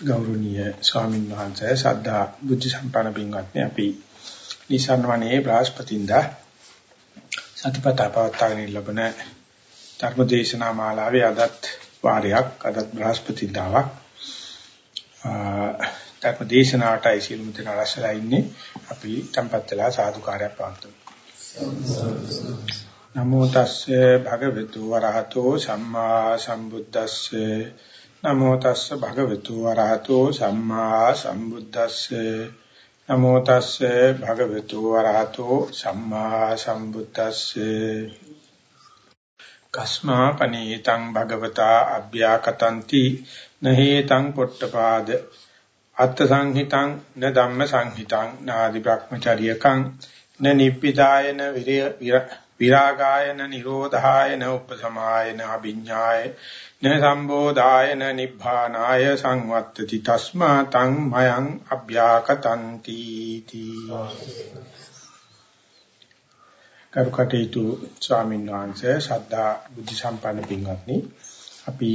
ගෞරවනීය ස්වාමීන් වහන්සේ සද්ධා බුද්ධ සම්පන්න පින්වත්නි අපි නිසන් වනේ බ්‍රහස්පතින්දා සතිපතා පවත්වාගෙන ලැබෙන ධර්මදේශනා මාලාවේ අදත් වාරයක් අදත් බ්‍රහස්පතින්දාවක්. ධර්මදේශනාටයි සිළුමු දෙන රසලා ඉන්නේ. අපි tempත් වෙලා සාදුකාරයක් පවත්වමු. නමෝ තස්සේ භගවතු වරහතෝ සම්මා සම්බුද්දස්සේ නමෝ තස්ස භගවතු වරහතෝ සම්මා සම්බුද්දස්සේ. නමෝ තස්ස භගවතු වරහතෝ සම්මා සම්බුද්දස්සේ. කස්මා පනීතං භගවතා අභ්‍යාකතಂತಿ නහේතං පොට්ටපාද. අත්ථ සංහිතං න ධම්ම සංහිතං නාදි බ්‍රහ්මචර්යකං න නිප්පිදායන විරාගායන නිරෝධායන උපසමායන අභිඥාය න සම්බෝධායන නිබ්බානාය සංවත්තති තස්මා තං මයං අභ්‍යාකතಂತಿ තී කරුකටේතු ස්වාමීන් වහන්සේ ශ්‍රද්ධා බුද්ධ සම්පන්න පින්වත්නි අපි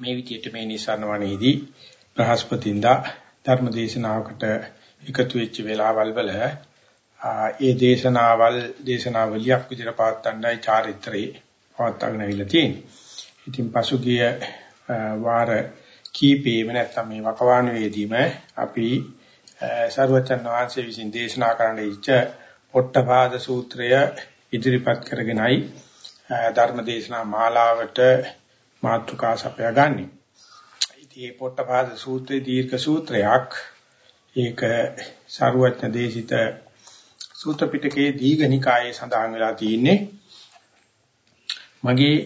මේ විදියට මේ නිසනවනේදී බ්‍රහස්පතින්දා ධර්ම දේශනාවකට එකතු වෙච්ච වෙලාවල් වල ඒ දේශනාවල් දේශනාවලියක් විදිහට පවත්වන්නයි චාරිත්‍රයේ පවත්වාගෙන අවිලා තියෙන්නේ. ඉතින් පසුගිය වාර කීපෙම නැත්නම් මේ වකවානුවේදීම අපි සරුවචන් වහන්සේ විසින් දේශනා කරන්න ඉච්ච පොට්ටපාද සූත්‍රය ඉදිරිපත් කරගෙනයි ධර්ම දේශනා මාලාවට මාතෘකා සපයාගන්නේ. ඉතින් මේ පොට්ටපාද සූත්‍රය දීර්ඝ සූත්‍රයක්. ඒක සරුවචන දේශිත සූත්‍ර පිටකයේ දීඝනිකායේ සඳහන් වෙලා තියෙන්නේ. මගේ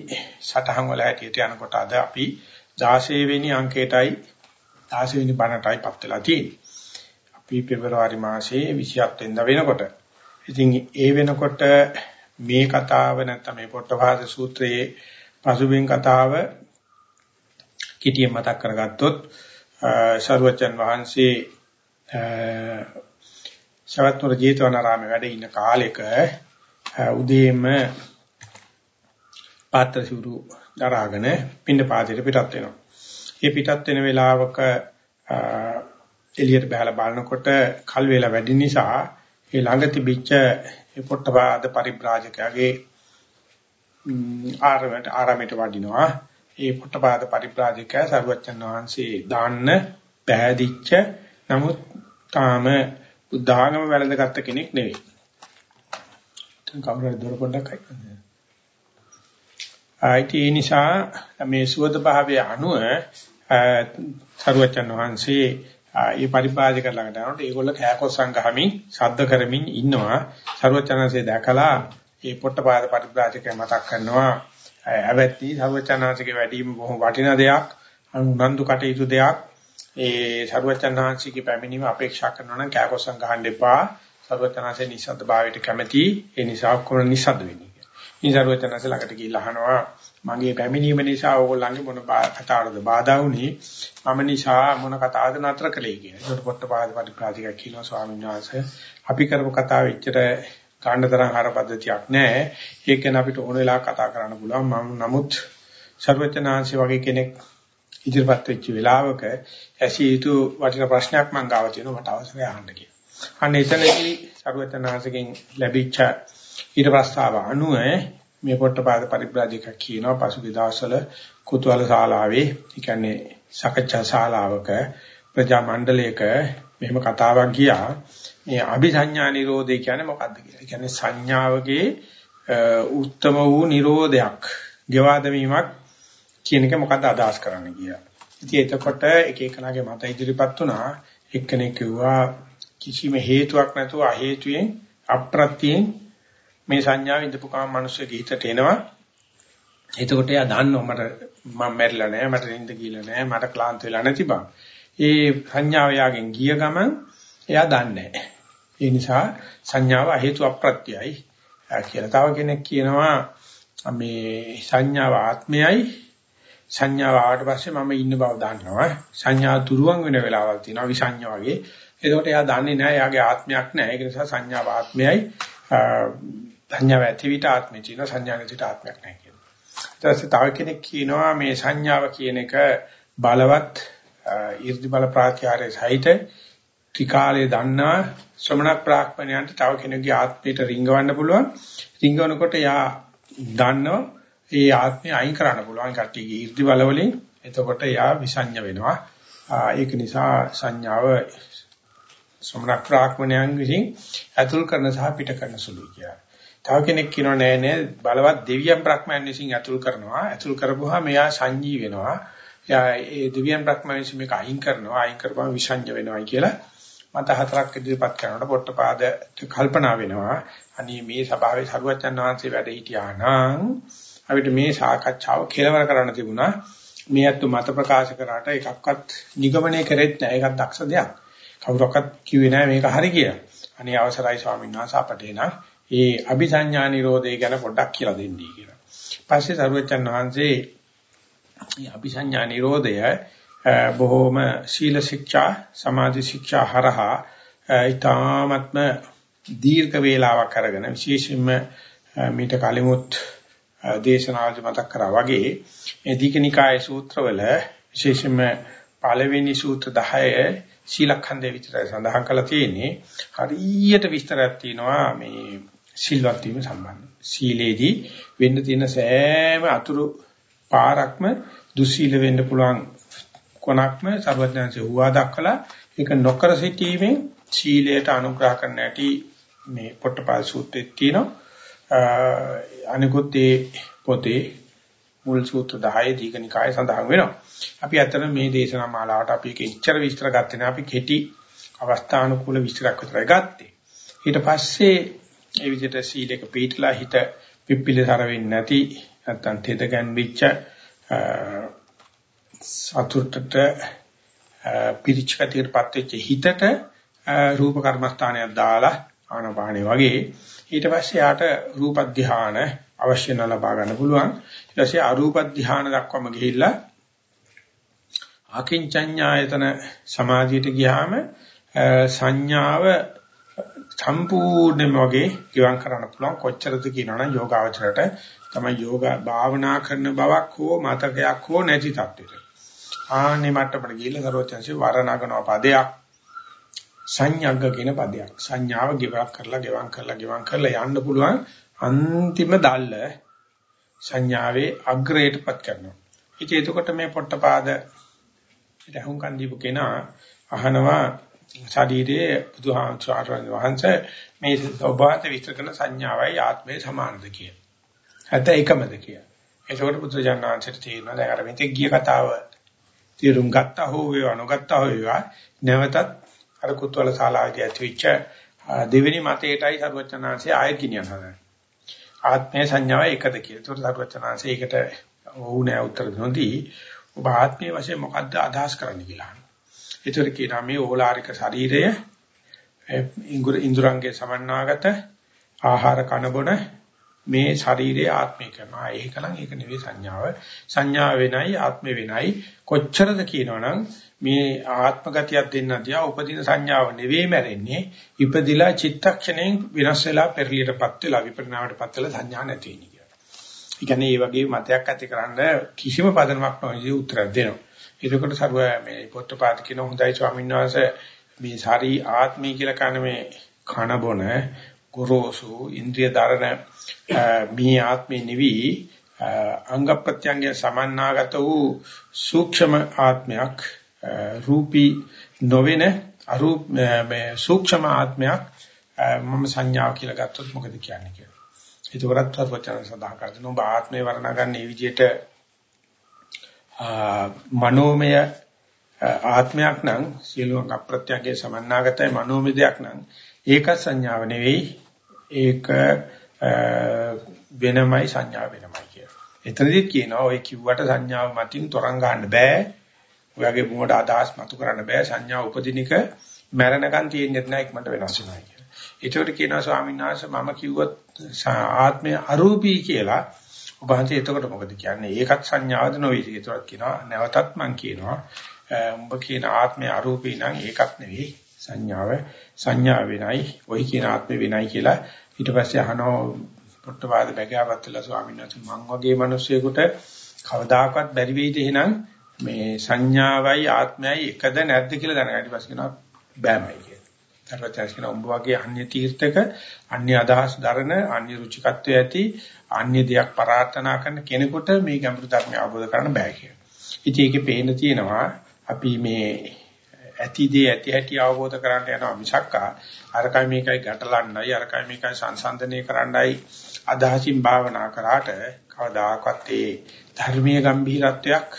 සටහන් වල හැටියට යනකොට අද අපි 16 වෙනි අංකයටයි 16 වෙනි බණටයි පත් වෙලා තියෙන්නේ. අපි පෙබරවාරි මාසයේ 27 වෙනිදා වෙනකොට. ඉතින් ඒ වෙනකොට මේ කතාව නැත්නම් මේ පොට්ටපාද සූත්‍රයේ පසුබිම් කතාව කිටියෙන් මතක් කරගත්තොත් ශරුවචන් වහන්සේ සවැත්නුර ජේතවනාරාමේ වැඩ ඉන්න කාලෙක උදේම පාත්‍ර සිවුරු දරාගෙන පින්න පාදයට පිටත් වෙනවා. මේ පිටත් වෙන වෙලාවක එළියට බහලා බලනකොට කල් වේලා වැඩි නිසා ඒ ළඟ තිබිච්ච ඒ පොට්ටපාද පරිබ්‍රාජකයාගේ ආරමයට ආරමයට වඩිනවා. ඒ පොට්ටපාද පරිබ්‍රාජකයා සර්වචන් වහන්සේ දාන්න පෑදිච්ච නමුත් තාම බුද්ධාගම වැළඳගත්ත කෙනෙක් නෙවෙයි. දැන් කවුරු හරි දොර පොඩ්ඩක් අයින් ඒ නිසා මේ සුවද භාවයේ අනුව සරුවචන් වහන්සේ ඒ පරිපාලක ළඟට යනකොට ඒගොල්ල කෑකොස්සන් ගහමින් ශබ්ද කරමින් ඉන්නවා. සරුවචනanse දැකලා ඒ පොට්ටපාද පරිපාලකය මතක් කරනවා. ඇවැත්ටි සරුවචනanseගේ වැඩිම බොහොම වටිනා දෙයක් උනන්දු කටයුතු දෙයක්. ඒ සරුවචනanseගේ පැමිණීම අපේක්ෂා කරනවා නම් කෑකොස්සන් ගහන්න එපා. සරුවචනanse නිසද්ද භාවයට කැමැති. ඒ නිසා ඔක්කොම නිසද්ද වෙන්නේ. ඉන්සරුවචනස ළඟට ගිහිල්ලා අහනවා මගේ පැමිණීම නිසා ඕගොල්ලන්ගේ මොන කතාවද බාධා වුනේ මම නිසා මොන කතාවද නතර කළේ කියලා. ඒකට පොට්ටපාද පරිප්‍රාතිකක් කියනවා ස්වාමීන් වහන්සේ අපි කරපු කතාව එච්චර ගන්න තරම් ආර පද්ධතියක් නැහැ. ඒක ගැන අපිට ඕන වෙලාවක කතා කරන්න පුළුවන්. මම නමුත් සර්වචනාංශي වගේ කෙනෙක් ඉදිරිපත් වෙච්ච වෙලාවක ඇසිය යුතු වටිනා ප්‍රශ්නයක් මම ගාව තියෙනවා මට අවශ්‍යයි අහන්න කියලා. අන්න එතනදී සර්වචනාංශගෙන් ලැබිච්ච ඊට ප්‍රස්තාව අනුව මේ පොට්ටපාද පරිබ්‍රාජික කියනවා පසුගිය දවස්වල කුතුහල ශාලාවේ ඒ කියන්නේ සකච්ඡා ශාලාවක ප්‍රජා මණ්ඩලයක මෙහෙම කතාවක් ගියා මේ අபிසඤ්ඤා නිරෝධය කියන්නේ මොකක්ද කියලා. ඒ කියන්නේ සංඥාවගේ උත්තම වූ නිරෝධයක්, ගෙවා දැමීමක් කියන එක මොකක්ද අදහස් කරන්න කියලා. ඉතින් එතකොට එක එකනාගේ මත ඉදිරිපත් වුණා. එක්කෙනෙක් කිව්වා කිසිම හේතුවක් නැතුව අ හේතුයෙන් අප්‍රත්‍යයෙන් මේ සංඥාව ඉදපු කම මිනිස්සුගේ හිතට එනවා. එතකොට එයා දන්නවා මට මම මැරිලා නැහැ, මට නිින්ද ගිහලා නැහැ, මට ක්ලාන්ත වෙලා නැති බං. ඒ සංඥාව යාගෙන් ගිය ගමන් එයා දන්නේ ඒ නිසා සංඥාව හේතු අප්‍රත්‍යයයි කියලා. තව කෙනෙක් කියනවා මේ සංඥාව ආත්මයයි සංඥාව ආවට පස්සේ මම ඉන්න බව දන්නවා. සංඥා දුරුවන් වෙන වෙලාවල් තියෙනවා විසංඥා වගේ. එතකොට එයා දන්නේ නැහැ එයාගේ ආත්මයක් නැහැ. ඒක නිසා සංඥාව ආත්මයයි සංඥාව ඇති විට ආත්මය තියෙනවා සංඥා නැති විට ආත්මයක් නැහැ කියනවා. ඊට පස්සේ තව කෙනෙක් කියනවා මේ සංඥාව කියන එක බලවත් ඊර්ති බල ප්‍රාත්‍යාරයේ සහිත ත්‍රිකාලයේ දන්නා ශ්‍රමණ ප්‍රාඥයන්ට තව කෙනෙකුගේ ආත්මයට රිංගවන්න පුළුවන්. රිංගවනකොට යා දන්නෝ ඒ ආත්මය අයින් කරන්න පුළුවන් කට්ටියගේ ඊර්ති බල වලින්. එතකොට යා විසඤ්ඤ වෙනවා. ඒක නිසා සංඥාව ශ්‍රමණ ප්‍රාඥයන් විසින් අතුල් කරන සහ පිට කරන සුළුයි කියලා. තව කෙනෙක් කියනවා නෑ නෑ බලවත් දෙවියන් බ්‍රහ්මයන් විසින් අතුල් කරනවා. අතුල් කරපුවාම මෙයා සංජී වෙනවා. යා ඒ දෙවියන් බ්‍රහ්මයන් විසින් මේක අයින් කරනවා. අයින් කරපුවාම විසඤ්ඤ වෙනවායි කියලා මත හතරක් ඉදිරිපත් කරනකොට පොට්ටපාද කල්පනා වෙනවා. අනේ මේ සභාවේ සරුවචන් වහන්සේ වැඩ හිටියා නම් අපිට මේ සාකච්ඡාව කෙලවර කරන්න තිබුණා. මේ අතු මත ප්‍රකාශ කරාට එකක්වත් නිගමනය කරෙත් නැහැ. ඒකත් දක්ෂ දෙයක්. කවුරක්වත් කිව්වේ නැහැ මේක හරි කියලා. අනේ අවසරයි ස්වාමීන් වහන්සේ අපට එන ඒ අபிසඤ්ඤා නිරෝධය ගැන පොඩ්ඩක් කියලා දෙන්නී කියලා. පස්සේ සරුවචන් වහන්සේ මේ අபிසඤ්ඤා නිරෝධය බොහෝම සීල ශික්ෂා, සමාධි ශික්ෂා හරහා ඊ타ත්ම දීර්ඝ වේලාවක් අරගෙන විශේෂයෙන්ම මීට කලිමුත් දේශනාවල් මතක් කරා වගේ මේ දීකනිකායේ සූත්‍රවල විශේෂයෙන්ම පළවෙනි සූත්‍ර 10 සීලඛණ්ඩේ විතරයි සඳහන් කරලා තියෙන්නේ හරියට විස්තරයක් තියෙනවා මේ සිල්වත් වීම සම්බන්ධ. සීලේදී වෙන්න තියෙන සෑම අතුරු පාරක්ම දුස්සීල වෙන්න පුළුවන් කොනක්ම සර්වඥාන්සේ හුවා දක්වලා ඒක නොකර සිටීමෙන් සීලයට අනුග්‍රහ කරන්න ඇති මේ පොට්ටපාල සූත්‍රයේ තියෙනවා අනිකුත් ඒ පොතේ මුල් සූත්‍ර 10 දීඝනිකාය සඳහන් වෙනවා. අපි අතන මේ දේශනා මාලාවට අපි ඒක ඉච්ඡර විස්තර ගත්තේ නැහැ. අපි කෙටි අවස්ථානුකූල විස්තරයක් විතරයි ගත්තේ. ඊට පස්සේ ඒ විදිහට සීලයක පිළිట్లా හිත පිපිලිසර වෙන්නේ නැති නැත්තම් තෙද ගැන්විච්ච සතුටට පිරිච්චකතියටපත් වෙච්ච හිතට රූප කර්මස්ථානයක් දාලා ආනපානේ වගේ ඊට පස්සේ යාට රූප ධානය අවශ්‍ය නැ ලබා ගන්න පුළුවන්. ඊට පස්සේ අරූප ධානය දක්වම ගිහිල්ලා අකින්චඤ්ඤායතන සමාධියට ගියාම සංඥාව සම්පූර්ණයෙන්ම වගේ ගිවන් කරන්න පුළුවන්. කොච්චරද කියනවනම් යෝගාවචරයට. තමයි යෝගා භාවනා කරන බවක් හෝ මතකයක් හෝ නැති තත්ත්වෙට. ආනේ මට්ටමට ගිහිල්ලා සරෝජන්සේ වරණගන පදයක්. සංඥග්ග කියන පදයක්. සංඥාව ගෙවක් කරලා ගෙවම් කරලා ගෙවම් කරලා යන්න පුළුවන්. අන්තිම දැල්ල සංඥාවේ අග්‍රයටපත් කරනවා. ඉතින් එතකොට මේ පොට්ටපාද රහුන් කන්දීපු කෙනා අහනවා ශරීරයේ බුදුහාමුදුරන් වහන්සේ මේ ඔබාත විස්තර කරන සංඥාවයි ආත්මය සමානද කියන. ඇත්ත එකමද කියන. ඒකෝට බුදුජානක වහන්සේට තේරෙනවා දැන් අර මෙතෙක් ගිය කතාව තීරුම් ගත්තා හෝ වේවා නොගත්තා හෝ වේවා නැවතත් අර කුත්වල ශාලාවේදී ඇතිවෙච්ච දෙවෙනි මතයටයි සරුවචනාංශය ආයෙත් ගෙනියන හදන්නේ. ආත්මය සංඥාව එකද කියලා. ඒකට සරුවචනාංශය ඒකට ඔව් නෑ උත්තර දෙනොදී ඔබ ආත්මයේ වශයෙන් මොකද්ද අදහස් කරන්න කියලා. ඒතර කියනවා මේ ඕලාරික ශරීරය ඉන්ද්‍රයන්ගේ සමන්නාගත ආහාර කන බොන මේ ශරීරයේ ආත්මය කරනවා. ඒකනම් ඒක නෙවෙයි සංඥාව. සංඥාව වෙනයි ආත්මය වෙනයි. කොච්චරද කියනවනම් මේ ආත්ම ගතියක් දෙන්න තියා උපදින සංඥාව නෙවෙයි මැරෙන්නේ. ඉපදිලා චිත්තක්ෂණයෙන් විනාශ වෙලා පෙරලියටපත් වෙලා විපරිණාමයටපත් වෙලා සංඥා නැති වෙන්නේ කියලා. ඒ කියන්නේ මේ වගේ මතයක් ඇතිකරන කිසිම පදනමක් නොවිදි උත්තරයක් දෙනවා. ඒකකොට සරුව මේ පොත්පාද කියන හොඳයි ස්වාමීන් වහන්සේ. මේ ශාරී ආත්මය කියලා කන මේ කන බොන ගොරෝසු ඉන්ද්‍රිය ධාරණ මේ ආත්මේ නිවි. අංග ප්‍රත්‍යංගය සමන්නාගත වූ සූක්ෂම ආත්මයක් රූපී නොවන අරූප මේ සූක්ෂම ආත්මයක් මම සංඥාව කියලා ගත්තොත් මොකද කියන්නේ කියලා. ඒකවලත් වචන සඳහන් කරනවා ඔබ ආත්මේ වර්ණනා ගන්න මේ විදිහට මනෝමය ආත්මයක් නම් සියලුම අප්‍රත්‍යංගයේ සමන්නාගතයි මනෝමය දෙයක් නම් ඒක සංඥාව නෙවෙයි ඒක වෙනමයි සංඥා වෙනමයි කියලා. එතනදිත් කියනවා ඔය කිව්වට සංඥාව මතින් තරංග ගන්න බෑ. ඔයගේ මුවට අදහස් මතු කරන්න බෑ සංඥා උපදිනික මැරෙනකන් තියෙන්නේ නැහැ ඉක්මනට වෙනස් වෙනවා කියලා. ඒකට කියනවා ස්වාමීන් වහන්සේ මම කිව්වොත් ආත්මය අරූපී කියලා. ඔබ හන්සේ එතකොට මොකද කියන්නේ? ඒකත් සංඥාවද නොවේ. ඒකට කියනවා නැවතත් මම කියනවා උඹ කියන ආත්මය අරූපී නම් ඒකත් නෙවෙයි සංඥාව සංඥා වෙනයි. ওই කියන ආත්මය වෙනයි කියලා ඊට පස්සේ අහනවා පොට්ටපාද බැගෑවත්ලා ස්වාමීන් වහන්සේ මං වගේ මිනිස්සෙකුට කවදාකවත් බැරි වෙයිද එහෙනම් මේ සංඥාවයි ආත්මයයි එකද නැද්ද කියලා දැනගන්න. ඊට පස්සේ කියනවා බෑමයි කියලා. ඊට කියන උඹ වගේ අන්‍ය තීර්ථක, අන්‍ය අදහස් දරන, අන්‍ය රුචිකත්වයේ ඇති, අන්‍ය දෙයක් ප්‍රාර්ථනා කරන කෙනෙකුට මේ ගැඹුරු ධර්මය අවබෝධ කරගන්න බෑ කියලා. ඉතින් ඒකේ පේන තියෙනවා අපි මේ ඇති දේ ඇති හැටි අවබෝධ කරගන්න යනවා මිසක්කා අරකයි මේකයි ගැටලන්නයි අරකයි මේකයි සංසන්දනය කරන්නයි අදහසින් භාවනා කරාට කවදාකවත් ඒ ධර්මීය ගැඹීරත්වයක්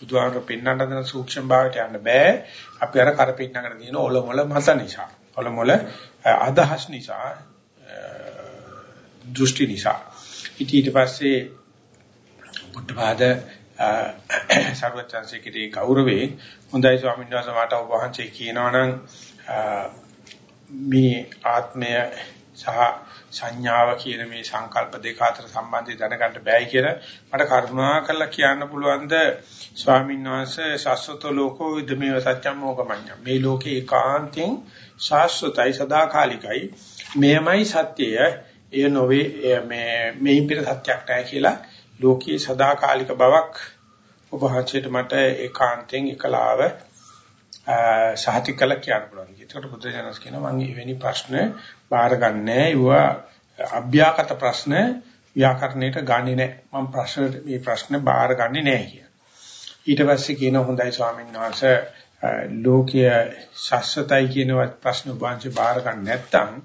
බුදුහාමර පෙන්වන්න දෙන සූක්ෂම භාවයට යන්න බෑ අපි අර කරපින්නකට තියෙන ඔලොමොල මත නිසා ඔලොමොල අදහස් නිසා දෘෂ්ටි නිසා. ඊට පස්සේ බුද්ධපාද සර්වචන්සේ කිරේ ගෞරවේ හොඳයි ස්වාමීන් වහන්සේ මට ඔබ වහන්සේ කියනවනම් මේ ආත්මය සහ සංඥාව කියන මේ සංකල්ප දෙක අතර සම්බන්ධය දැනගන්න බෑයි කියලා මට කරුණා කරලා කියන්න පුළුවන්ද? ස්වාමීන් වහන්සේ ශාස්ත්‍රත ලෝකෝ විදමේව සත්‍යම් මොකමඤ්ඤ මේ ලෝකේ ඒකාන්තයෙන් ශාස්ත්‍රතයි සදාකාලිකයි මෙයමයි සත්‍යය එය නොවේ මේ මේ පිට සත්‍යක් නැහැ කියලා ලෝකයේ සදාකාලික බවක් ඔබ වහන්සේට මට ඒකාන්තයෙන් එකලාව සහතික කළ කියන්න පුළුවන්. ඒකට බුදුජානක කියනවා මම එවැනි ප්‍රශ්න බාරගන්නේ ඒවා අභ්‍යාගත ප්‍රශ්න ව්‍යාකරණයට ගන්නෙ නැහැ. මම ප්‍රශ්න මේ ප්‍රශ්න බාරගන්නේ නැහැ කියලා. ඊට පස්සේ කියන හොඳයි ස්වාමීන් වහන්සේ ලෝකීය ශාස්ත්‍රතයි කියන ප්‍රශ්න වංශ බාර ගන්න නැත්නම්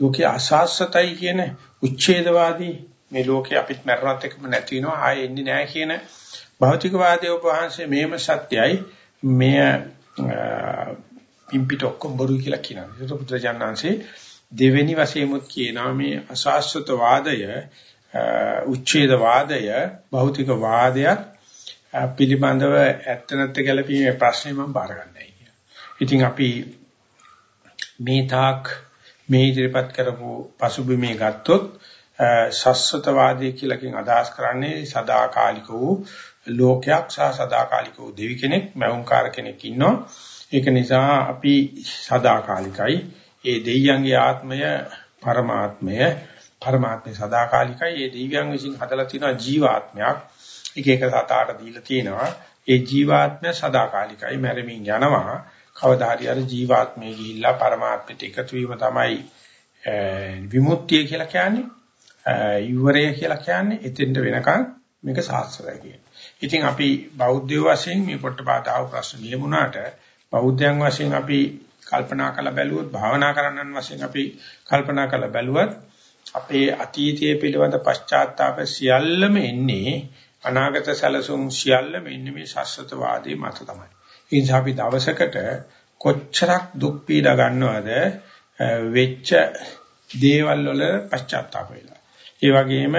ලෝකීය අශාස්ත්‍රතයි කියන උච්ඡේදවාදී මේ ලෝකේ අපිත් මරණත් එක්කම නැති වෙනවා ආයේ එන්නේ නැහැ කියන භෞතිකවාදයේ උපහාංශයේ මේම සත්‍යයි මෙය පිම්පිට ඔක්කොම බොරු කියලා කියනවා. ඒක පුත්‍රජානංශේ දෙවෙනි වශයෙන්මුත් කියනවා මේ අශාස්ත්‍රත වාදය උච්ඡේද වාදය භෞතික වාදයක් පිළිබඳව ඇත්ත නැත්ත ගැලපීමේ ප්‍රශ්නේ මම බාරගන්නයි කියලා. ඉතින් අපි මේ තාක් මේ ඉදිරිපත් කරපු පසුබිමේ ගත්තොත් ශස්ත්‍රතවාදී කියලා කින් අදහස් කරන්නේ සදාකාලික වූ ලෝකයක් සහ සදාකාලික වූ දෙවි කෙනෙක් මෞංකාර කෙනෙක් ඉන්නවා. ඒක නිසා අපි සදාකාලිකයි. ඒ දෙවියන්ගේ ආත්මය පරමාත්මය පරමාත්මය සදාකාලිකයි. ඒ දෙවියන් විසින් හදලා තියෙන ජීවාත්මයක්. එක එක සතාට දීලා තියෙනවා. ඒ ජීවාත්මය සදාකාලිකයි. මැරෙමින් යනවා. කවදා හරි අර ජීවාත්මය ගිහිල්ලා පරමාත්මයට එකතු වීම තමයි විමුක්තිය කියලා කියන්නේ. යුවරය කියලා කියන්නේ එතෙන්ට වෙනකන් මේක සාස්ත්‍රය කියන්නේ. ඉතින් අපි බෞද්ධයෝ වශයෙන් මේ පොට්ටපාතාව ප්‍රශ්න නියමුණාට බෞද්ධයන් වශයෙන් අපි කල්පනා කරලා බැලුවොත් භාවනා කරන්නන් වශයෙන් අපි කල්පනා කරලා බැලුවත් අපේ අතීතයේ පිළිබඳ පශ්චාත්තාප සියල්ලම එන්නේ අනාගත සැලසුම් සියල්ලම එන්නේ මේ ශාස්ත්‍රවාදී මත තමයි. ඒ නිසා අපි දවසකට කොච්චරක් දුක් පීඩා ගන්නවද වෙච්ච දේවල් වල පශ්චාත්තාප වෙලා. ඒ වගේම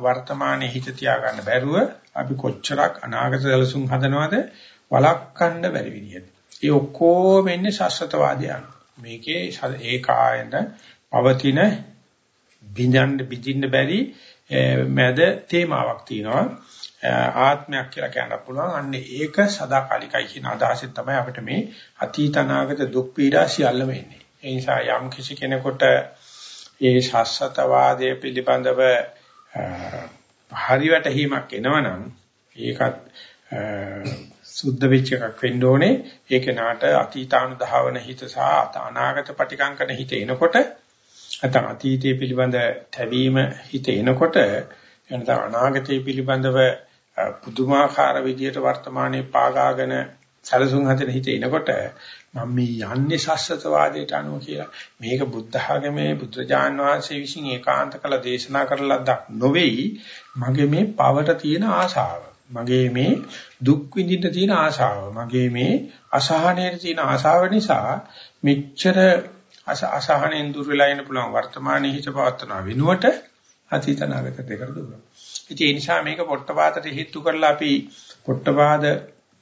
වර්තමානයේ හිත තියාගන්න බැරුව අපි කොච්චරක් අනාගත සැලසුම් හදනවද වළක්වන්න බැරි විදියට. ඒ ඔක්කොම වෙන්නේ ශාස්ත්‍රවාදයන්. මේකේ ඒකායන පවතින බිඳන්න බිඳින්න බැරි මැද තේමාවක් තියෙනවා. ආත්මයක් කියලා කියන්න පුළුවන්. අන්න ඒක සදාකාලිකයි කියන අදහසෙන් තමයි අපිට මේ අතීත අනාගත දුක් පීඩා සියල්ලම එන්නේ. ඒ නිසා යම් කිසි කෙනෙකුට ඒ ශාස්ත්‍රවාදයේ පිළිබඳව හරි වැටහීමක් එනවනම් ඒකත් සුද්ධ වෙච්ච එකක් වෙන්න ඕනේ ඒක නාට අතීතානුධාවන හිත සහ අනාගත පටිකංකන හිත එනකොට නැත්නම් අතීතයේ පිළිබඳ තැවීම හිත එනකොට එනත අනාගතයේ පිළිබඳව පුදුමාකාර විදියට වර්තමානයේ පාගාගෙන සැලසුම් හදන හිත එනකොට මම මේ යන්නේ ශාස්ත්‍රවාදයට අනුව කියලා. මේක බුද්ධ ආගමේ බුද්ධජාන් වහන්සේ විසින් ඒකාන්ත කළ දේශනා කරලා දක් නොවේයි. මගේ මේ පවට තියෙන ආශාව. මගේ මේ දුක් විඳින්න තියෙන ආශාව. මගේ මේ අසහනයේ තියෙන ආශාව නිසා මෙච්චර අසහනෙන් දුර වෙලා ඉන්න පුළුවන් වර්තමානයේ හිත පවත්වන වෙනුවට අතීත නාගත දෙකට දුර. ඉතින් ඒ නිසා මේක පොට්ටපාතට හේතු කරලා අපි පොට්ටපාද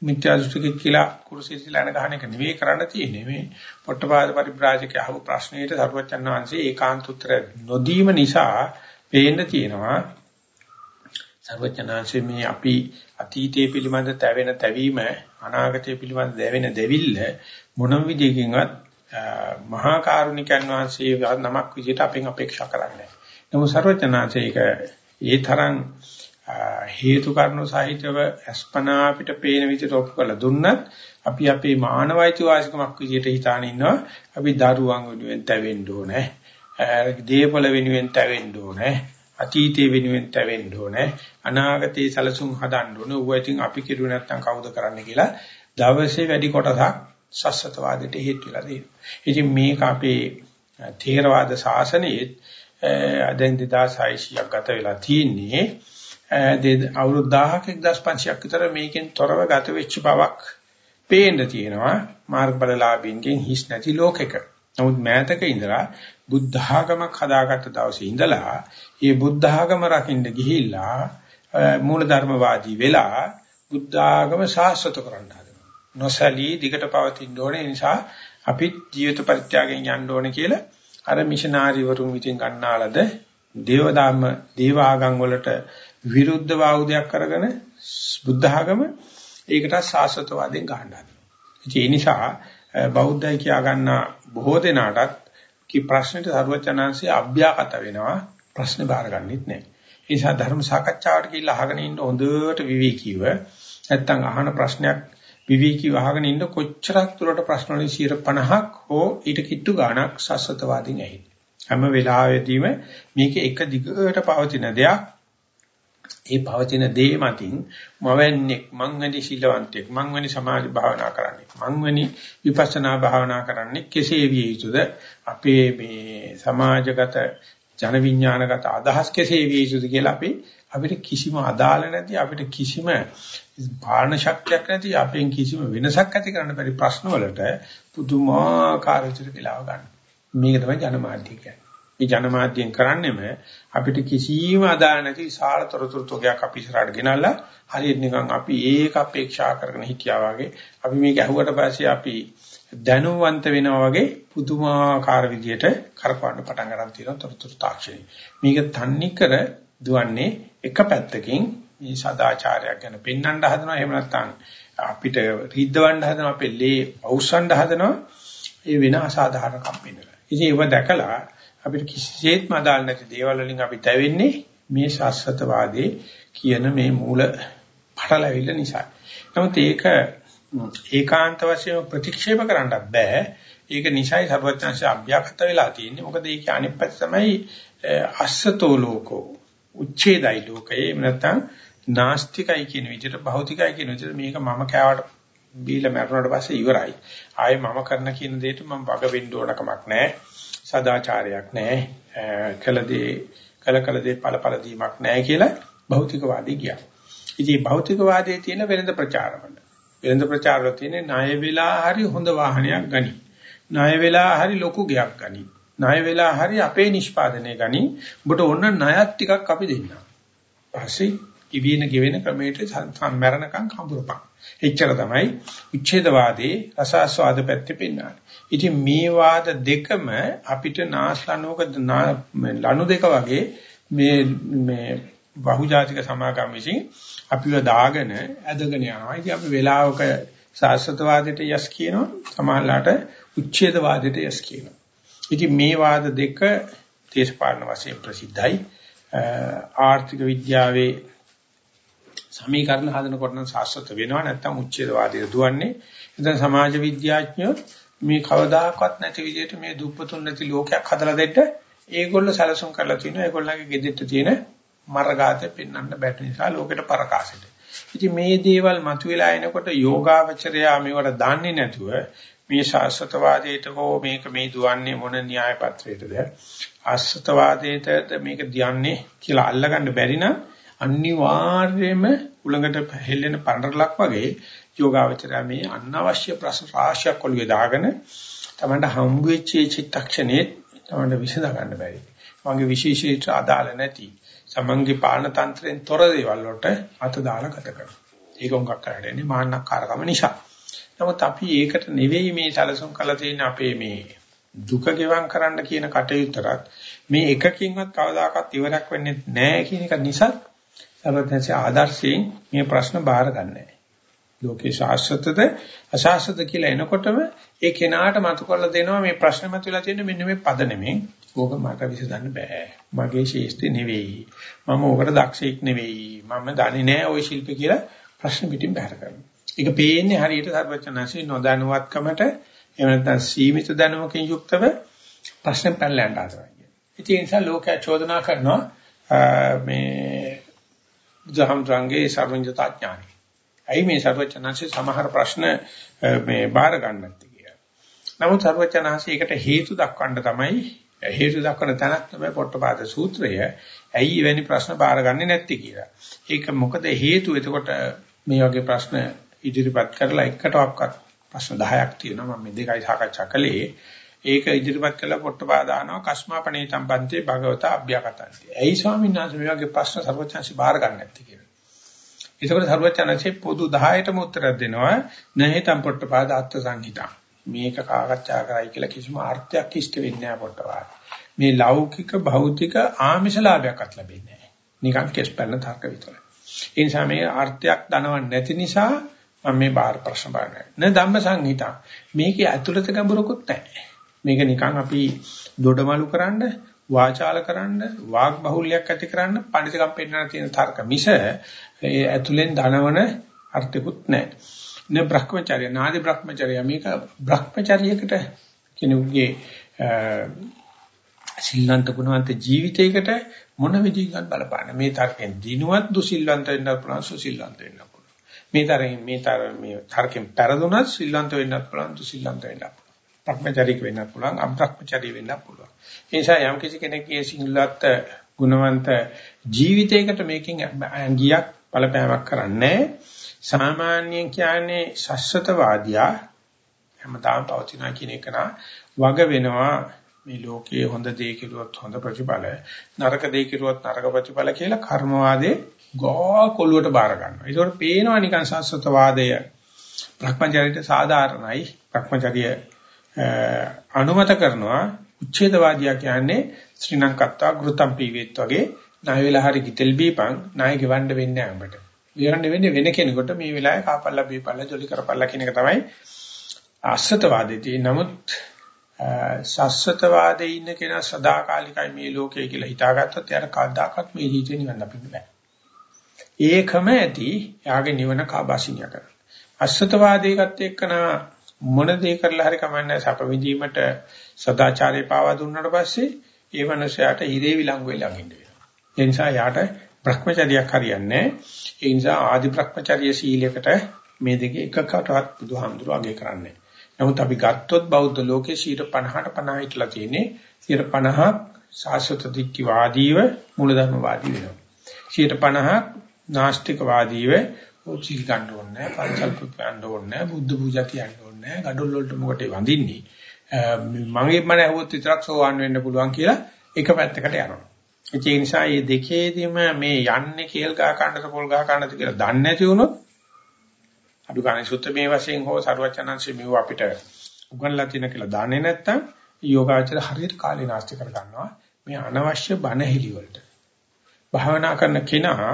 මිත්‍යා දෘෂ්ටික කියලා කුරුසියලා යන ගහන එක නෙවෙයි කරන්න තියෙන්නේ මේ පොට්ටපාද පරිබ්‍රාජකයා අහපු ප්‍රශ්නෙට සරුවචන් වහන්සේ ඒකාන්ත උත්තර නොදීම නිසා පේන්න තියෙනවා සර්වඥාන්සේ මේ අපි අතීතයේ පිළිබඳ තැවෙන තැවීම අනාගතයේ පිළිබඳ දැවෙන දෙවිල්ල මොනම විදියකින්වත් මහා කරුණිකයන් වහන්සේ නමක් විදිහට අපෙන් අපේක්ෂා කරන්නේ. නමුත් සර්වඥාන්සේ ඒක ඒ තරම් හේතු කාරණා සහිතව අස්පනා අපිට පේන විදිහට ඔප්පු කරලා දුන්නත් අපි අපේ මානවයිති වාසිකමක් විදිහට හිතාන ඉන්නවා. අපි දරුවන් වෙනුවෙන් තැවෙන්න ඕනේ. දේපල වෙනුවෙන් තැවෙන්න ඕනේ. අතීතයේ වෙනුවෙන් තැවෙන්න ඕනේ. අනාගතයේ සැලසුම් හදන්න ඕනේ. ඌව ඉතින් අපි කිරුවේ නැත්තම් කවුද කරන්න කියලා දවසේ වැඩි කොටසක් සස්සතවාදයට හේතු වෙලා තියෙනවා. ඉතින් මේක අපේ තේරවාද ශාසනයේ දැන් 2600ක් ගත වෙලා තියෙන්නේ අවුරුදු 1000ක 1500ක් විතර මේකෙන් තොරව ගත වෙච්ච බවක් පේන්න තියෙනවා මාර්ගඵලලාභින්ගෙන් හිස් නැති ලෝකෙක. නමුත් මෑතක ඉඳලා බුද්ධ ආගමක් හදාගත්ත දවසේ ඉඳලා මේ බුද්ධ ආගම රකින්න ගිහිල්ලා මූලධර්මවාදී වෙලා බුද්ධ ආගම සාස්වත කරන්න හදනවා. නොසලී දිගට පවතින්න ඕනේ නිසා අපි ජීවිත පරිත්‍යාගයෙන් යන්න ඕනේ කියලා අර මිෂනාරි වරුන් විසින් ගන්නාලද දේවදාම දේවාගම් වලට විරුද්ධ වාවුදයක් කරගෙන බුද්ධ ආගම ඒකට සාස්වතවාදයෙන් ගහන්න හදනවා. ඒ නිසා බෞද්ධයි කියා ගන්න බොහෝ දෙනාටත් කි ප්‍රශ්නෙට සරුවචනාංශي අභ්‍යාගත වෙනවා ප්‍රශ්න බාරගන්නෙත් නැහැ. ඒ නිසා ධර්ම සාකච්ඡාවට ගිහිල්ලා අහගෙන ඉන්න හොඳට විවේකීව නැත්තම් අහන ප්‍රශ්නයක් විවේකීව අහගෙන ඉන්න කොච්චරක් දුරට ප්‍රශ්න වලින් 50ක් හෝ ඊට කිට්ටු ගාණක් සස්වතවාදීන් ඇහිද. හැම වෙලාවෙදීම මේක එක දිගට පවතින දෙයක්. ඒ පවතින දේ මතින් මවන්නේ මං වැඩි ශීලවන්තයෙක් මං වැඩි සමාධි භාවනා කරන්නේ මං වැඩි විපස්සනා භාවනා කරන්නේ කෙසේ විය යුතුද අපේ මේ සමාජගත ජන විඥානගත අදහස් කෙසේ විය යුතුද කියලා අපි අපිට කිසිම අදාළ නැති අපිට කිසිම පාලන ශක්තියක් නැති අපෙන් කිසිම වෙනසක් ඇති කරන්න බැරි ප්‍රශ්න වලට පුදුමාකාර විදිහට වෙලාව ගන්න. මේක තමයි ජනමාධ්‍ය කියන්නේ. මේ ජනමාධ්‍යෙන් කරන්නේම අපිට කිසිම අදාළ නැති විශාල තොරතුරු තෝගයක් අපි ඉස්සරහට ගෙනල්ලා හරියට නිකන් අපි ඒක අපේක්ෂා කරගෙන හිටියා වගේ අපි මේක ඇහුවට පස්සේ අපි දැනුවන්ත වෙනවා වගේ පුදුමාකාර විදියට කරකවන්න පටන් ගන්න තියෙන තොරතුරු තාක්ෂණය. මේක තන්නේ කර දුවන්නේ එක පැත්තකින් මේ සදාචාරයක් ගැන පෙන්වන්න හදනවා එහෙම නැත්නම් අපිට රිද්දවන්න හදනවා අපේ ලේ අවුස්සන්න හදනවා ඒ වෙන අසාධාරණ කම්පිනවල. ඉතින් ඒව දැකලා අපිට කිසිසේත්ම අදාළ නැති දේවල් වලින් අපි තැවෙන්නේ මේ ශාස්ත්‍රවාදී කියන මේ මූල පටලැවිල්ල නිසා. නමුත් ඒක ඒකාන්ත වශයෙන් ප්‍රතික්ෂේප කරන්නත් බෑ. ඒක නිසයි සර්වඥාන්සේ අභ්‍යාගත වෙලා තියෙන්නේ. මොකද ඒකේ අනිත් පැත්ත තමයි අස්සතෝ ලෝකෝ. උච්ඡේදයි ලෝකේ. එහෙම නැත්නම් නාස්තිකයි කියන විදිහට භෞතිකයි කියන විදිහට මේක මම කෑවට බීලා මැරුණාට පස්සේ ඉවරයි. ආයේ මම කරන කියන දෙයට මම වග වෙන්න ඕන කමක් නැහැ. සදාචාරයක් නැහැ. කළදී කල කල දේ ඵල ඵල දීමක් නැහැ කියලා භෞතිකවාදී කියනවා. ඉතින් භෞතිකවාදයේ තියෙන වෙනද ප්‍රචාරවල. වෙනද ප්‍රචාරවල තියෙන ණය වෙලා හරි හොඳ වාහනයක් ගනි. ණය වෙලා හරි ලොකු ගයක් ගනි. ණය වෙලා හරි අපේ නිෂ්පාදනය ගනි. ඔබට ඕන ණයක් ටිකක් අපි දෙන්නම්. පස්සේ ඉවින ගෙවෙන ක්‍රමයට සම්මරණකම් කඹරපන්. එච්චර තමයි උච්ඡේදවාදී රසාස්වාද පැත්තේ පෙන්නන්නේ. ඉතින් මේ වාද දෙකම අපිට නාස්ලනෝක ලනු දෙක වගේ මේ මේ බහුජාතික සමාගම් විසින් අපිව දාගෙන ඇදගෙන යනවා. ඉතින් අපි වෙලාවක සාස්ත්‍රවාදයට යස් කියනවා. සමාහලට උච්ඡේදවාදයට යස් කියනවා. ඉතින් මේ වාද දෙක දේශපාලන වශයෙන් ප්‍රසිද්ධයි. ආර්ථික විද්‍යාවේ සමීකරණ හදනකොට නම් සාස්වත වෙනවා නැත්නම් උච්ඡේදවාදයට දුවන්නේ. එතන සමාජ විද්‍යාඥයෝ මේ කවදාකවත් නැති විදිහට මේ දුප්පතුන් නැති ලෝකයක් හදලා දෙන්න ඒගොල්ලෝ සැලසුම් කරලා තිනවා. ඒගොල්ලන්ගේ ගෙදෙට්ට තියෙන මරගාතේ පෙන්වන්න බැට නිසා ලෝකෙට පරකාසෙට. ඉතින් මේ දේවල් මතුවලා එනකොට යෝගාවචරයා මේවට දන්නේ නැතුව මේ ශාස්ත්‍රවාදයට හෝ මේක මේ දුවන්නේ මොන න්‍යාය පත්‍රයටද ආස්ත්‍රවාදයට මේක දියන්නේ කියලා අල්ලගන්න බැරි නම් අනිවාර්යයෙන්ම උලඟට හෙල්ලෙන පඬරලක් වගේ යෝගාවචරය මේ අනවශ්‍ය ප්‍රශ්න රාශියක් ඔළුවේ දාගෙන තමන්ට හම්බ වෙච්ච චිත්තක්ෂණේ තමන්ට විසඳ ගන්න බැරි. වගේ විශේෂීත්‍ර අදාළ නැති සමන්ගේ පාලන තන්ත්‍රයෙන් තොර දේවල් වලට අත දාලා ගත කරනවා. ඒක උඟක් කරන්නේ මාන්නකාරකම නිසා. නමුත් අපි ඒකට නෙවෙයි මේ සැලසුම් කළ තියෙන අපේ මේ දුක ගෙවම් කරන්න කියන කටයුතරත් මේ එකකින්වත් කවදාකවත් ඉවරක් වෙන්නේ නැහැ කියන එක නිසා සර්වඥාන්සේ ආදර්ශයෙන් මේ ප්‍රශ්න බාර ගන්නෑ. ලෝකේ ශාස්ත්‍රතද අශාස්ත්‍රත කියලා එනකොටම ඒ කෙනාට මතු කරලා දෙනවා මේ ප්‍රශ්න මතුවලා තියෙන මෙන්න මේ පද නෙමෙයි ඕක මට විසඳන්න බෑ. මගේ ශේෂ්ත්‍රේ නෙවෙයි. මම ඕකට දක්ෂෙක් නෙවෙයි. මම දන්නේ නෑ ওই ශිල්ප කියලා ප්‍රශ්න පිටින් බහැර කරනවා. ඒක පේන්නේ හරියට සර්වචනanse නොදැනුවත්කමට එහෙම නැත්නම් සීමිත දැනුමකින් යුක්තව ප්‍රශ්න පැනලා යන්න හදනවා කියන්නේ. ඒ නිසා ලෝකයා චෝදනා කරනවා මේ බුදුහාමුදුරන්ගේ සර්වඥතා ඥානයි. ඇයි මේ සර්වචනanse සමහර ප්‍රශ්න මේ බාර ගන්නත් කියලා. නමුත් සර්වචනanse ඒකට හේතු දක්වන්න තමයි හේතු දක්වන තැනක් තමයි පොට්ටපාද සූත්‍රය. ඇයි එවැනි ප්‍රශ්න බාරගන්නේ නැත්තේ කියලා. ඒක මොකද හේතුව? එතකොට මේ වගේ ප්‍රශ්න ඉදිරිපත් කරලා එකටවත් ප්‍රශ්න 10ක් තියෙනවා. මම මේ දෙකයි සාකච්ඡා කළේ. ඒක ඉදිරිපත් කළා පොට්ටපා දානවා කස්මාපණේ සම්බන්තේ භගවත අභ්‍යකටන්ති. ඇයි ස්වාමීන් වහන්සේ මේ වගේ ප්‍රශ්න සර්වචන්සි බාර ගන්න නැත්තේ කියලා. ඒකෝට සර්වචන්සි පොදු 10ටම උත්තර දෙනවා. නැහිතම් පොට්ටපා දාත්ත සංහිතා. මේක සාකච්ඡා කරයි කියලා කිසිම අර්ථයක් ඉෂ්ට වෙන්නේ නැහැ පොට්ටපා. මේ ලෞකික භෞතික ආමිෂ ලාභයක්වත් ලැබෙන්නේ නැහැ. නිකන් කෙස් පැන්න තර්ක විතරයි. ඒ නිසා මේ අර්ථයක් දනවන්නේ නැති නිසා මම මේ බාහිර ප්‍රශ්න බලන්නේ. න ධම්ම සංහිතා. මේකේ ඇතුළත ගැඹුරකුත් නැහැ. මේක නිකන් අපි දොඩමලු කරන්න, වාචාල කරන්න, වාග් බහුල්‍යයක් ඇති කරන්න, පඬිතුකම් පෙන්වන්න තියෙන තර්ක මිස ඒ ඇතුලෙන් දනවන අර්ථකුත් නැහැ. න බ්‍රහ්මචර්ය, නාදි බ්‍රහ්මචර්ය. මේක බ්‍රහ්මචර්යයකට කෙනෙකුගේ සිල්වන්ත ගුණවන්ත ජීවිතයකට මොන විදිහකින් බලපාන? මේ තර්කෙන් දිනුවත් දුසිල්වන්ත වෙන්න පුළුවන් සුසිල්වන්ත වෙන්න පුළුවන්. මේ තරෙන් මේ තර මේ තර්කෙන් පෙරදුනත් සිල්වන්ත වෙන්න පුළුවන් දුසිල්වන්ත වෙන්න පුළුවන්. භ්‍රමචාරික වෙන්න පුළුවන් අභ්‍රමචාරී වෙන්න පුළුවන් ඒ නිසා යම් කිසි කෙනෙක්ගේ සිල්වත් ගුණවන්ත ජීවිතයකට මේකෙන් ගියක් බලපෑමක් කරන්නේ සාමාන්‍යයෙන් කියන්නේ ශස්ත්‍රවාදියා හැමදාම පවතිනා කියන එක නා වග වෙනවා මේ ලෝකයේ හොඳ දේ කෙරුවොත් හොඳ ප්‍රතිඵල නරක දේ කෙරුවොත් නරක ප්‍රතිඵල කියලා කර්මවාදේ ගෝ කොළුවට බාර ගන්නවා. ඒකෝට පේනවා නිකන් සාස්වතවාදය භ්‍රමචාරීට සාධාරණයි. භ්‍රමචාරිය අනුමත කරනවා උච්ඡේදවාදියා කියන්නේ ශ්‍රී ලංකත්තා ගෘතම් පීවෙත් වගේ ණය වෙලා හරි ගිතෙල් බීපන් ණය ගෙවන්න වෙන්නේ නැහැ අපිට. විරන්න වෙන්නේ වෙන කෙනෙකුට මේ වෙලාවේ කාපල්ලා බීපල්ලා ජොලි කරපල්ලා කියන එක තමයි අසතවාදීති. නමුත් සස්සතවාදයේ ඉන්න කෙනා සදාකාලිකයි මේ ලෝකය කියලා හිතාගත්තොත් එයාට කවදාකවත් මේ ජීවිතේ නිවන් දකින්න බෑ. ඒකම ඇති යාගේ නිවන කාබාසිනිය කරන. අස්සතවාදයේකට එක්කන මොන දේ කරලා හරි කමන්නේ සැප විඳීමට සදාචාරය පාවා දුන්නාට පස්සේ ඒ මනුස්සයාට හිරේ විලංගු වෙලා ඉන්න වෙනවා. ඒ නිසා යාට භ්‍රමචර්යයක් හරියන්නේ ඒ නිසා ආදි භ්‍රමචර්ය සීලයකට මේ දෙකේ එකකටවත් බුදුහාමුදුරුවෝ අගය කරන්නේ නමුත් අපි ගත්තොත් බෞද්ධ ලෝකේ 50ට 50 හිටලා තියෙන්නේ 50ක් සාස්වත දික්ටි වාදීව මූලධර්මවාදී වෙනවා. 50ක් නාස්තික වාදීව උචිල් ගන්න ඕනේ, පංචල්ප ගන්න ඕනේ, බුද්ධ පූජා කියන්න ඕනේ, gadol වලට මොකටද වඳින්නේ? මගේ මන ඇහුවොත් විතරක් සෝවන් වෙන්න පුළුවන් කියලා එක පැත්තකට යනවා. ඒ නිසා මේ දෙකේදීම මේ යන්නේ කේල් ගහ ගන්නද පොල් ගහ ගන්නද කියලා දන්නේ නැති වුණොත් අඩු ගානේ සුත්ත මේ වශයෙන් හෝ සරුවචනංශ මෙව අපිට උගන්ලා තියෙන කියලා දන්නේ නැත්නම් යෝගාචර හරියට කාලේ නාස්ති කර ගන්නවා මේ අනවශ්‍ය බනහිලි වලට භාවනා කරන කෙනා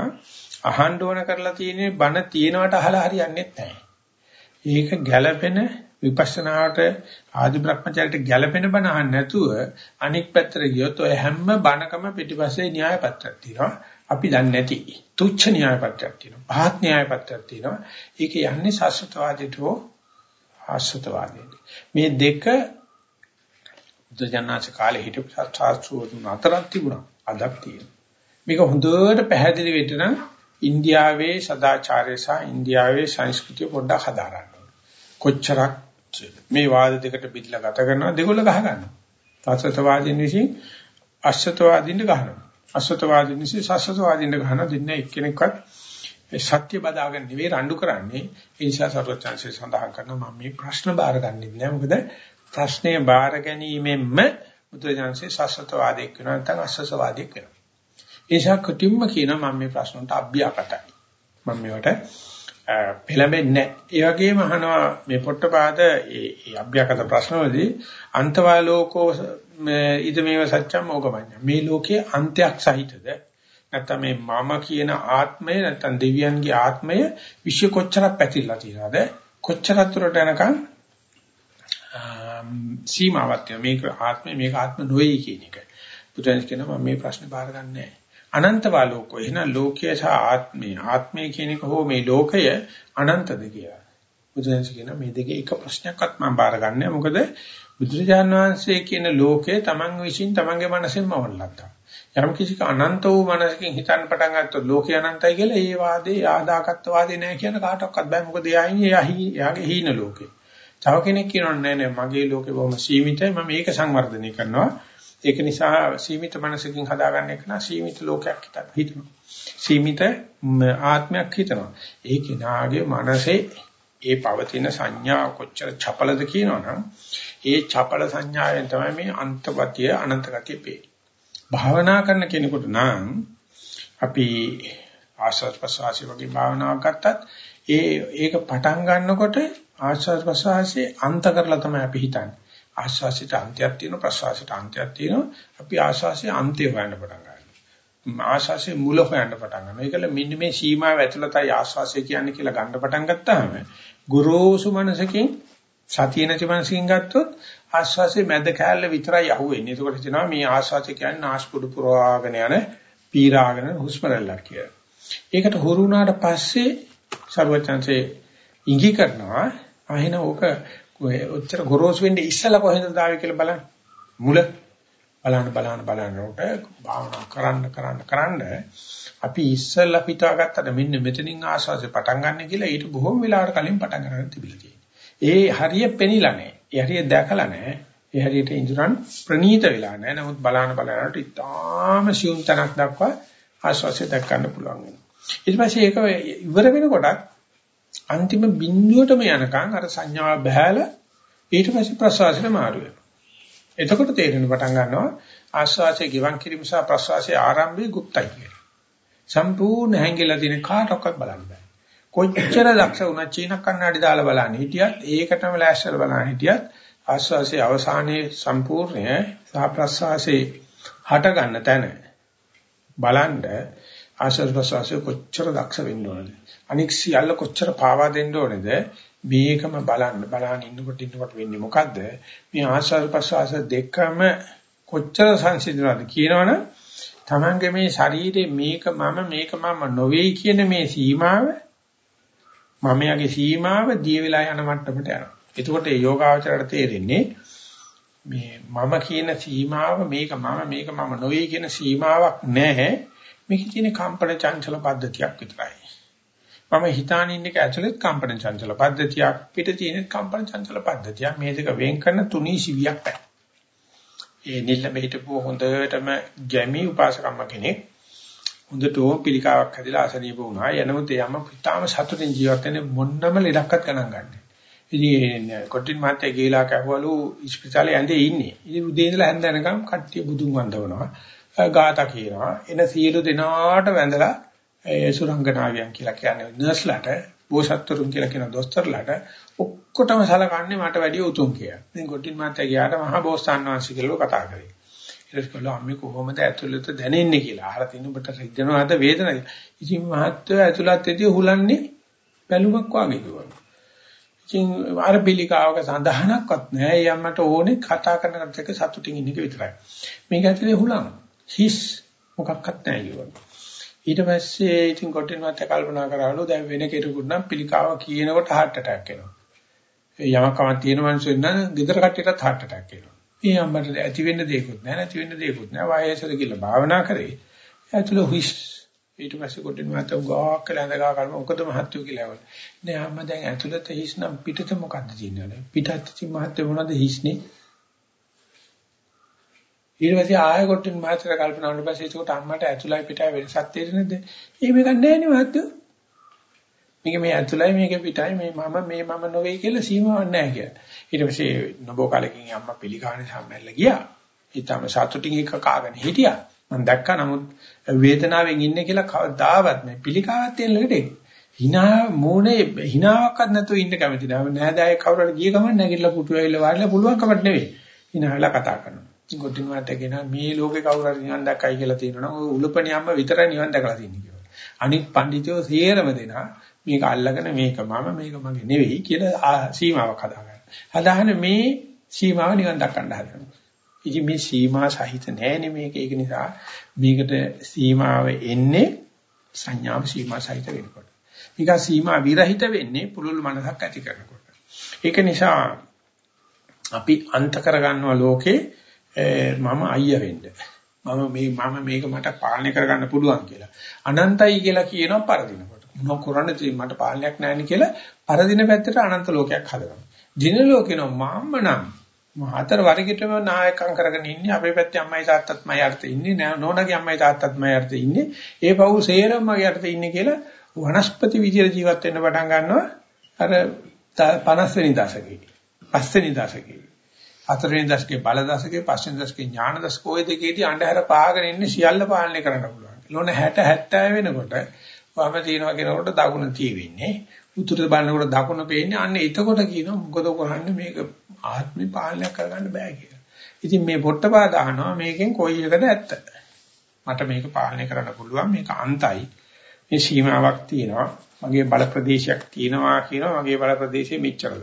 අහන්න ඕන කරලා තියෙන්නේ බන තියෙනවට අහලා හරියන්නේ නැහැ. ඒක ගැළපෙන විපස්සනාට ආදි බ්‍රහ්මචාරයට ගැළපෙන බණ අහන්න නැතුව අනික් පැත්තට ගියොත් ඔය හැම බණකම පිටිපස්සේ න්‍යාය පත්‍රයක් තියෙනවා. අපි දන්නේ නැති තුච්ච න්‍යාය පත්‍රයක් තියෙනවා. පහත් න්‍යාය පත්‍රයක් තියෙනවා. ඒක යන්නේ සස්වතවාදයට හෝ ආස්වතවාදයට. මේ දෙක බුද්ධජනනාච කාලේ හිටපු ශාස්ත්‍රෝතුන් අතරක් තිබුණා. අදක් තියෙනවා. මේක හොඳට පැහැදිලි වෙන්න නම් ඉන්දියාවේ සදාචාරය සහ ඉන්දියාවේ සංස්කෘතිය පොඩ්ඩක් හදාගන්න කොච්චරක් මේ වාද දෙකට බෙදලා ගත කරනවා දෙගොල්ල ගහ ගන්නවා. සත්‍යවාදීන් විසින් අසත්‍යවාදීන් ගහනවා. අසත්‍යවාදීන් විසින් සත්‍යවාදීන් ගහනවා දෙන්නේ එක්කෙනෙක්වත් සත්‍ය බදාගෙන නෙවෙයි රණ්ඩු කරන්නේ. ඒ නිසා සර්වචන්සේ සඳහන් කරනවා මම මේ ප්‍රශ්න බාර ගන්නෙ නෑ. මොකද ප්‍රශ්නය බාර ගැනීමෙන්ම බුදුරජාන්සේ සත්‍යවාදයක් වෙනවා නැත්නම් අසත්‍යවාදයක් වෙනවා. ඒ නිසා කටිම්ම කියනවා මම මේ ප්‍රශ්නට අභ්‍යාකටයි. මම මේවට පෙළඹෙන්නේ නැහැ. ඒ වගේම අහනවා මේ පොට්ටපාද ඒ අභ්‍යකත ප්‍රශ්නවලදී අන්තවාලෝකෝ ඉදමේව සත්‍යම් ඕගමඤ්ඤ. මේ ලෝකයේ අන්තයක් සහිතද නැත්නම් මේ මම කියන ආත්මය නැත්නම් දෙවියන්ගේ ආත්මය විශ්ව කොච්චරක් පැතිරලා තියෙනවද? කොච්චරක් දුරට යනකම් සීමාවක් තියෙනවා. මේක ආත්මය මේක ආත්ම නොවේ කියන එක. බුදුන් කියනවා මම මේ ප්‍රශ්නේ බාර ගන්නෑ. අනන්තවා ලෝකෝ. එහෙනම් ලෝකය සහ ආත්මය ආත්මය කියන එක හෝ මේ ලෝකය අනන්තද කියලා. බුදුන් කියනවා මේ දෙකේ එක ප්‍රශ්නයක්වත් මම බාර ගන්නෑ. මොකද බුදුරජාන් වහන්සේ කියන ලෝකය Taman විශ්ින් Tamanගේ මනසෙන්ම වළක්වා. යම් කිසික අනන්ත වූ මනසකින් හිතන්න පටන් ගත්තොත් ලෝකය අනන්තයි කියලා ඒ වාදේ ආදාකත්ව වාදේ නැහැ කියන කාටවත් බෑ. මොකද එයා ඉන්නේ එයාගේ හීන ලෝකේ. තව කෙනෙක් කියනවා නෑ නෑ මගේ ලෝකේ බොහොම සීමිතයි මම මේක සංවර්ධනය කරනවා. ඒක නිසා සීමිත මනසකින් හදාගන්න එක නා සීමිත ලෝකයක් හිතනවා. සීමිත ආත්මයක් හිතනවා. ඒ කෙනාගේ මනසේ ඒ පවතින සංඥා කොච්චර චපලද කියනවනම් ඒ චපල සංඥාවෙන් තමයි මේ අන්තගතිය අනන්තගතිය පේන්නේ. භාවනා කරන කෙනෙකුට නම් අපි ආස්වාද ප්‍රසවාසී වගේ භාවනාවක් ගත්තත් ඒ ඒක පටන් ගන්නකොට ආස්වාද ප්‍රසවාසයේ අන්ත කරලා තමයි අපි හිතන්නේ. ආස්වාසිත අන්තයක් තියෙනවා ප්‍රසවාසිත අන්තයක් තියෙනවා. අපි ආස්වාසයේ අන්තය හොයන්න පටන් ගන්නවා. ආස්වාසයේ මූල හොයන්න පටන් ගන්නවා. ඒකල මෙන්න මේ සීමාව ඇතුළතයි ආස්වාසය කියන්නේ කියලා ගන්න පටන් ගත්තාම ගුරුසු මනසකින් සතිය නැති මනසකින් ගත්තොත් ආස්වාසේ මැද කෑල්ල විතරයි අහුවෙන්නේ. ඒකට හිතනවා මේ ආස්වාසය කියන්නේ නාස්පුඩු පුරවාගෙන යන පීරාගෙන හුස්ම රැල්ලක් කියලා. ඒකට හුරු වුණාට පස්සේ සර්වචන්සේ ඉඟි කරනවා අහින ඕක ඔච්චර ගොරෝසු වෙන්නේ ඉස්සලා කොහෙන්ද දාවේ කියලා බලන්න. මුල බලන්න බලන්න බලනකොට භාවනා කරන්න කරන්න කරන්න අපි ඉස්සලා හිතාගත්තට මෙන්න මෙතනින් ආස්වාසේ පටන් ගන්න කියලා ඊට බොහොම වෙලාවට කලින් පටන් ගන්න තිබිලා තියෙනවා. ඒ හරිය පෙනිලා නැහැ. ඒ හරිය දැකලා නැහැ. ඒ හරියට ඉඳුරන් ප්‍රනීත වෙලා නැහැ. නමුත් බලන බලනකොට ඉතාම සියුම් තනක් දක්වා ආස්වාසිය දැක් ගන්න පුළුවන් වෙනවා. ඊට පස්සේ ඒක ඉවර වෙනකොට අන්තිම බිඳුවටම යනකම් අර සංඥාව බහැලා ඊට පස්සේ ප්‍රසවාසයට මාරු එතකොට තේරෙන පටන් ගන්නවා ආස්වාසයේ ගිවන් කිරීම සහ ප්‍රසවාසයේ ආරම්භය গুপ্তයි කියලා. සම්පූර්ණ හැංගිලා තියෙන කාටවත් බලන්න බෑ. කොච්චර ලක්ෂ වුණා චීන කන්නඩි දාලා බලන්න හිටියත් ඒකටම ලෑස්තිලා බලන්න හිටියත් ආස්වාසයේ අවසානයේ සම්පූර්ණය සහ ප්‍රසවාසයේ හට ගන්න තැන බලන්න ආශ්වාස ප්‍රස්වාසයේ කොච්චර දක්ෂ වෙන්න ඕනද අනික් සියල්ල කොච්චර පාවා දෙන්න ඕනද මේකම බලන්න බලන්න ඉන්නකොට ඉන්නකොට වෙන්නේ මොකද්ද මේ ආශ්වාස ප්‍රස්වාස දෙකම කොච්චර සංසිඳනවද කියනවනම් Tamange මේ ශරීරේ මේක මම මේක මම නොවේයි කියන මේ සීමාව මමයාගේ සීමාව දිය වෙලා යන මට්ටමට යනවා. එතකොට ඒ යෝගාවචරයට තේරෙන්නේ මේ මම කියන සීමාව මේක මම මේක මම නොවේ කියන සීමාවක් නැහැ. මේකේ තියෙන කම්පන චංචල පද්ධතියක් විතරයි. මම හිතාන ඉන්න එක ඇතුළේ කම්පන චංචල පද්ධතියක් පිට තියෙන කම්පන චංචල පද්ධතියක් මේ දෙක වෙන් කරන තුනී සිවියක් නැහැ. ඒ නිල්ල මෙහිටපු හොඳටම ගැමි උපාසකම්ම කෙනෙක් හොඳටම පිළිකාවක් හැදිලා අසනීප වුණා. එනමුත් එයාම පිටාම සතුටින් ජීවත් වෙන්නේ මොන්නම ලෙඩක්වත් ගණන් ගන්න. ඉතින් කොටින් මාත්‍ය ගිහිලා කැහුවලු ඉස්පිතාලේ ඇඳේ ඉන්නේ. ඉතින් උදේ ඉඳලා හැන්ද යනකම් කට්ටිය බුදුන් වන්දවනවා. ගාථා කියනවා. එන සියලු දෙනාට වැඳලා ඒ සුරංගනාවියන් කියලා කියන්නේ නර්ස්ලාට, බෝසත්තුරුන් කියලා කියන දොස්තරලාට ඔක්කොටම සලකන්නේ මට වැඩිය උතුම් කියලා. ඉතින් කොටින් මාත්‍ය ගියාට මහා බෝසතාණන් වහන්සේ කියලා කතා කරේ. ඊට පස්සේ අම්මේ කොහොමද ඇතුළත දැනෙන්නේ කියලා. අහලා තිනු ඔබට රිද්දනවාද වේදනද? ඉතින් මහත්වය ඇතුළතදී හුලන්නේ බැලුමක් වාගේ කිව්වා. ඉතින් අර පිළිකාවක සඳහනක්වත් නැහැ. ඒ අම්මට ඕනේ කතා කරන කටක සතුටින් ඉන්න එක විතරයි. මේක ඇතුලේ හුලං. හිස් මොකක්වත් නැහැ කිව්වා. ඊට පස්සේ ඉතින් කොටින්වත් කල්පනා කරාලු දැන් වෙන කෙනෙකුට නම් පිළිකාව කියනකොට heart attack එනවා. යමක් කමක් තියෙන මිනිස්සුන් නම් ගෙදර කට්ටියටත් heart attack එනවා. මේ අම්මට ඇති වෙන්න දෙයක්වත් නැහැ නැති වෙන්න දෙයක්වත් නැහැ වයසට කියලා භාවනා කරේ ඇතුළ හුස් ඊට පස්සේ කොටින් මහත්තයා ගාක් කියලා ඇඳ ගා කරම මොකද මහත්තයෝ කියලා ඇවල නෑ අම්මා දැන් ඇතුළත හිස් නම් පිටත මොකද්ද තියෙන්නේ පිටත් ඉති මහත්තයෝ මොනවද හිස්නේ ඊට පස්සේ ආයෙ කොටින් මහත්තයා කල්පනා වුණා පස්සේ ඒකට අම්මට ඇතුළයි පිටයි වෙනසක් තේරෙන්නේ නැද්ද එහෙම එකක් නැහැ නේ මහත්තයෝ මේක මේ ඇතුළයි මේක පිටයි මේ මම මේ මම නොවේ කියලා සීමාවක් නැහැ කියලා ඊට පස්සේ නබෝ කාලෙකින් අම්මා පිළිකානේ සම්මැල්ල ගියා. ඊටම සතුටින් එක කාගෙන හිටියා. මම දැක්කා නමුත් වේදනාවෙන් ඉන්නේ කියලා කවදාවත් මේ පිළිකාවක් තියෙන ලෙඩේ. hina මොනේ hinaවක්වත් නැතුව ඉන්න කැමති නෑ. නෑදෑයෙක් කවුරුහරි ගිය ගමන් නැගිටලා පුටු ඇවිල්ලා වාඩිලා පුළුවන් කමක් නෙවෙයි. hina වෙලා කතා කරනවා. ගොඩින් වාට කියන මේ ලෝකේ කවුරු හරි නිවන් දැක්කයි කියලා තියෙනවා නම් ඔය උලපණි අම්ම විතරයි නිවන් දැකලා තියෙන්නේ කියලා. අනිත් පඬිතුයෝ සියරම දෙනා මේක අල්ලගෙන මේක මම මේක මගේ නෙවෙයි කියලා සීමාවක් හදාගන්නවා. හදාහන මේ සීමාව නිවන් දක්වන්න හදනවා. ඉතින් මේ සීමා සහිත නෑනේ මේක. ඒක නිසා මේකට සීමාව එන්නේ සංඥාව සීමා සහිත වෙනකොට. ඊක සීමා විරහිත වෙන්නේ පුළුල් මනසක් ඇති කරනකොට. ඒක නිසා අපි අන්ත කරගන්නවා ලෝකේ මම අයියා වෙන්න. මම මේ මම මේක මට පාලනය කරගන්න පුළුවන් කියලා. අනන්තයි කියලා කියනවා පරදිනකොට. මොන කරන්නේ තේ මට පාලනයක් නැහැ නේ කියලා පරදින පැත්තට අනන්ත ලෝකයක් හදනවා. දින ලෝකේනෝ මාම්ම නම් හතර වර්ගයටම නායකම් කරගෙන ඉන්නේ අපේ පැත්තේ අම්මයි තාත්තත් මයි අර්ථ ඉන්නේ නෝනාගේ අම්මයි තාත්තත් මයි අර්ථ ඉන්නේ ඒ පව් සේරම මගේ අර්ථ ඉන්නේ කියලා වනස්පති විදියට ජීවත් වෙන්න පටන් ගන්නවා අර 50 වෙනි දශකේ පස්වෙනි දශකේ හතරවෙනි දශකේ බල දශකේ පස්වෙනි දශකේ ඥාන දශක ඔය දෙකේදී අන්ධහැර පාගෙන ඉන්නේ සියල්ල පාලනය කරන්න පුළුවන්. ලෝණ 60 70 වෙනකොට වම තියනවා කියනකොට දකුණ තියෙන්නේ. උතුරට බලනකොට දකුණ පේන්නේ. අන්න එතකොට කියනවා මොකද කරන්නේ මේක ආත්මේ පාලනය කරගන්න බෑ කියලා. ඉතින් මේ පොට්ටපා දානවා මේකෙන් කොයි එකද ඇත්ත? මට මේක පාලනය කරන්න පුළුවන් මේක අන්තයි. මේ සීමාවක් තියෙනවා. මගේ බල ප්‍රදේශයක් තියෙනවා කියනවා මගේ බල ප්‍රදේශය මෙච්චරද.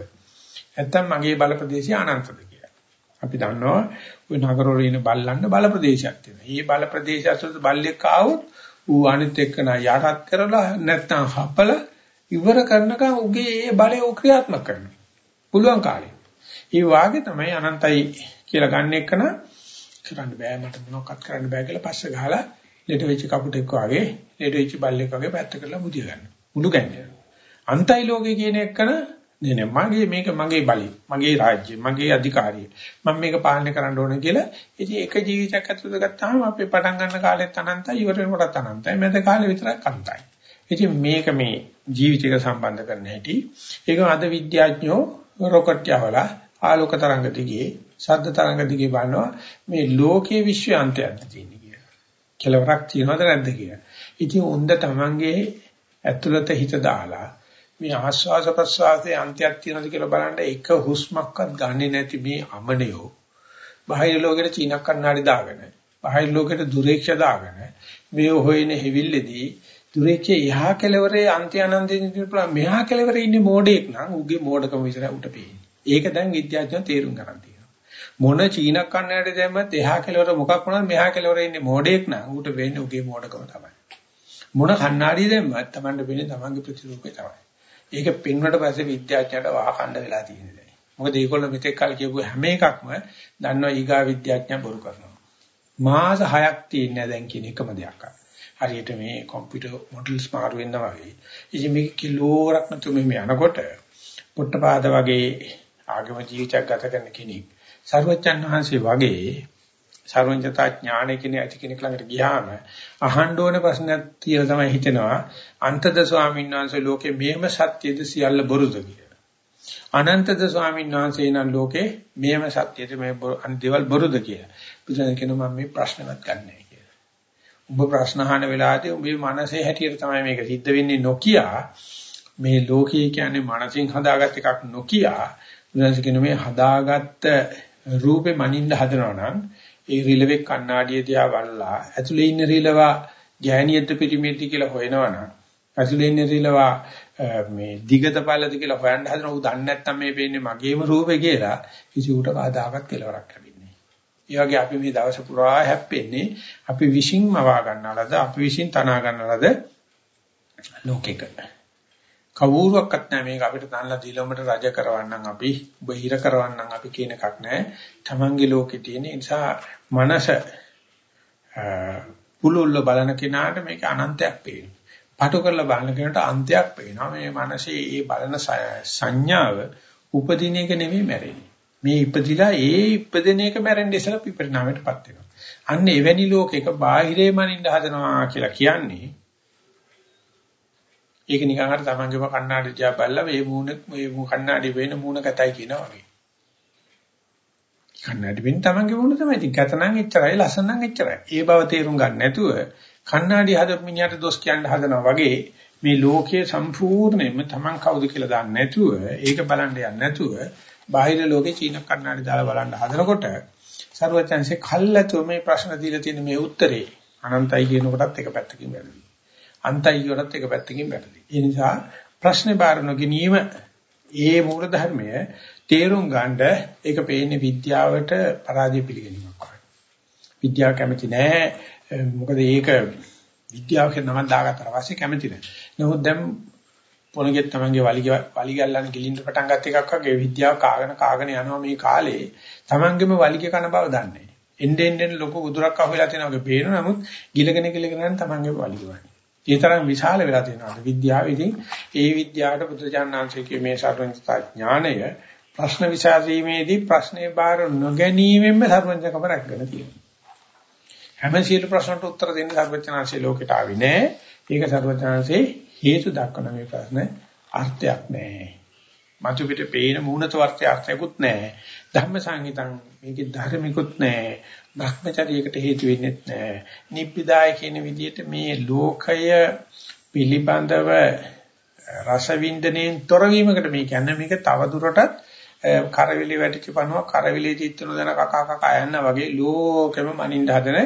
නැත්තම් මගේ බල ප්‍රදේශය අනන්තද කියලා. අපි දන්නවා ওই නගරවල ඉන්න බල්ලන්න බල ප්‍රදේශයක් තියෙනවා. මේ බල ප්‍රදේශ ඇතුළත බල්ලෙක් ආවොත් ඌ අනිත් එක්කන යටත් කරලා නැත්තම් හපල ඉවර කරනකම් උගේ ඒ බලය ක්‍රියාත්මක කරනවා. පුළුවන් කාලේ. ඒ වාගේ තමයි අනන්තයි කියලා ගන්න එකන කරන්න බෑ මට මොනවක්වත් කරන්න බෑ කියලා පස්සේ ගහලා ලෙඩ වෙච්ච කපුටෙක් වගේ ලෙඩ වෙච්ච බල්ලෙක් වගේ පැත්ත කරලා බුදිය ගන්න. මුළු ගැන්නේ. අන්තයි ලෝකේ කියන එකන නේ නේ මගේ මේක මගේ බලය මගේ රාජ්‍ය මගේ අධිකාරිය. මම මේක පාලනය කරන්න ඕනේ කියලා ඉතින් එක ජීවිතයක් ඇතුළත ගත්තාම අපි පටන් ගන්න කාලෙත් අනන්තයි ඉවර වෙනකොටත් අනන්තයි. මැද කාලේ විතරක් අනන්තයි ඉතින් මේක මේ ජීවිතයක සම්බන්ධ කරන හැටි. ඒක අද විද්‍යාඥයෝ රොකට් යවලා ආලෝක තරංග දිගේ ශබ්ද තරංග දිගේ බලනවා මේ ලෝකයේ විශ්වයන්තයක්ද තියෙන්නේ කියලා. කෙලවරක් තියනවද නැද්ද කියලා. ඉතින් උන්ද තමන්ගේ ඇතුළත හිත දාලා මේ ආස්වාස ප්‍රස්වාසයේ අන්තයක් තියෙනවද කියලා බලන්න එක හුස්මක්වත් ගන්නෙ නැති මේ අමනයෝ බාහිර ලෝකෙට චීන කන්නාඩි දාගෙන බාහිර ලෝකෙට දුරේක්ෂ දාගෙන මේ හොයන හිවිල්ලේදී දුරේක්ෂේ යහා කෙලවරේ අන්ත්‍ය අනන්තයෙන් කියලා මෙහා කෙලවරේ ඉන්නේ මෝඩෙක් නම් උගේ මෝඩකම විතර උට පේන්නේ. ඒක දැන් විද්‍යාඥයෝ තේරුම් ගන්න තියෙනවා. මොන චීන කන්නාඩි දැම්මත් එහා කෙලවර මොකක් වුණත් මෙහා කෙලවරේ ඉන්නේ මෝඩෙක් නම් උට වෙන්නේ උගේ මෝඩකම තමයි. මොන කන්නාඩි දැම්මත් Tamanට වෙන්නේ Tamanගේ ප්‍රතිරූපේ තමයි. ඒක පින්වට පස්සේ විද්‍යාඥයට වහකණ්ඩ වෙලා තියෙනවා. මොකද ඒගොල්ලෝ මෙතෙක් කල් කියපු හැම එකක්ම දන්නවා ඊගා විද්‍යාඥයා බොරු කරනවා. මාස 6ක් තියෙනවා දැන් කියන එකම දෙයක්. හරියට මේ කම්පියුටර් මොඩල්ස් මාරු වෙනවා වගේ. ඉතින් මේක කිලෝරක් නැතු මේ යනකොට පොට්ටපාද වගේ ආගම ජීවිතයක් ගත කරන කෙනෙක් සර්වචන් වහන්සේ වගේ සර්වඥතා ඥානය කියන ඇති කෙනෙක් ළඟට ගියාම අහන්න ඕන ප්‍රශ්නයක් තියලා තමයි හිතෙනවා අන්තද ස්වාමීන් වහන්සේ ලෝකේ මේම සත්‍යද සියල්ල බොරුද කියලා. අනන්තද ස්වාමීන් වහන්සේ නම් ලෝකේ මේම සත්‍යද මේ අන්තිවල් බොරුද කියලා. බුදුන් කියනවා මම මේ ප්‍රශ්නවත් ගන්නෑ කියලා. ඔබ ප්‍රශ්න අහන වෙලාවදී ඔබේ මනසේ හැටියට තමයි මේක සිද්ධ වෙන්නේ නොකිය මේ ලෝකයේ කියන්නේ මනසින් හදාගත් එකක් නොකිය බුදුන් කියන මේ හදාගත්ත රූපේ මනින්න හදනවා නම් ඒ රිලෙවේ කණ්ණාඩිය දිහා බලලා ඇතුලේ ඉන්න රිලවා ගෑණියෙක්ද පිටිමියෙක්ද කියලා හොයනවනම් ඇතුලේ ඉන්න රිලවා මේ දිගත පළද කියලා හොයන්න හදන උ දන්නේ නැත්නම් මේ වෙන්නේ මගේම රූපේ කියලා කිසි උට කවදාකවත් කෙලවරක් ලැබෙන්නේ නැහැ. ඒ වගේ අපි මේ දවස පුරා හැප්පෙන්නේ අපි විශ්ින්ම වා ගන්නලද අපි විශ්ින් තනා ගන්නලද ලෝකෙක. කවුරුවක්වත් නැහැ මේක අපිට තනලා දීලොමට රජ කරවන්නම් අපි ඔබ හිර කරවන්නම් අපි කියන එකක් නැහැ. Tamange ලෝකේ තියෙන නිසා මනස පුලුල්ල බලන කෙනාට මේක අනන්තයක් පේනවා. පටු කරලා බලන කෙනාට අන්තයක් පේනවා. මේ මනසේ ඒ බලන සංඥාව උපදින එක නෙමෙයි මැරෙන්නේ. මේ ඉපදිලා ඒ ඉපදින එක මැරෙන්න ඉස්සලා විපරිණාමයටපත් වෙනවා. අන්න එවැනි ලෝකයක බාහිරේ මනින්න හදනවා කියලා කියන්නේ ඒක නිකන් අර තමන්ගේම කණ්ණාඩි දිහා බලලා මේ මූණ මේ කණ්ණාඩි වෙන මූණ කතයි කියනවා වගේ. කණ්ණාඩි වෙන තමන්ගේ මූණ තමයි. ඉතින් කත නම් එච්චරයි ලස්සන නම් එච්චරයි. ඒ බව තේරුම් ගන්න නැතුව කණ්ණාඩි හදපු මිනිහට දොස් කියන්න හදනවා වගේ මේ ලෝකයේ සම්පූර්ණයෙන්ම තමන් කවුද කියලා දන්නේ නැතුව ඒක බලන්න යන්නේ නැතුව බාහිර ලෝකේ චීන කණ්ණාඩි දාලා බලන්න හදනකොට ਸਰවඥාන්සේ කල්ැතුව මේ ප්‍රශ්න දීලා තියෙන මේ උත්තරේ අනන්තයි කියන කොටත් එක පැත්තකින් වැරදි. අන්තයි වලත් එක පැත්තකින් වැටලි. ඒ නිසා ප්‍රශ්නේ බාර නොගැනීම ඒ මූල ධර්මය තේරුම් ගන්න ඒක පේන්නේ විද්‍යාවට පරාජය පිළිගැනීමක් වගේ. විද්‍යාව කැමති නැහැ. මොකද ඒක විද්‍යාව කියන නම දාගත්තට පස්සේ කැමති නැහැ. නමුත් දැන් පොණගෙත් තමන්ගේ වලිග වලිගල්ලන ගිලින්න පටන් ගත් එකක් වගේ විද්‍යාව කාගෙන කාගෙන යනවා මේ කාලේ තමන්ගේම වලිග කන බව දන්නේ. එන්නේ එන්නේ ලොකු උදුරක් අහුවෙලා තියෙනවා වගේ පේනවා. නමුත් ගිලගෙන ගිලගෙන යන තමන්ගේ වලිග වань. ඒ තරම් විශාල වෙලා තියෙනවා. විද්‍යාව ඉතින් ඒ විද්‍යාවට බුදුජානනාංශයේ මේ සර්වඥතා ඥාණය ප්‍රශ්න විසඳීමේදී ප්‍රශ්නේ බාර නොගැනීමෙන්ම සර්වඥකම රැකගෙන තියෙනවා. හැම සියලු ප්‍රශ්නට උත්තර දෙන්න සර්වඥාන්සේ ලෝකෙට ආවේ නෑ. ඒක සර්වඥාන්සේ හේතු දක්වන මේ ප්‍රශ්න අර්ථයක් නෑ. මතු පිට පේන මූණත වර්ථය අර්ථයක්වත් නෑ. ධම්ම සංහිතං මේකේ ධර්මිකුත් නෑ. භ්‍රමචරියකට හේතු වෙන්නේ නෑ. නිබ්බිදාය කියන විදිහට මේ ලෝකය පිළිබඳව රස වින්දනයෙන් තොර වීමකට මේ කියන්නේ මේක තව දුරටත් කරවිලි වැටිච්ච පණුවක් කරවිලි චිත්තන දන කකා කකා යන වගේ ලෝකෙම මනින්න හදන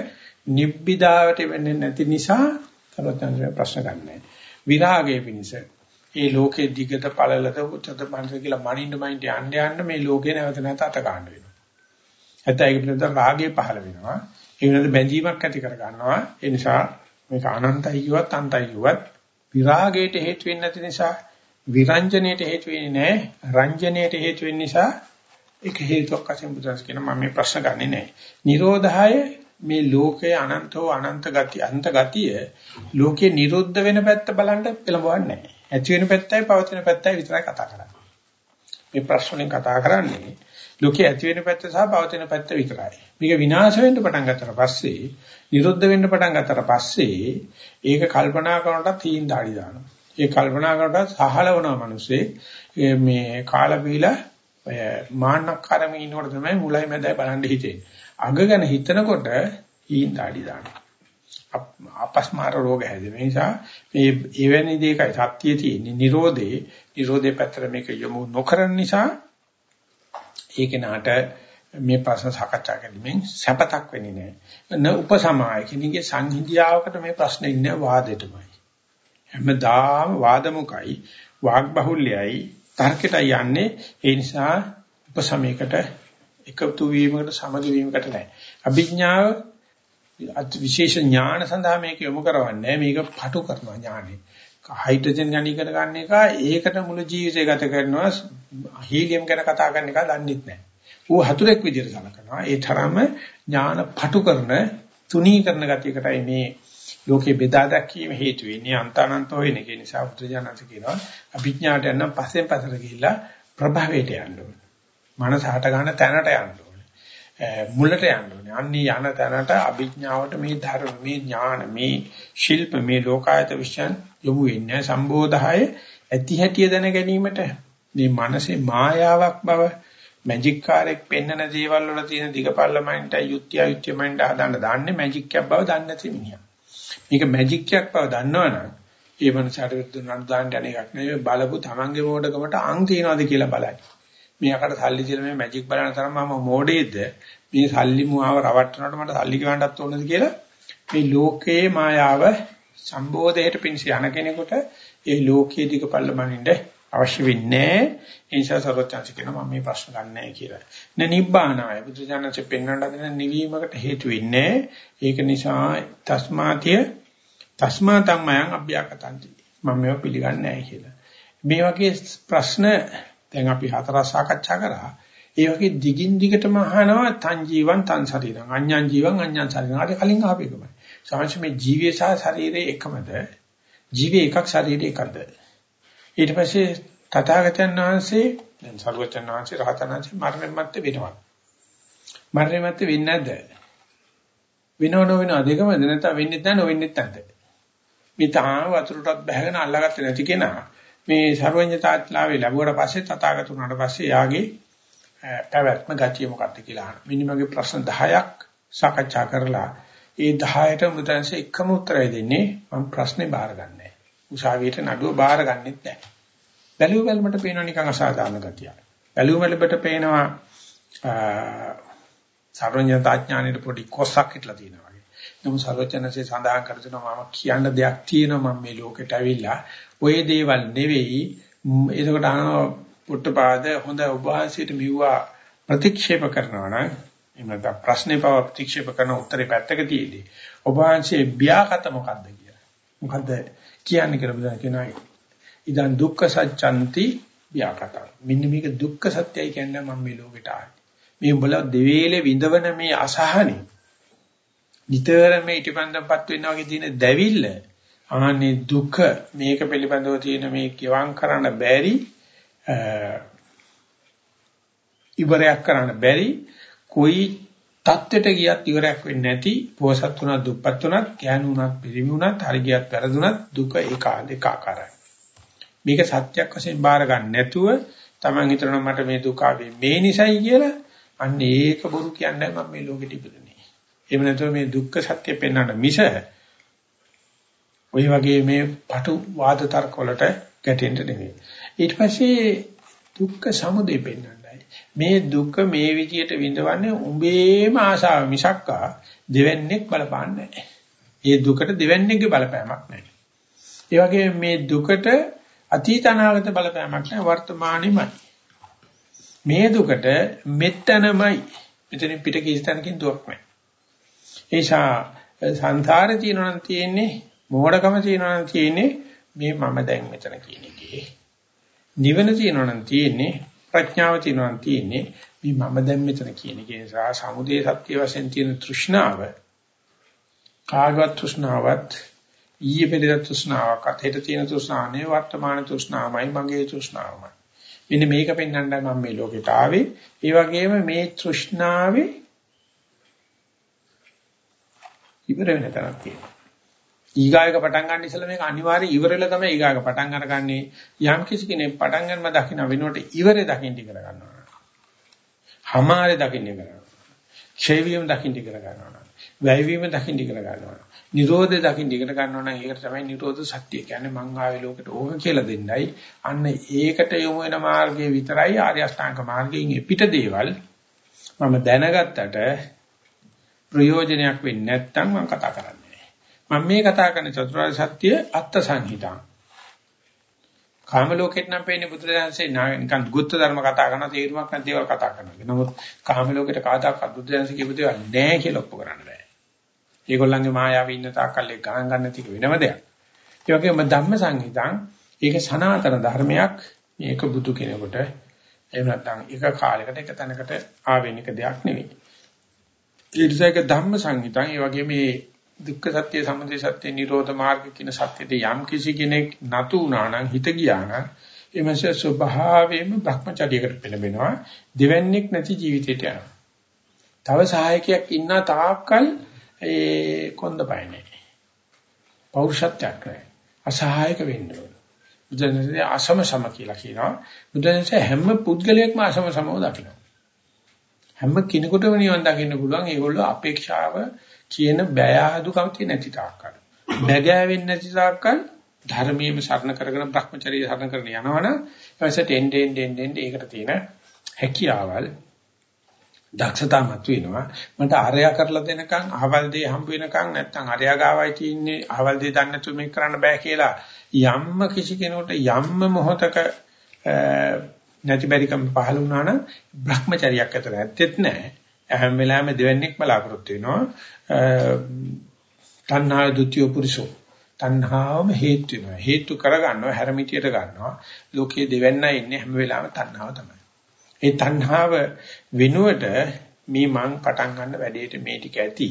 නිබ්බිදාවට වෙන්නේ නැති නිසා තරොතන්ගේ ප්‍රශ්න ගන්නෑ. විරාගයේ පිණිස ඒ ලෝකේ දිගට පළලද උච්චත මනස කියලා මනින්න මයින්ට යන්න යන්න මේ ලෝකේ නැවත නැවත අත ගන්න වෙනවා. නැත්නම් ඒක පිළිබඳ රාගය පහළ වෙනවා. ඒ වෙනද බැඳීමක් ඇති කර ගන්නවා. ඒ නිසා මේක අනන්තයි කිව්වත් අන්තයි කිව්වත් විරාගයට හේතු වෙන්නේ නැති නිසා විරංජනයට හේතු වෙන්නේ නැහැ. රංජනයට හේතු වෙන්න නිසා ඒක හේතුවක් වශයෙන් බුදුන්ස් කියන මම මේ ප්‍රශ්න ගන්නෙ නැහැ. නිරෝධය මේ ලෝකයේ අනන්තෝ අනන්ත ගති අන්ත ගතිය ලෝකේ නිරුද්ධ වෙන පැත්ත බලන්න පෙළඹවන්නේ නැහැ. ඇති වෙන පැත්තයි පවතින පැත්තයි විතරයි කතා කරන්නේ. මේ ප්‍රශ්නෙන් කතා කරන්නේ ලෝකේ ඇති වෙන පැත්ත සහ පවතින පැත්ත විතරයි. මේක විනාශ වෙන්න පටන් ගත්තට පස්සේ, නිරුද්ධ වෙන්න පටන් ගත්තට පස්සේ ඒක කල්පනා කරනකොට තීන් දාඩි දානවා. ඒ කල්පනා කරනකොට සහලවනවා මිනිස්සේ මේ කාලා බීලා ඔය මාන්නක්කාරම ඉන්නකොට තමයි මුලයි මැදයි බලන්න හිතෙන්නේ. අග ගැන හිතනකොට ඊන් දාඩි දානවා. අපස්මාර රෝග හැදෙන නිසා මේ එවැනි දෙයකයි සත්‍යය තියෙන්නේ. Nirodhe, Nirodhe පැත්තට මේක යොමු නොකරන නිසා ඒක නාට මේ ප්‍රශ්න සාකච්ඡා කිරීමෙන් සැපතක් වෙන්නේ නැහැ. න උපසමාය කෙනෙක්ගේ සංහිඳියාවකට මේ ප්‍රශ්නේ ඉන්නේ වාදෙටමයි. හැමදාම වාදමුකයි වාග් බහුල්‍යයි තර්කයට යන්නේ ඒ නිසා උපසමයකට එකතු වීමකට සමග වීමකට නැහැ. අභිඥාව විශේෂ ඥාන සඳහා මේක යොමු කරවන්නේ මේක පටු කරනවා ඥානෙ. හයිඩ්‍රජන් ගැන ඉගෙන ගන්න එක ඒකට මුළු ජීවිතය ගත කරනවා හීලියම් ගැන කතා කරන එක දන්නෙත් නැහැ. ඌ හතුරෙක් විදිහට සලකනවා. ඒ තරම ඥාන පටු කරන තුනී කරන ගතියකටයි මේ ලෝකේ බෙදා දැක්වීම හේතු වෙන්නේ අන්තානන්ත වෙන එක නිසා බුදුජානක කියනවා අභිඥාට යන්න පස්සෙන් පස්සට ගිහිල්ලා ප්‍රභවයට යන්න ඕනේ. මනස හට ගන්න තැනට යන්න ඕනේ. මුලට යන්න ඕනේ. අන්නේ යන තැනට අභිඥාවට මේ ධර්ම මේ ඥාන මේ ශිල්ප මේ ලෝකායත විශ්යන් යොමු වෙන්නේ සම්බෝධහය ඇති හැටිය දැන ගැනීමට මේ මනසේ මායාවක් බව මැජික් කාර්යයක් පෙන්වන දේවල් වල තියෙන දිගපල්ලමයින්ට යුක්තිය යුක්තියමයින්ට හදන්න දාන්නේ මැජික් එකක් බව දන්නේ නැති මිනිහා. මේක මැජික් එකක් බව දන්නවනම් ඒ මනසට විදුනන දාන්න යන එකක් නෙවෙයි බලපු තමන්ගේ මෝඩකමට අං තියනවාද කියලා බලයි. මේකට සල්ලි දීලා මේ මැජික් බලන තරම මම මෝඩේද මේ සල්ලි මුවාව රවට්ටනකොට මට සල්ලි ගවන්නත් ඕනද කියලා මේ ලෝකයේ මායාව සම්බෝධයට පිණිස යන කෙනෙකුට ඒ ලෝකයේ දිග පල්ලමනින්ද අවශ්‍ය වෙන්නේ ඒ නිසා සර්වචන්සි කියනවා මම මේ ප්‍රශ්න ගන්නෑ කියලා. න නිබ්බානාය බුදුජානක පෙන්වන්න දෙන නිවීමකට හේතු වෙන්නේ. ඒක නිසා තස්මාතිය තස්මා තමයන් අභ්‍යාකතන්ති. මම මේව පිළිගන්නේ නැහැ කියලා. මේ වගේ ප්‍රශ්න දැන් අපි හතරක් සාකච්ඡා කරා. ඒ වගේ දිගින් දිගටම අහනවා තන් ජීවන් තන් ශරීරං අඤ්ඤං ජීවන් අඤ්ඤං ශරීරං. ආදී කලින් ආපේකමයි. සමහර මේ ජීවය සහ ශරීරය එකමද? ජීවය එකක් ශරීරය එකද? ඊට පස්සේ තථාගතයන් වහන්සේ දැන් සරුවචන් වහන්සේ රහතන් වහන්සේ මරණය මැත්තේ වෙනවා. මරණය මැත්තේ වෙන්නේ නැද්ද? වෙනව නොවෙනව දෙකමද නැත්නම් වෙන්නේ නැහැ නොවෙන්නේ නැත්ද? මේ තාම වතුරටත් බහගෙන අල්ලගත්තේ නැති කෙනා මේ සර්වඥතාත්ලාවේ ලැබුවට පස්සේ තථාගත උනාට පස්සේ යාගේ පැවැත්ම ගතිය මොකක්ද කියලා අහන. මෙන්න මගේ ප්‍රශ්න 10ක් සාකච්ඡා කරලා ඒ 10ට මුදන්සේ එකම උත්තරය දෙන්නේ මම ප්‍රශ්නේ බාරගන්නේ උසාවියට නඩුව බාරගන්නෙත් නැහැ. බැලුව බැලමට පේනවා නිකන් අසාධාරණ ගතිය. බැලුව බැලමට පේනවා සර්වඥතා ඥානෙට පොඩි කොස්සක් හිටලා තියෙනවා වගේ. නමුත් සර්වඥන්සේ සඳහන් කර දෙනවා මම කියන්න දෙයක් තියෙනවා මම මේ ලෝකෙට ඇවිල්ලා ඔය දේවල් නෙවෙයි එතකොට අහනවා පුට්ටපාද හොඳ උපවාසයට මිව්වා ප්‍රතික්ෂේප කරනවා නම් එහෙම නැත්නම් ප්‍රශ්නේ පව ප්‍රතික්ෂේප කරන උත්තරේ පැත්තක තියේදී ඔබ වහන්සේ බ්‍යාකත මොකද්ද කියලා. මොකද්ද කියන්නේ කියලා බුදුන් කියනවා. ඉදන් දුක්ඛ සත්‍යන්ති ව්‍යාකත. මෙන්න මේක දුක්ඛ සත්‍යයි කියන්නේ මම මේ ලෝකෙට ආවේ. මේ උඹලා දෙවේලේ විඳවන මේ අසහනෙ නිතරම ඊටපන්දම්පත් වෙනවා වගේ තියෙන දැවිල්ල ආනේ දුක මේක පිළිබඳව තියෙන මේ කිවං කරන්න බැරි ඉවරයක් කරන්න බැරි કોઈ தත්වෙට ගියත් ඉවරයක් වෙන්නේ නැති පෝසත් උනා දුප්පත් උනා ඥාන උනා පිරිමි උනා හරියට වැරදුනත් දුක ඒකාකාරයි මේක සත්‍යක් වශයෙන් බාර ගන්න නැතුව Taman හිතනවා මට මේ දුක මේ නිසයි කියලා අන්න ඒක බොරු කියන්නේ මම මේ ලෝකෙට ඉපදුනේ. එහෙම නැතුව මේ දුක්ඛ සත්‍ය පෙන්වන්න මිස ওই වගේ මේ පටු වාද තර්ක වලට ගැටෙන්න නෙමෙයි. ඊට පස්සේ දුක්ඛ සමුදය පෙන්වන්නයි. මේ දුක මේ විදියට විඳවන්නේ උඹේම ආශාව මිසක්කා දෙවන්නේක් බලපාන්නේ නැහැ. ඒ දුකට දෙවන්නේගේ බලපෑමක් නැහැ. ඒ වගේ මේ දුකට අතීත අනාගත බලපෑමක් නැහැ වර්තමානෙමයි. මේ දුකට මෙතනමයි. මෙතනින් පිට කිසිතනකින් දුක් නැහැ. ඒසා සංසාරේ තියෙනවා නම් තියෙන්නේ මොහොඩකම තියෙනවා නම් තියෙන්නේ මේ මම දැන් මෙතන කියන එකේ. නිවන තියෙනවා නම් තියෙන්නේ ප්‍රඥාව තියෙනවා නම් තියෙන්නේ මේ මම දැන් මෙතන කියන එකේ නිසා සමුදේ සත්‍ය වශයෙන් තියෙන තෘෂ්ණාව කාගවත් තෘෂ්ණාවත් ඊයේ පෙරේද තෘෂ්ණාවක් අතේට තියෙන තෘෂ්ණානේ වර්තමාන තෘෂ්ණාවයි මගේ තෘෂ්ණාවයි. මෙන්න මේක පෙන්වන්නයි මම මේ ලෝකෙට ආවේ. ඒ වගේම මේ තෘෂ්ණාවේ ඉවර වෙන තරක් තියෙනවා. ඊගායක පටන් ගන්න ඉස්සෙල්ලා මේක අනිවාර්ය ඉවරෙලා තමයි ඊගායක පටන් අරගන්නේ. යම් කිසි කෙනෙක් පටන් ගන්නම දකින්න වෙනකොට ඉවරේ දකින්න ඉගෙන ගන්නවා. හමාරේ දකින්න ඉගෙන ගන්නවා. ක්ෂය වීම දකින්න ඉගෙන ගන්නවා. වැය වීම දකින්න ඉගෙන ගන්නවා. නිරෝධය දකින්න ඉගෙන ගන්නවා නම් ඒකට තමයි නිරෝධ සත්‍ය කියන්නේ මං ආවේ ලෝකෙට ඕක කියලා දෙන්නයි. අන්න ඒකට යොමු වෙන මාර්ගයේ විතරයි ආර්ය අෂ්ටාංග මාර්ගයෙන් පිට දේවල් මම දැනගත්තට ප්‍රයෝජනයක් වෙන්නේ නැත්නම් මම කතා කරන්නේ මම මේ කතා කරන චතුරාර්ය සත්‍ය අත්ත් සංහිතා. කාම ලෝකෙට නම් පෙන්නේ බුදුරජාණන්සේ නිකන් ගුත්ත ධර්ම කතා කරන තේරුමක් නැති දේවල් කතා කරනවා. නමුත් කාම ලෝකෙට කාදාක බුදුරජාණන්සේ කියපු දේවල් නැහැ කියලා ඔප්පු කරන්න බෑ. ඒගොල්ලන්ගේ මායාවේ ඉන්න තාක්කල් ඒක ගණන් ගන්න තික වෙනම දෙයක්. ඒ වගේම ධම්ම සංහිතං ඒක සනාතන ධර්මයක් මේක බුදු කෙනෙකුට එහෙම නැත්නම් එක කාලයකට එක තැනකට ආවෙනික දෙයක් නෙවෙයි. ඒ නිසා ඒක ධම්ම සංහිතං ඒ වගේ මේ දුක්ඛ සත්‍ය සමුදය සත්‍ය නිරෝධ මාර්ග කියන සත්‍යෙට යම් කිසි කෙනෙක් නතු වුණා නම් හිත ගියා නම් එමස ස්වභාවයෙන්ම භ්‍රමචර්යයකට පෙළඹෙනවා දෙවන්නේක් නැති ජීවිතයට යනවා. තව සහායකයක් ඉන්න තාක්කල් ඒ කොන්ද බය නැහැ. පෞරුෂත්වයක් නැහැ. අසහායක වෙන්න ඕන. බුදුන්සේ අසම සම කියලා කියනවා. බුදුන්සේ හැම පුද්ගලයෙක්ම අසම සමව දකිනවා. හැම කෙනෙකුටම නිවන් දකින්න පුළුවන් ඒගොල්ලෝ අපේක්ෂාව කියන බය ආදුකම් තියෙන නැති තාක්කල්. බැගෑවෙන්නේ නැති තාක්කල් ධර්මයේම සරණ කරගෙන Brahmacharya සරණ කරගෙන යනවනම් ඊපස්සේ ටෙන් ටෙන් ටෙන් ටෙන් ඒකට තියෙන හැකියාවල් දක්ෂතා මතුවෙනවා මට අරයා කරලා දෙනකන් අහවල් දේ හම්බ වෙනකන් නැත්නම් අරයා ගාවයි තින්නේ අහවල් දේ දන්නේ නැතුව මේක කරන්න බෑ කියලා යම්ම කිසි කෙනෙකුට යම්ම මොහතක නැති බැරිකම් පහළ වුණා නම් Brahmacharyaක් අතර ඇත්තෙත් නැහැ හැම වෙලාවෙම දෙවන්නේක් බලාපොරොත්තු වෙනවා. තණ්හා දුතිය පුරුෂෝ. තණ්හාවම හේතු වෙනවා. හේතු කරගන්නවා හැරමිටියට ගන්නවා. ලෝකයේ දෙවන්නයි ඉන්නේ හැම වෙලාවෙම තණ්හාව තමයි. ඒ තණ්හාව වෙනුවට මේ මං පටන් ගන්න වැඩේට මේ ටික ඇති.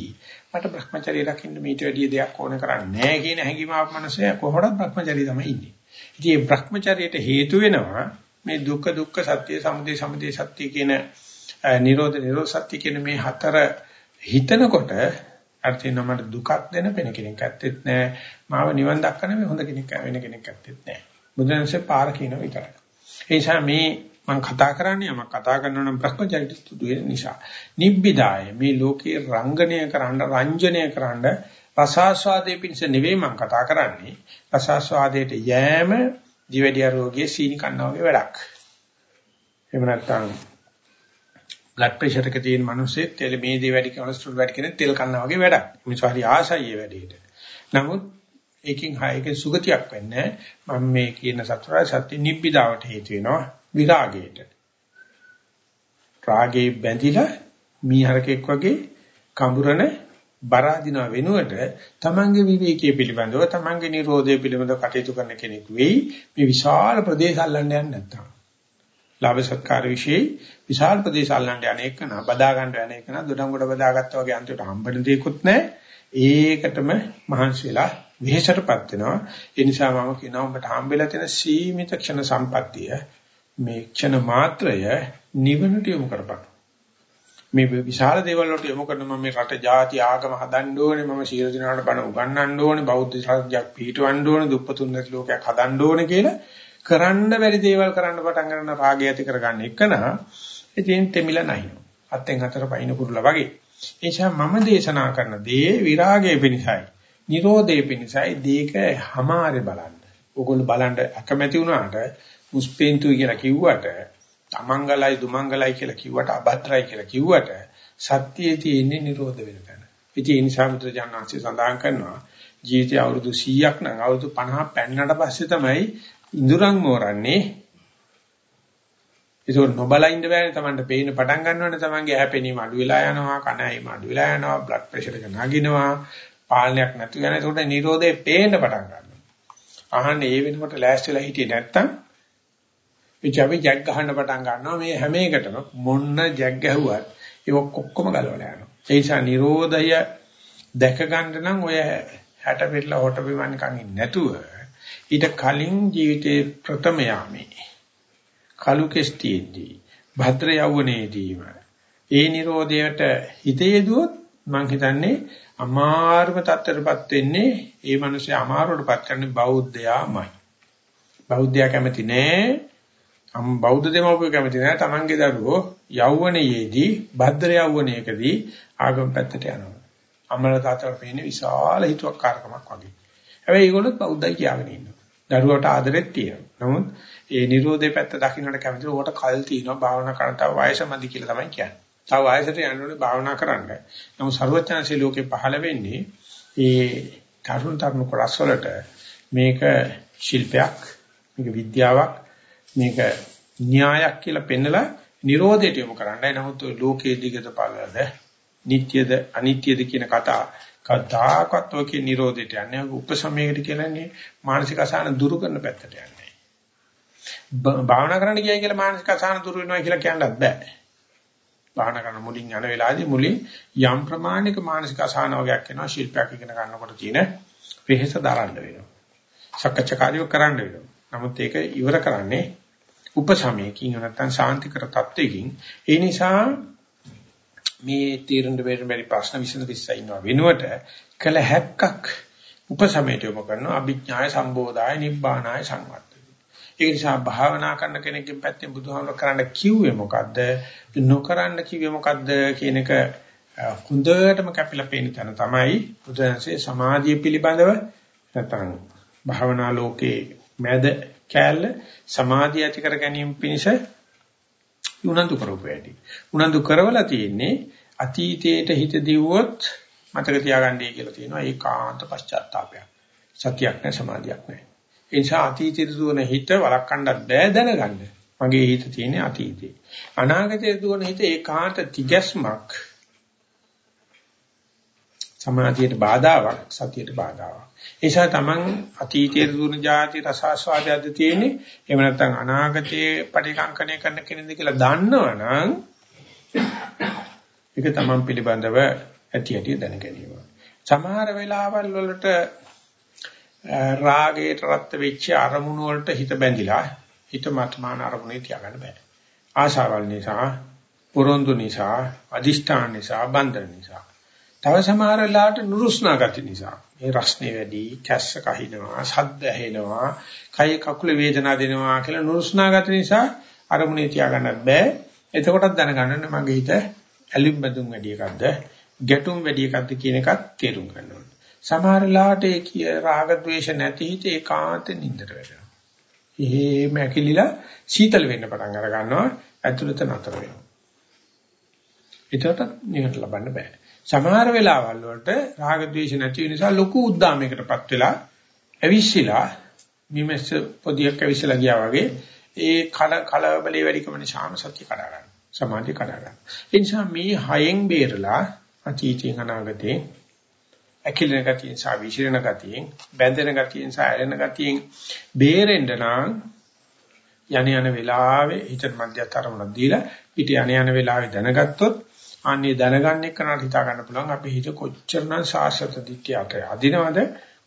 මට Brahmacharya රකින්න මීට වැඩිය දෙයක් ඕන කරන්නේ නැහැ කියන හැඟීම ආව මනසේ කොහොමද Brahmacharya තමයි ඉන්නේ. ඉතින් මේ Brahmacharyaට හේතු වෙනවා මේ දුක්ඛ දුක්ඛ සත්‍ය සමුදය සමුදය සත්‍ය කියන නිරෝධ නිරෝධ සත්‍ය කියන මේ හතර හිතනකොට අර්ථින මට දුකක් දෙන වෙන කෙනෙක් ඇත්තෙත් නැහැ. මාව නිවන් දක්කන මේ හොඳ කෙනෙක් වෙන කෙනෙක් ඇත්තෙත් නැහැ. බුදුන්සේ පාර කියන විතරයි. ඒ නිසා මේ මම කතා කරන්නේ යමක් කතා කරනවා නම් භ්‍රමචරිත ස්තුතු වෙන නිසා. නිබ්බිදාය මේ ලෝකේ රංගනය කරන්න රංජනය කරන්න රසාස්වාදයේ පිණිස නෙවෙයි මම කතා කරන්නේ. රසාස්වාදයට යෑම දිවැඩිය රෝගයේ සීනි කන්නා වගේ වැඩක්. එහෙම නැත්නම් බ්ලඩ් ප්‍රෙෂර් එක තියෙන මිනිස්සෙක් තෙල මේදී වැඩි කොලෙස්ටරෝල් වැඩි කෙනෙක් තෙල් කන්නා වගේ වැඩක්. මිනිස්සු හරි ආසයි ඒ වැඩේට. නමුත් ඒකෙන් හයක සුගතියක් වෙන්නේ මම මේ කියන සතරයි සත්‍ය නිබ්බිදාවට හේතු වෙනවා විරාගයට. රාගේ බැඳිලා මීහරකෙක් වගේ කඹරන බර අදින වෙනුවට තමන්ගේ විවේකයේ පිළිබඳව තමන්ගේ නිරෝධය පිළිබඳව කටයුතු කරන කෙනෙක් වෙයි මේ විශාල ප්‍රදේශ අල්ලන්න යන්නේ නැත්තම්. ලාභ සත්කාර વિશે විශාල ප්‍රදේශ අල්ලන්න යන එක නා බදා ගන්න යන එක නා දොඩම් කොට බදාගත්තා වගේ අන්තිමට හම්බෙන දෙයක්වත් නැහැ. ඒකටම මහන්සි වෙලා විහෙසටපත් වෙනවා. ඒ නිසා මම කියනවා ඔබට හම්බෙලා තියෙන සීමිත ක්ෂණ සම්පත්තිය මේ ක්ෂණ මාත්‍රය නිවනට යොමු කරපන්. මේ විශාල දේවල් වලට යොමු කරන මම මේ රට ජාති ආගම හදන්න ඕනේ මම සීල දිනාට බණ උගන්වන්න ඕනේ බෞද්ධ සත්‍යයක් පිළිටවන්න ඕනේ දුප්පතුන් නැති ලෝකයක් හදන්න ඕනේ කියලා කරන්න බැරි දේවල් කරන්න පටන් ගන්න රාගය ඇති කරගන්න එකන ඉතින් තෙමිලා නැහැ අත්ෙන් හතර පයින් කුරුලා වගේ. ඒ නිසා මම දේශනා කරන දේ විරාගයේ පිණිසයි නිරෝධයේ පිණිසයි. දීක හමාරේ බලන්න. ඕගොල්ලෝ බලන්න අකමැති වුණාට මුස්පේන්තුයි කියලා කිව්වට තමංගලයි දුමංගලයි කියලා කිව්වට අබද්දරයි කියලා කිව්වට සත්‍යයේ තියෙන්නේ නිරෝධ වෙන තැන. ඉතින් ඒ නිසා මුද්‍රජානන්සේ සඳහන් කරනවා ජීවිතය අවුරුදු 100ක් නම් අවුරුදු 50 පෙන්නට පස්සේ තමයි ඉඳුරන් මෝරන්නේ. ඒක නොබලා ඉන්න බෑනේ Tamanට පේන්න පටන් ගන්නවනේ Tamanගේ හැපෙනීම අඩු වෙලා යනවා, කන ඇහිම අඩු වෙලා යනවා, බ්ලඩ් ප්‍රෙෂර් එක නගිනවා, පාලනයක් නැතු වෙන. ඒකට නිරෝධය පේන්න පටන් ගන්නවා. අහන්නේ ඒ වෙනකොට ලෑස්තිලා හිටියේ නැත්තම් ඉතින් අපි ජැක් ගහන්න පටන් ගන්නවා මේ හැම එකටම මොන්න ජැක් ගැහුවත් ඒක ඔක්කොම ගලවලා යනවා. ඒ නිසා Nirodhaය දැක ගන්න නම් ඔය 60 පෙරලා හොට බිමන් කන්නේ නැතුව ඊට කලින් ජීවිතේ ප්‍රථම යාමේ කලු කෙස්ටියේදී භද්‍ර යවුණේදීම ඒ Nirodhaයට හිතේ දුවොත් මං හිතන්නේ අමාරුම තත්ත්වයටපත් වෙන්නේ ඒ මිනිස්සේ අමාරුවටපත් කරන්නේ බෞද්ධයාමයි. බෞද්ධයා කැමති නෑ අම් බෞද්ධ දෙමව්පිය කැමති නැහැ තමන්ගේ දරුවෝ යෞවනයේදී භද්‍ර යෞවනයේකදී ආගම පැත්තට යනවා. අමල තාත්තට පේන්නේ විශාල හිතුවක්කාරකමක් වගේ. හැබැයි ඒගොල්ලොත් බෞද්ධයි කියලාගෙන ඉන්නවා. දරුවට ආදරෙත් තියෙනවා. නමුත් ඒ Nirodhe පැත්ත දකින්නට කැමති උකට කල් තියෙනවා භාවනා කරන තව වයසමදි කියලා තමයි කියන්නේ. තව වයසට යනකොට භාවනා කරන්න. නමුත් ਸਰවඥාන්සේ ලෝකේ පහළ වෙන්නේ ඒ තරුණ තරුණ කොටස් වලට මේක ශිල්පයක්, මේක විද්‍යාවක්, මේක න්‍යායක් කියලා පෙන්නලා Nirodheට යොමු කරන්නයි. නමුත් ලෝකයේ දිගට පළද නිට්‍යද අනිත්‍යද කියන කතා කතාකත් ඔකේ Nirodheට යන්නේ උපසමයකට කියන්නේ මානසික අසහන දුරු කරන පැත්තට යන්නේ. භාවනා කරන්න ගියයි කියලා මානසික අසහන දුරු වෙනවා කියලා කියන්නත් බෑ. භාවනා කරන මුලින් යන වෙලාවේදී මුලින් යම් ප්‍රමාණික මානසික අසහන වගේක් වෙනවා ශිල්පයක් ඉගෙන ගන්නකොට තියෙන වෙහෙස දරන්න වෙනවා. සක්කච්ඡාකාරීව කරන්න වෙනවා. නමුත් ඒක ඉවර කරන්නේ උපසමයකින් නැත්නම් ශාන්තිකර තත්වයකින් ඒ නිසා මේ තීරණ දෙන්න බැරි ප්‍රශ්න විසඳ විශ්සයි ඉන්නවා වෙනුවට කළ හැක්කක් උපසමයට යොමු කරනවා අභිඥාය සම්බෝධාය නිබ්බානාය සංවත්තය. ඒ නිසා භාවනා කරන කෙනෙක්ගෙන් පැත්තෙන් බුදුහාමර කරන්න කිව්වේ මොකද්ද? නොකරන්න කිව්වේ මොකද්ද කියන එක හොඳටම කැපිලා පේන තැන තමයි බුදුන්සේ සමාධිය පිළිබඳව නැත්නම් භාවනා ලෝකේ මැද කෑල්ල සමාධිය ඇති කර ගැනීම පිණිස උනන්දු කරපු වැඩි. උනන්දු කරවලා තියෙන්නේ අතීතයට හිත දිවුවොත් මතක තියාගන්නයි කියලා තියෙනවා ඒකාන්ත පශ්චාත්තාපයක්. සතියක් නැහැ සමාධියක් නැහැ. ඒ නිසා අතීතයට දුවන හිත වළක්වන්නත් බෑ දැනගන්න. මගේ හිත තියෙන්නේ අතීතේ. අනාගතයට දුවන හිත ඒකාන්ත තිගැස්මක්. සමාධියට බාධාවක් සතියට බාධාවක්. ඒ නිසා තමන් අතීතයේ දුන જાති රසාස්වාදයක්ද තියෙන්නේ එහෙම නැත්නම් අනාගතයේ පරිකංකණය කරන කෙනෙක්ද කියලා දන්නවනම් ඒක තමන් පිළිබඳව ඇති ඇති දැන ගැනීම. සමහර වෙලාවල් වලට රාගයට රත් වෙච්ච අරමුණු වලට හිත බැඳිලා හිත මත්මාන අරමුණේ තියාගන්න බෑ. ආශාවල් නිසා, පුරොන්දු නිසා, අදිෂ්ඨාන නිසා, බන්ධන නිසා තව සමහර වෙලාවට නුරුස්නා ගති නිසා මේ රස්නේ වැඩි, කැස්ස කහිනවා, ශබ්ද ඇහෙනවා, කය කකුල වේදනා දෙනවා කියලා නුරුස්නා ගති නිසා අරමුණේ තියාගන්නත් බෑ. එතකොටත් දැනගන්න මගේ හිත ඇලිම් බඳුන් වැඩි එකක්ද, ගැටුම් වැඩි එකක්ද කියන එකත් තේරුම් ගන්න ඕනේ. සමහර වෙලාවට ඒ කිය රාග ద్వේෂ නැති හිත ඒකාන්ත නින්දට වැටෙනවා. එහෙම ඇකිලිලා සීතල වෙන්න පටන් අර ගන්නවා, ඇතුළත නතර වෙනවා. ඒකට නිකට ලබන්න බෑ. සමහර වෙලාවල් වලට රාග ద్వේෂ නැති වෙන නිසා ලොකු උද්දාමයකටපත් වෙලා ඇවිස්සලා මිමස් පොදියක් ඇවිස්සලා ගියා වගේ ඒ කල කලබලේ වැඩිකම නිසාම සත්‍ය කඩා ගන්න. සමාධිය කඩා ගන්න. ඒ නිසා මේ හයෙන් බේරලා අතීතයෙන් අනාගතේ ඇකිලෙන ගතියෙන් සහ විසිරෙන ගතියෙන් බැඳෙන ගතියෙන් සහ ඇලෙන ගතියෙන් බේරෙන්න නම් යණ යන වෙලාවේ හිතට මධ්‍යස්තරමුණක් දීලා පිට යණ යන වෙලාවේ දැනගත්තොත් අන්නේ දැනගන්න එක්කනට හිතා ගන්න පුළුවන්. අපි හිත කොච්චරනම් සාසත දිට්ඨියට අදිනවද?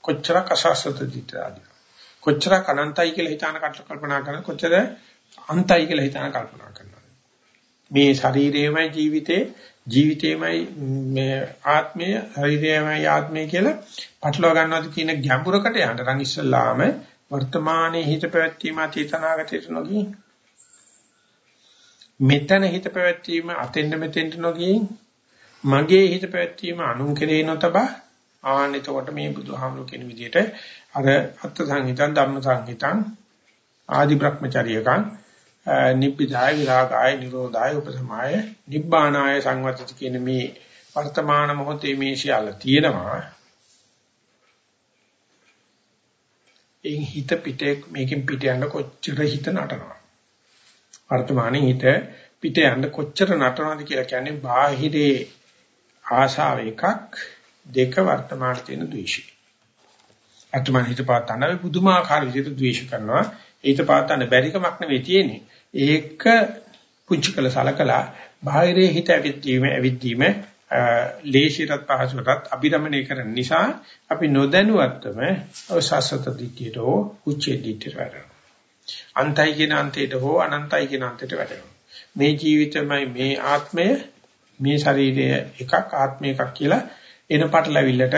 කොච්චරක් අසාසත දිට්ඨියට අදිනවද? කොච්චරක් අනන්තයි කියලා හිතාන කල්පනා කරන කොච්චර අන්තයි කියලා හිතාන කල්පනා කරනවා මේ ශරීරයමයි ජීවිතේ ජීවිතේමයි මේ ආත්මය ශරීරයමයි ආත්මය කියලා පටලවා ගන්නවාද කියන ගැඹුරකට යන්න. නම් ඉස්සල්ලාම වර්තමානයේ හිත පැවැත්වීම අතීතනාගතයට නොගිය මෙතන හිත පැවැත්වීම අතෙන්ද මෙතෙන්ට නොගිය මගේ හිත පැවැත්වීම අනුන් කෙරේ නොතබා ආන්න එතකොට මේ බුදුහාමුදුරු කියන විදිහට අර අත්ථ සංහිතං ධම්ම සංහිතං ආදි බ්‍රහ්මචර්යකං නිබ්බිදාය විරාගාය නිරෝධාය උපසමාය නිබ්බානාය සංවත්තති කියන මේ වර්තමාන මොහොතේ මේ සියල්ල තියෙනවා. එයින් හිත පිටේ මේකෙන් පිට යන කොච්චර හිත නටනවා. වර්තමානයේ හිත පිට යන කොච්චර නටනවද කියලා කියන්නේ බාහිරේ ආශාව එකක් දෙක වර්තමානයේ තියෙන ද්වේෂය. වර්තමාන හිත පාතන පුදුමාකාර විදිහට ද්වේෂ කරනවා. ඊට පාතන බැරිකමක් නෙවෙයි තියෙන්නේ. ඒක පුංචි කළ සලකලා බාහිරේ හිත ඇවිද්දීම ඇවිද්දීම ලේසියට පහසුටත් අභිරමණය කරන නිසා අපි නොදැනුවත්වම සසත දිටියට හෝ උච්චේ දිටියට වැටෙනවා. අන්තයි කියන අන්තයට හෝ අනන්තයි කියන අන්තයට වැටෙනවා. මේ ජීවිතමයි මේ ආත්මය මේ ශරීරය එකක් ආත්මය එකක් කියලා එන පටලැවිල්ලට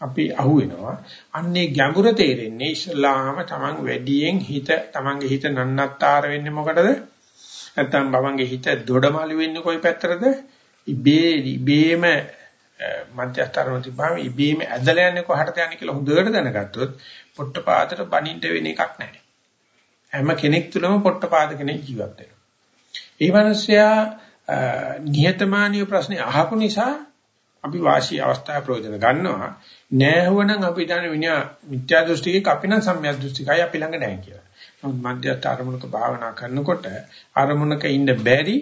අපි අහු වෙනවා. අන්නේ ගැඹුර තේරෙන්නේ ඉස්ලාම තමන් වැඩියෙන් හිත තමන්ගේ හිත නන්නත්තර වෙන්නේ මොකටද? නැත්නම් බවන්ගේ හිත දොඩමාළු වෙන්නේ කොයි පැත්තටද? ඉබේ ඉබේම මධ්‍යස්තරම තිබ්බම ඉබේම ඇදලා යන්නේ කොහටද යන්නේ කියලා හොඳට දැනගත්තොත් පොට්ටපාදට බනින්න වෙන එකක් නැහැ. හැම කෙනෙක් තුළම පොට්ටපාද කෙනෙක් ජීවත් වෙනවා. ඒ මිනිස්සයා නිහතමානී ප්‍රශ්නේ අහපු නිසා අපි වාසී අවස්ථාවේ ප්‍රයෝජන ගන්නවා නෑහුවනම් අපි දන්න විඤ්ඤා මිත්‍යා දෘෂ්ටිකේ කපින සම්‍යක් දෘෂ්ටිකයි අපි ළඟ නැහැ කියලා. නමුත් මධ්‍යස්ථ අරමුණක භාවනා කරනකොට අරමුණක ඉන්න බැරි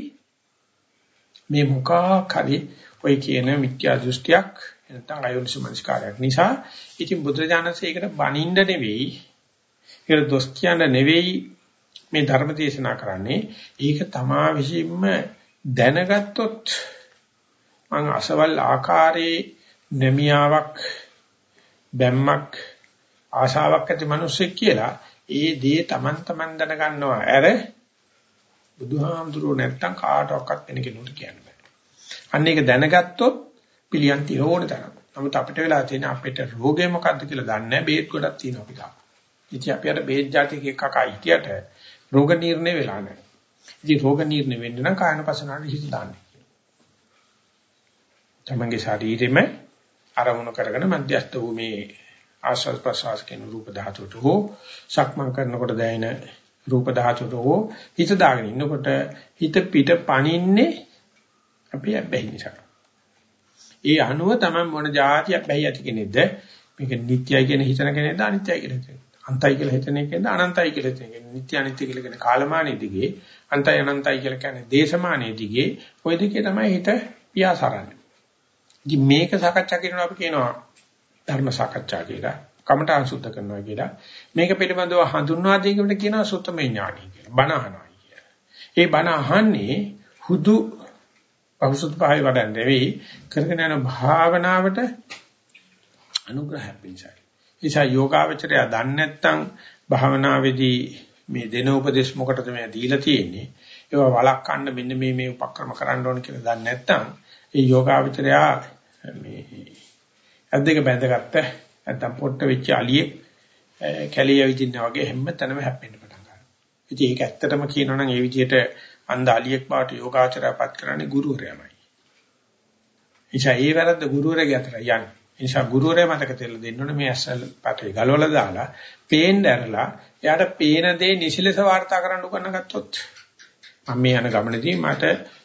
මේ මුඛා කරි ඔය කියන මිත්‍යා දෘෂ්ටියක් නැත්නම් අයෝනිසු මනස්කාරයක් නිසා ඉතින් බුදුරජාණන්සේ ඒකට බනින්න නෙවෙයි ඒකට දොස් කියන්න නෙවෙයි මේ ධර්ම දේශනා කරන්නේ ඒක තමා විසින්ම දැනගත්තොත් මං අසවල් ආකාරයේ නැමියාවක් බැම්මක් ආශාවක් ඇති මිනිස්සෙක් කියලා ඒ දේ Taman taman දැනගන්නවා ඇර බුදුහාමුදුරුවෝ නැත්තම් කාටවත් වෙන කෙනෙකුට කියන්න බෑ. අන්න ඒක දැනගත්තොත් පිළියම් තියන ඕන තරම්. නමුත් අපිට වෙලා තියෙන අපිට රෝගේ මොකද්ද කියලා දන්නේ නැහැ බේත් ගොඩක් තියෙනවා අපි ගාව. ඉතින් අපි අර බේත් જાති කීක කකා හිටියට රෝග නිర్ణය වෙලා නැහැ. ඉතින් රෝග නිర్ణය වෙන්න නම් කායනපසනාවට හිත දාන්න කියනවා. තමන්ගේ ශරීරෙම ආරමුණු කරගෙන මධ්‍යස්ත වූ මේ ආශ්වාස ප්‍රශ්වාස කියන රූප ධාතුවට හෝ සක්මන් කරනකොට දැනෙන රූප ධාතුවට හෝ හිත දාගෙන ඉන්නකොට හිත පිට පනින්නේ අපි අබ්බැහි නිසා. ඒ අනුව තමන් මොන જાති අබ්බැහි ඇති කෙනෙක්ද මේක නිට්ටයයි කියන හිතන කෙනෙක්ද අනිත්‍යයි කියන කෙනෙක්ද අන්තයි කියලා හිතන එකද අනන්තයි කියලා හිතන කෙනෙක්. නිට්ටය අනිත්‍ය කියලා කියන කාලමානයේ දිගේ අන්තයි අනන්තයි කියලා කියන්නේ දේශමානයේ දිගේ ওই දෙකේ තමයි හිත පියාසරන්නේ. ඉතින් මේක සාකච්ඡා කරනවා අපි කියනවා ධර්ම සාකච්ඡා කියලා. කමඨාන් සුද්ධ කරනවා කියලා. මේක පිළිබඳව හඳුන්වා දීකට කියනවා සුත්තමේ ඥානයි කියලා. බණ අහනවා කියලා. ඒ බණ අහන්නේ හුදු පෞසුත් පහයි වඩන් නෙවෙයි කරගෙන යන භාවනාවට අනුග්‍රහයක් පිණිසයි. ඒසා යෝගාවචරය දන්නේ නැත්නම් භාවනාවේදී මේ දෙන උපදේශ මොකටද මේ දීලා තියෙන්නේ? ඒවා වළක්වන්න මෙන්න මේ මේ උපක්‍රම කරන්න ඕන කියලා දන්නේ නැත්නම් ඒ යෝගාවචරයා මේ ඇද්දක බැඳගත්ත නැත්තම් පොට්ට වෙච්ච අලියෙක් කැලිය විදින්න වගේ හැම තැනම හැප්පෙන්න පටන් ගන්නවා. ඉතින් ඒක ඇත්තටම කියනවා නම් ඒ විදිහට අන්ධ අලියෙක් බවට යෝගාචරයපත් කරන්නේ ගුරුවරයාමයි. එيشා ඒ වැරද්ද ගුරුවරයාගේ අතට යන්නේ. එනිසා ගුරුවරයා මතක තියලා දෙන්න ඕනේ මේ ඇස්සල් පටේ ගලවලා දාලා පේන්න ඇරලා එයාට පේන දේ නිසිලස වාර්තා කරන්න උගන්න ගත්තොත් මම මේ යන ගමනේදී මට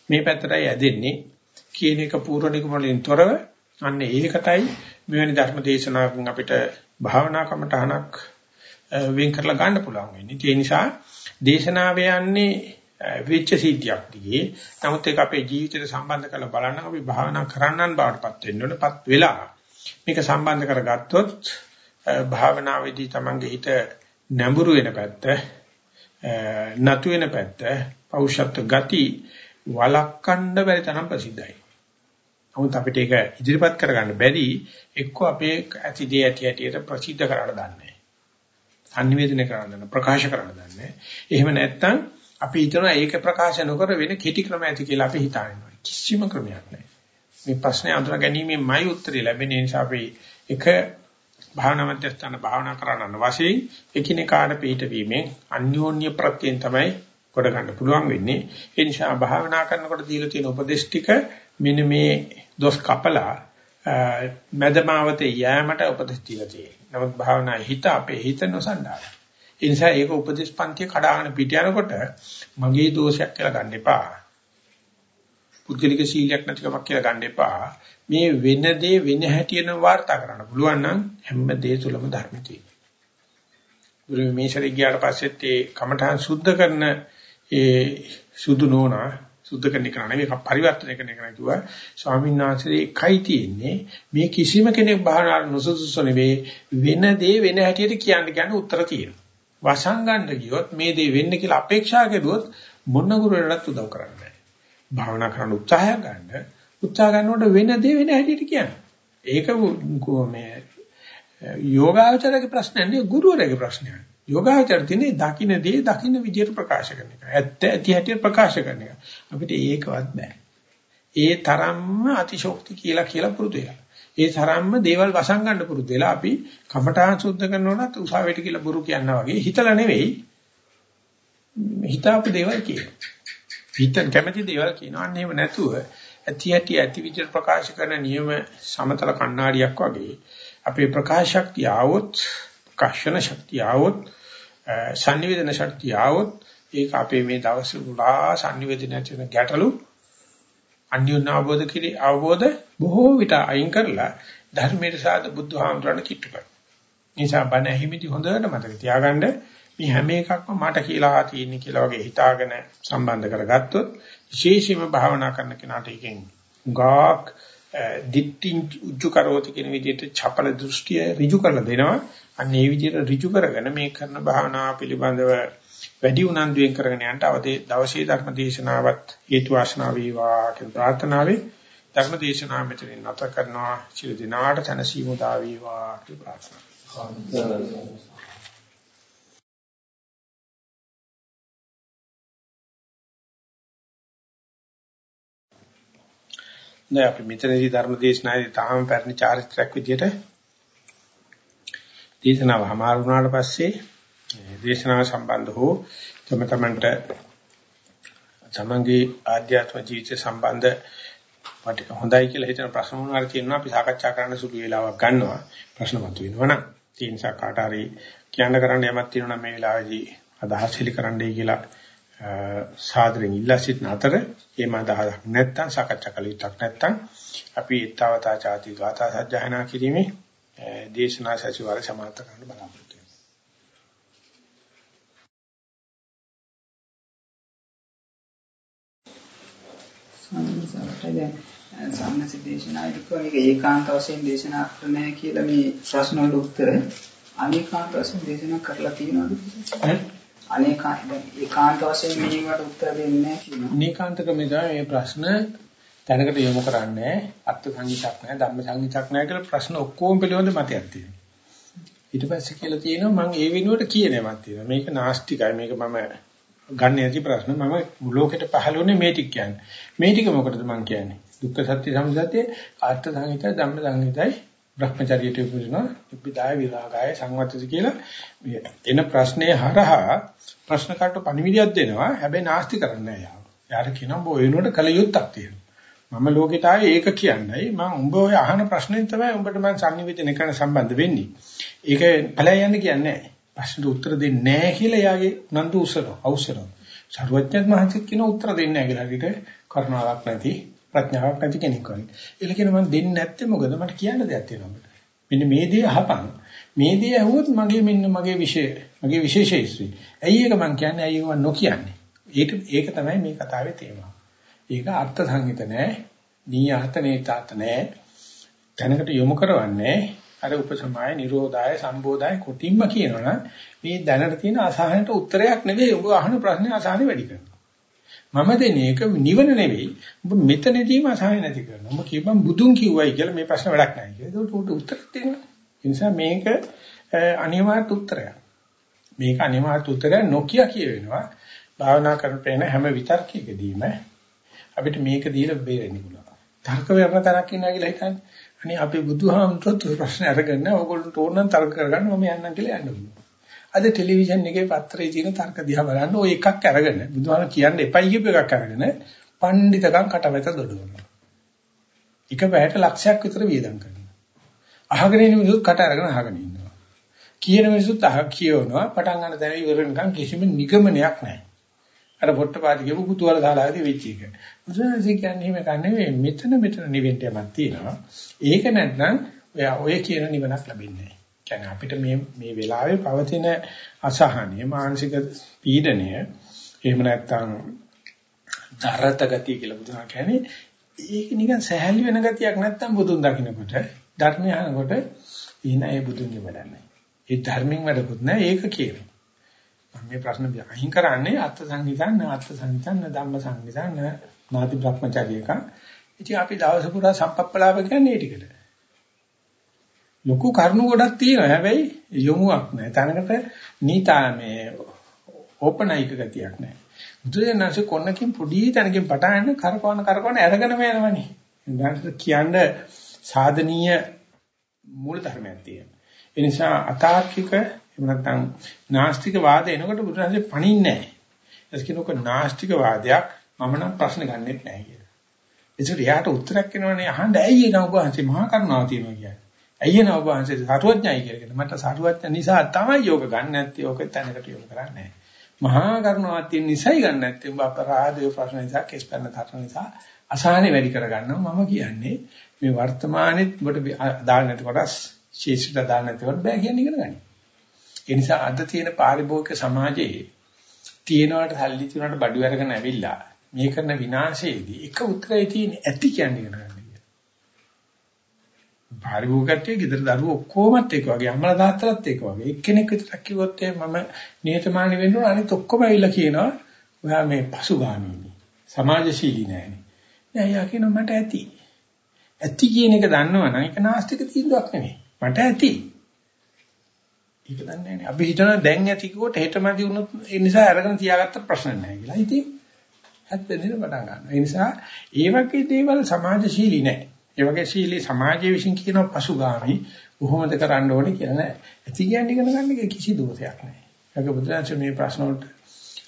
මේ පැත්තටයි ඇදෙන්නේ කියන එක පූර්ව නිගමනලින් තොරව අන්න ඒකටයි මෙවැනි ධර්ම දේශනාවකින් අපිට භාවනා කමටහනක් වෙන් කරලා ගන්න පුළුවන් වෙන්නේ. ඒ නිසා දේශනාව යන්නේ වෙච්ච සිද්ධියක් දිගේ. නමුත් ඒක අපේ ජීවිතයට සම්බන්ධ කරලා බලන්න අපි භාවනා කරන්නන් බවටපත් වෙන්න ඕනපත් වෙලා මේක සම්බන්ධ කරගත්තොත් භාවනාවේදී Tamange හිත නැඹුරු වෙන පැත්ත නතු වෙන පැත්ත පෞෂත්ව ගති වළක්වන්න බැරි තරම් ප්‍රසිද්ධයි. නමුත් අපිට ඒක ඉදිරිපත් කරගන්න බැරි එක්ක අපේ ඇතිදී ඇති ඇටියට ප්‍රසිද්ධ කරන්න දන්නේ. අනිවේදනය කරන්න ප්‍රකාශ කරන්න දන්නේ. එහෙම නැත්නම් අපි හිතනවා ඒක ප්‍රකාශ නොකර වෙන කෙටි ක්‍රම ඇති කියලා අපි හිතනවා. කිසිම ක්‍රමයක් නැහැ. මේ ප්‍රශ්නේ අඳුර ගැනීමෙන්මයි උත්තරය ලැබෙන්නේ. නිසා අපි එක භාවනා මධ්‍යස්ථාන භාවනා කරන්න වශයෙන් එකිනෙකාට පිටවීමෙන් අන්‍යෝන්‍ය ප්‍රත්‍යයෙන් තමයි කොට ගන්න පුළුවන් වෙන්නේ. ඒ නිසා භාවනා කරනකොට දීලා තියෙන උපදේශ ටික මෙන්න මේ දොස් කපලා මදමාවතේ යෑමට උපදෙස් දීලා තියෙනවා. නමුත් භාවනා හිත අපේ හිත නොසන්ඩාල. ඒ නිසා ඒක උපදේශ පන්තිය කඩාගෙන පිට යනකොට මගේ දෝෂයක් කියලා ගන්න එපා. පුද්ගලික සීලයක් නැතිකමක් කියලා ගන්න එපා. මේ වෙන දේ වෙන හැටියෙන වාර්තා කරන්න පුළුවන් නම් හැම දේ තුලම ධර්ම තියෙනවා. ගුරු මේෂරි ගියාට පස්සෙත් ඒ කමඨාන් සුද්ධ කරන ඒ සුදු නෝනා සුද්ධ කරන එක නෙවෙයි ඒක පරිවර්තනය කරන එක නෙකුවා ස්වාමීන් වහන්සේ එකයි තියෙන්නේ. මේ කිසිම කෙනෙක් භාවනා නොසුසුසු නෙවෙයි. වෙන දේ වෙන හැටියට කියන්න කියන්නේ උත්තර තියෙනවා. වසංගන්න ගියොත් මේ දේ වෙන්න කියලා අපේක්ෂා කෙරුවොත් මොන ගුරුවරයෙක්වත් උදව් කරන්නේ? නැහැ භාවනා කරන්න උත්සාහය ගන්න උත්සාහ ගන්නකොට වෙන දේ වෙන හැටියට කියන්නේ ඒක මේ යෝගාචරයේ ප්‍රශ්නයක් නෙවෙයි ගුරුවරයාගේ ප්‍රශ්නයක් යෝගාචර තියෙන්නේ දකින්න දේ දකින්න විදියට ප්‍රකාශ කරන එක. ඇත්ත ඇති හැටියට ප්‍රකාශ කරන එක. අපිට ඒකවත් බෑ. ඒ තරම්ම අතිශෝක්ති කියලා කියලා පුරුදු වෙලා. ඒ තරම්ම දේවල් වසන් ගන්න පුරුදු වෙලා අපි කමඨාන් සුද්ධ කරනවනත් උසාවියට කියලා බුරු කියනවා වගේ හිතලා නෙවෙයි හිතාපු දේවල් කියනවා. හිත කැමැති දේවල් කියනවා. අන්න එහෙම නැතුව ඇති ඇති ඇති විදිහට ප්‍රකාශ කරන නියම සමතල කණ්ණාඩියක් වගේ අපේ ප්‍රකාශ ශක්තිය આવොත්, ප්‍රකාශන ශක්තිය આવොත්, සංනිවේදන ශක්තිය આવොත් ඒක අපේ මේ දවස් පුරා සංනිවේදනය කියන ගැටලු අන්‍යෝන්‍ය අවබෝධ කිරී අවබෝධ බොහෝ විට අයින් කරලා ධර්මයේ සාද බුද්ධහාමුදුරණ කිට්ටු කරනවා. නිසා බණ ඇහිමිති හොඳට මතක තියාගන්න මේ හැම එකක්ම මට කියලා තියෙන්නේ කියලා වගේ හිතාගෙන සම්බන්ධ කරගත්තොත් විශේෂයෙන්ම භාවනා කරන කෙනාට එකෙන් ගාක් දිට්ඨි උජ්ජ කරෝති කියන විදිහට චපල දෘෂ්ටිය ඍජු කරලා දෙනවා. අන්න ඒ විදිහට ඍජු කරගෙන මේ කරන භාවනා පිළිබඳව වැඩි උනන්දුවෙන් කරගෙන යන්න අවදී දවසේ ධර්ම දේශනාවත් හේතු වාසනා වේවා කියන ප්‍රාර්ථනාවෙන් ධර්ම දේශනාව මෙතනින් නැත කරනවා. චිර දිනාට තනසීම දා වේවා කියලා ප්‍රාර්ථනා නෑ අපි මෙතනදී ධර්ම දේශනාවේ තාම පැරණි චාරිත්‍රාක් විදියට දේශනාව හමාරු වුණාට පස්සේ දේශනාව සම්බන්ධ හෝ තම තමන්ට තමන්ගේ ආධ්‍යාත්ම ජීවිත සම්බන්ධ පිටික හොඳයි කියලා හිතන ප්‍රශ්න මොනවාරි තියෙනවා අපි සාකච්ඡා කරන්න සුළු වේලාවක් ගන්නවා. ප්‍රශ්න මතුවෙනවා නම් ඒ නිසා කාට හරි කියන්න කරන්න යමක් තියෙනවා නම් මේ වෙලාවේදී අදහස් හෙලි කරන්නයි කියලා සාදරයෙන් ඉල්ලා සිටින අතර ඒ මදහක් නැත්තම් සාකච්ඡා කළ යුතුක් නැත්තම් අපි ඊතාවතා ചാති ගාථා සජ්ජායනා කිරීමේ දේශනා සැසිවාරය සමාප්ත කරන්න බලාපොරොත්තු වෙනවා. සම්මත දේශනායි මේක ඒකාන්ත වශයෙන් දේශනා කරන්නේ කියලා මේ ප්‍රශ්න වල උත්තර අනේකාන්ත වශයෙන් දේශනා කරලා තියෙනවද? අනේකාන්ත ඒකාන්ත වශයෙන් මේවට උත්තර දෙන්නේ නැහැ කියනවා. අනේකාන්ත ක්‍රමය තමයි මේ ප්‍රශ්න තැනකට යොමු කරන්නේ අර්ථ සංහිතක් නැහැ ධම්ම සංහිතක් නැහැ කියලා ප්‍රශ්න ඔක්කොම පිළිබඳ මතයක් තියෙනවා. ඊට පස්සේ කියලා තියෙනවා මම ඒ වෙනුවට කියනේමක් තියෙනවා. මේක නාස්තිකයි මේක මම ගන්න ඇති ප්‍රශ්න මම ලෝකෙට පහළුනේ මේ ටික කියන්නේ. මේ ටික මොකටද මම කියන්නේ? දුක්ඛ සත්‍ය සමුදය ආර්ථ සංහිතයි ධම්ම සංහිතයි භ්‍රමචාරියට උපදිනවා ඉබ්බිදාය විරාගාය සංවත්තති කියලා එන ප්‍රශ්නේ හරහා ප්‍රශ්න කාට පණිවිඩයක් දෙනවා හැබැයි නාස්ති කරන්නේ නැහැ යාව. යාර කියනවා බෝ වෙනුවට කල යුත්තක් තියෙනවා. මම ලෝකෙට ආයේ ඒක කියන්නයි මම උඹ ඔය අහන ප්‍රශ්නෙන් තමයි උඹට මම sannivedana කරන සම්බන්ධ වෙන්නේ. ඒක ඵලය යන්න කියන්නේ නැහැ. ප්‍රශ්නට උත්තර දෙන්නේ නැහැ කියලා යාගේ නන්දු උසරෝ අවසරෝ. සරුවඥත් මහන්සිය කියන උත්තර දෙන්නේ නැහැ කියලා හිතේ කරුණාවක් නැති ප්‍රඥාවක් නැති කෙනෙක් වගේ. ඒක කියන මම දෙන්නේ නැත්තේ මොකද මට කියන්න දෙයක් තියෙනවා මෙන්න මේ දේ අහපන්. මේ දේ ඇහුවොත් මගේ මෙන්න මගේ විශේෂ මගේ විශේෂයිස්වි. ඇයි ඒක මං කියන්නේ ඇයි ඒක නොකියන්නේ? ඒක ඒක තමයි මේ කතාවේ තේමාව. ඒක අර්ථ සංහිත නෑ, නීයාත නේතාත නෑ. දැනකට යොමු කරවන්නේ අර උපසමාය නිරෝධාය සම්බෝධාය කොටින්ම කියනවනම් මේ දැනට තියෙන අසහනට උත්තරයක් නෙවෙයි ඔබ අහන ප්‍රශ්නේ අසහනෙ වැඩි කරනවා. මම දෙන්නේ ඒක නිවන නෙවෙයි. ඔබ මෙතනදීම අසහන නැති කරනවා. ඔබ කියපම් බුදුන් කිව්වයි කියලා මේ ප්‍රශ්න වැඩක් නැහැ කියලා. ඒක උට උත්තර දෙනවා. ඒ නිසා මේක අනිවාර්ය උත්තරයක්. මේක අනිවාර්ය උත්තරයක් නොකිය කියවෙනවා. භාවනා කරපේන හැම විතර්කයකදීම අපිට මේක දීලා බේරෙන්න පුළුවන්. තර්ක වෙන තරක් ඉන්නවා කියලා හිතන්නේ. අනේ අපි බුදුහාමුදුරුවෝ ප්‍රශ්න අරගෙන ඕගොල්ලන්ට ඕන නම් තර්ක කරගන්න මම යන්නම් කියලා යන්න පුළුවන්. අද ටෙලිවිෂන් එකේ පත්‍රයේ තියෙන තර්ක දිහා බලන්න ওই එකක් අරගෙන බුදුහාම කියන්න එපයි කියපු එකක් අරගෙන පඬිතකම් කටවැත දොඩවනවා. එක පැයට ලක්ෂයක් විතර වියදම් කරනවා. අහගෙන ඉන්න මිනිස්සුත් කට අරගෙන අහගෙන ඉන්නවා. කියන මිනිස්සුත් අහ කියවනවා පටන් ගන්න තැන ඉවර වෙනකන් කිසිම නිගමනයක් නැහැ. අර පොට්ටපාටි කියපු කුතුහල ශාලාවේදී වෙච්ච එක. බුදුරජාණන් කියන්නේ එහෙම කන්නේ මෙතන මෙතන නිවෙන්ට යමක් තියෙනවා. ඒක නැත්නම් ඔය ඔය කියන නිවනක් ලැබෙන්නේ නැහැ. කියන්නේ අපිට මේ මේ වෙලාවේ පවතින අසහනය, මානසික පීඩනය, එහෙම නැත්නම් දරත ගතිය කියලා බුදුහා කියන්නේ ඒක නිකන් සහැල්ලු වෙන ගතියක් නැත්නම් බුදුන් දකින්නකොට ධර්මය අහනකොට ඉන ඒ බුදුන්ගේ වැඩක් නැහැ. ඒ ධර්මයෙන් වැඩකුත් නැහැ ඒක කියනවා. මම මේ ප්‍රශ්න අහිං කරන්නේ අර්ථ සංහිතන් නාර්ථ සංහිතන් ධම්ම සංහිතන් නාති භ්‍රමචාරියක. ඉතින් අපි දවස පුරා සම්පප්පලාව කියන්නේ ඒ ටිකට. ලොකු කරුණු ගොඩක් තියෙනවා. හැබැයි යොමුවක් නැහැ. තනකට නීතා මේ ඕපනයික ගතියක් නැහැ. බුදුදහමේ කොන්නකින් පොඩි තැනකින් පටන් ගන්න කරකවන කරකවන අරගෙන යනවනේ. ඊට කියන්නේ සාධනීය මූල ධර්මයක් තියෙනවා. ඒ නිසා අතාර්කික එහෙම නැත්නම් නාස්තික වාද එනකොට බුදුරජාණන් පණින්නේ නැහැ. ඒක කියනකො නාස්තික වාදයක් මම නම් ප්‍රශ්න ගන්නෙත් නැහැ කියලා. ඒකට යාට උත්තරයක් එනවනේ අහන්න ඇයි එන ඔබ වහන්සේ මහා කරුණාව තියෙනවා කියන්නේ. ඇයි එන ඔබ වහන්සේ සාරුවඥයි කියලා. මට සාරුවඥ නිසා තමයි යෝග ගන්න නැත්තේ. ඕක තැනකට යොමු කරන්නේ නැහැ. මහා කරුණාවක් තියෙන නිසායි ගන්න නැත්තේ. උඹ අපරාධය ප්‍රශ්න නිසා කෙස් පැන්න තරන නිසා අසහනෙ වැඩි කරගන්නවා මම කියන්නේ මේ වර්තමානෙත් ඔබට දාන්න නැති කොටස් ශීර්ෂයට දාන්න නැති කොට බෑ කියන්නේ ඉගෙන ගන්න. ඒ නිසා අද තියෙන පාරිභෝගික සමාජයේ තියෙනවට සල්ලි තියනවට බඩු අරගෙන ඇවිල්ලා මේ කරන විනාශයේදී එක උත්තරය තියෙන ඇති කියන්නේ ඉගෙන ගන්න කියලා. පාරිභෝගිකත්වයේ ගෙදර දරුවෝ ඔක්කොමත් ඒක වගේ අම්මලා තාත්තලාත් ඒක වගේ එක්කෙනෙක් විතරක් කිව්වොත් මම නිහතමානී වෙන්න ඕන අනිත් ඔක්කොම ඇවිල්ලා කියනවා ඔයා මේ පසුගාමීනි සමාජශීලී නෑනේ. නෑ යා කියනවා මට ඇති. ඇති කියන එක දන්නවනම් ඒක නාස්තික තීන්දුවක් නෙමෙයි. මට ඇති. ඒක දන්නේ නැහැ. අපි හිතනවා දැන් ඇති කිව්වොත් හෙටමදි වුණොත් ඒ නිසා අරගෙන තියාගත්ත ප්‍රශ්න නැහැ කියලා. ඉතින් හත් වෙනින් පටන් ගන්නවා. ඒ නිසා ඒ වගේ දේවල් සමාජශීලී නැහැ. ඒ වගේ ශීලී සමාජයේ විශ්ින් කියන පසුගාමි කොහොමද කරන්න ඕනේ කියලා නැහැ. ඇති කියන්නේ ඉගෙන ගන්න එක කිසි දෝෂයක් නැහැ. ඒක බුදුරජාණන් මේ ප්‍රශ්න වලට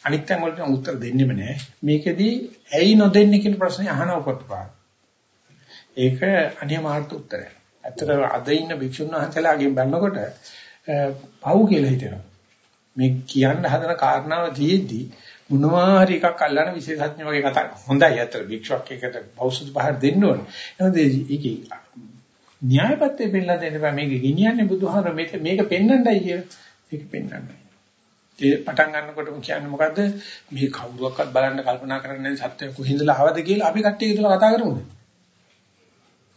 අනිත් තැන් වලට උත්තර දෙන්නෙම නැහැ. මේකෙදී ඇයි නොදෙන්නේ කියන ප්‍රශ්නේ අහනව කොටපාන. ඒක අනියමාර්ථ උත්තරය. ඇත්තට අද ඉන්න භික්ෂුන් වහන්සේලාගෙන් බලනකොට පව් කියලා හිතෙනවා. මේ කියන්න හදන කාරණාව තියෙද්දි මොනවා හරි එකක් අල්ලන විශේෂඥ වගේ කතා හොඳයි අතර භික්ෂුවක් එකට බෞද්ධ පහර දෙන්න ඕනේ. එහෙනම් ඒකේ න්‍යායපත්‍ය පෙන්නලා දෙන්න බෑ මේක ගෙනියන්නේ බුදුහාර මේක මේක පෙන්වන්නයි කියලා. ඒක පෙන්වන්නයි. ඒ පටන් ගන්නකොටම කියන්නේ මොකද්ද? මේ කවුරුවක්වත් බලන්න කල්පනා කරන්නේ නැහැ සත්‍ය කොහින්දලා ආවද කියලා අපි කට්ටිය ඉදලා කතා කරමුද?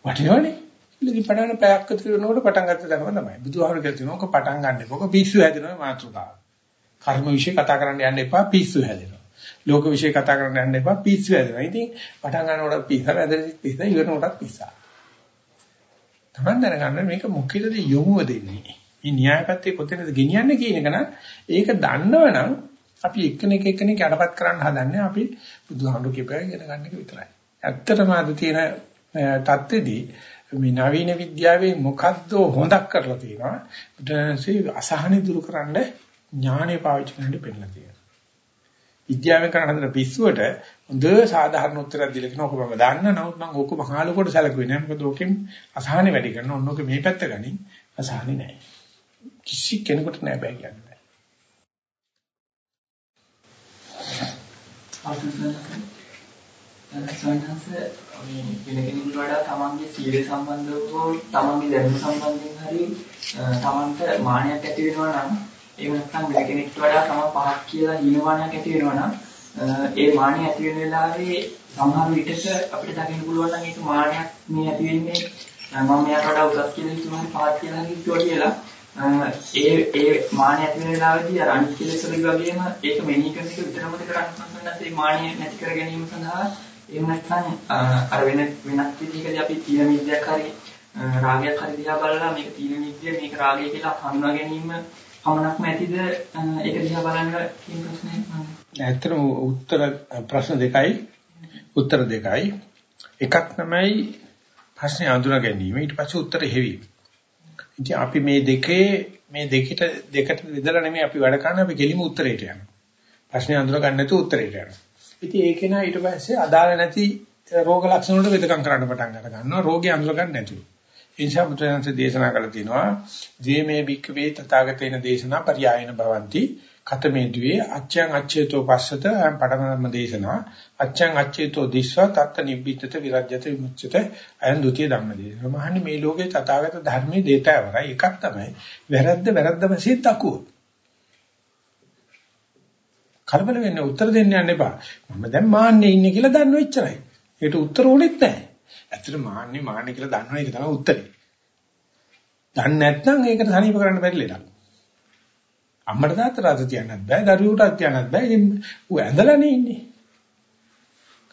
වටිනවනේ. ඉතින් පටන් පැයක් විතර වෙනකොට පටන් ගත්ත දනම තමයි. බුදුහාමර කියලා තියෙනවා. ඔක පටන් ගන්න එපා. ඔක පිස්සු හැදෙනවා මාතෘකාව. කර්ම વિશે කතා කරන්න යන්න එපා පිස්සු හැදෙනවා. ලෝක વિશે කතා කරන්න යන්න එපා පිස්සු හැදෙනවා. ඉතින් පටන් ගන්නකොට පිස්සර හැදෙන පිස්ස ඉවරනකොට පිස්සා. තමන් දැනගන්න මේක මොකේද යොමුව දෙන්නේ. මේ න්‍යායපත්‍ය කොතනද ගෙනියන්නේ කියන එක නම් ඒක දන්නවනම් අපි එක්කෙනෙක් එක්කෙනෙක් යටපත් කරන්න හදන්නේ අපි බුදුහාමුදුරු කියපේ ඉගෙන ගන්න එක විතරයි. ඇත්තටම අද තියෙන தත්ත්වෙදී මේ නවීන විද්‍යාවේ මොකද්ද හොඳක් කරලා තියෙනවා. බුදුන්සේ අසහනෙ දුරු කරන්න ඥානෙ පාවිච්චි කරන්න පෙන්නලා තියෙනවා. විද්‍යාවෙන් කරන හදන පිස්සුවට හොඳ සාධාරණ උත්තරයක් දීලා කියනවා. ඔක මම දන්න. නමුත් මම ඕක මහලුකොට සැලකුවේ නෑ. මොකද ඕකෙන් අසහනෙ වැඩි කරනවා. ඔන්න ඕක මේ පැත්ත ගනින් අසහනෙ නෑ. කිසි කෙනෙකුට නෑ බෑ කියන්නේ. සංහස මේ වෙන කෙනෙකුට වඩා තමන්ගේ සීලය සම්බන්ධව හෝ තමන්ගේ ධර්ම සම්බන්ධයෙන් හරි තමන්ට මානයක් ඇති වෙනවා නම් ඒ නැත්නම් වෙන කෙනෙක්ට වඩා තමන් පහක් කියලා හිනමානයක් ඇති වෙනවා නම් ඒ මානය ඇති වෙන වෙලාවේ සමහර විටක අපිට දකින්න පුළුවන් නම් ඒක මානයක් මේ ඇති වෙන්නේ. මම මෙයාට වඩා උසස් කියලා හිතුවා පහක් කියලා හිතුවා කියලා. ඒ ඒ මාන ඇති වෙන වෙලාවේදී අර අනිත් කෙලෙස් වල වගේම ඒක මෙනෙහි කරන එක විතරමද කරන්නේ? නැත්නම් ඒ මානිය නැති කර ගැනීම සඳහා එහෙම නැත්නම් අර වෙන වෙනත් විදිහකදී අපි තීන මිද්‍යක් හරි රාගයක් හරි දිහා බලලා මේක තීන මිද්‍ය මේක රාගය කියලා හඳුනා ගැනීම පමණක්ම ඇතිද ඒක දිහා බලන්න කියන ප්‍රශ්නේ මම. ඇත්තටම උත්තර ප්‍රශ්න දෙකයි උත්තර දෙකයි එකක් තමයි ප්‍රශ්නේ අඳුනා ගැනීම ඊට පස්සේ උත්තර හේවීම. ඉතින් අපි මේ දෙකේ මේ දෙකට දෙකට බෙදලා නෙමෙයි අපි වැඩ කරන්නේ අපි ගෙලිම උත්තරේට යනවා. ප්‍රශ්නේ අඳුර ගන්න නැතුව උත්තරේට යනවා. ඉතින් ඒක නා ඊට පස්සේ අදාළ නැති රෝග ලක්ෂණ වලට වෙදකම් කරන්න පටන් අර ගන්නවා. රෝගේ අඳුර ගන්න නැතුව. ඒ නිසා බුදුරජාණන්සේ දේශනා කළා තියෙනවා "ද්වේමේ භික්ඛවේ තථාගතේන දේශනා පරියායන භවಂತಿ කතමේ ද්වේ අච්ඡං අච්ඡේතෝ පස්සත පඩමම දේශනා. අච්ඡං අච්ඡේතෝ දිස්වා තත්ත නිබ්බිතත විරජ්‍යත විමුච්ඡත අයන් ဒ ුතිය ධම්ම දේශනා. මහන්නේ මේ ලෝකේ තථාගත ධර්මයේ දේතවරයි එකක් තමයි වැරද්ද වැරද්ද වශයෙන් තකුව කලබල වෙන්න උත්තර දෙන්න යන්න එපා. මම දැන් මාන්නේ ඉන්නේ කියලා දන්නව එච්චරයි ඒකට උත්තර ඕනෙත් නැහැ. ඇත්තට මාන්නේ මාන්නේ කියලා දන්නව ඒක තමයි උත්තරේ. දන්නේ නැත්නම් ඒකට සනීප කරන්න බැරි ලෙඩක්. අම්මට තාත්තට අත තියන්නත් බෑ දරුවෙකුට තියන්නත් බෑ. ඉතින් ඌ ඇඳලානේ ඉන්නේ.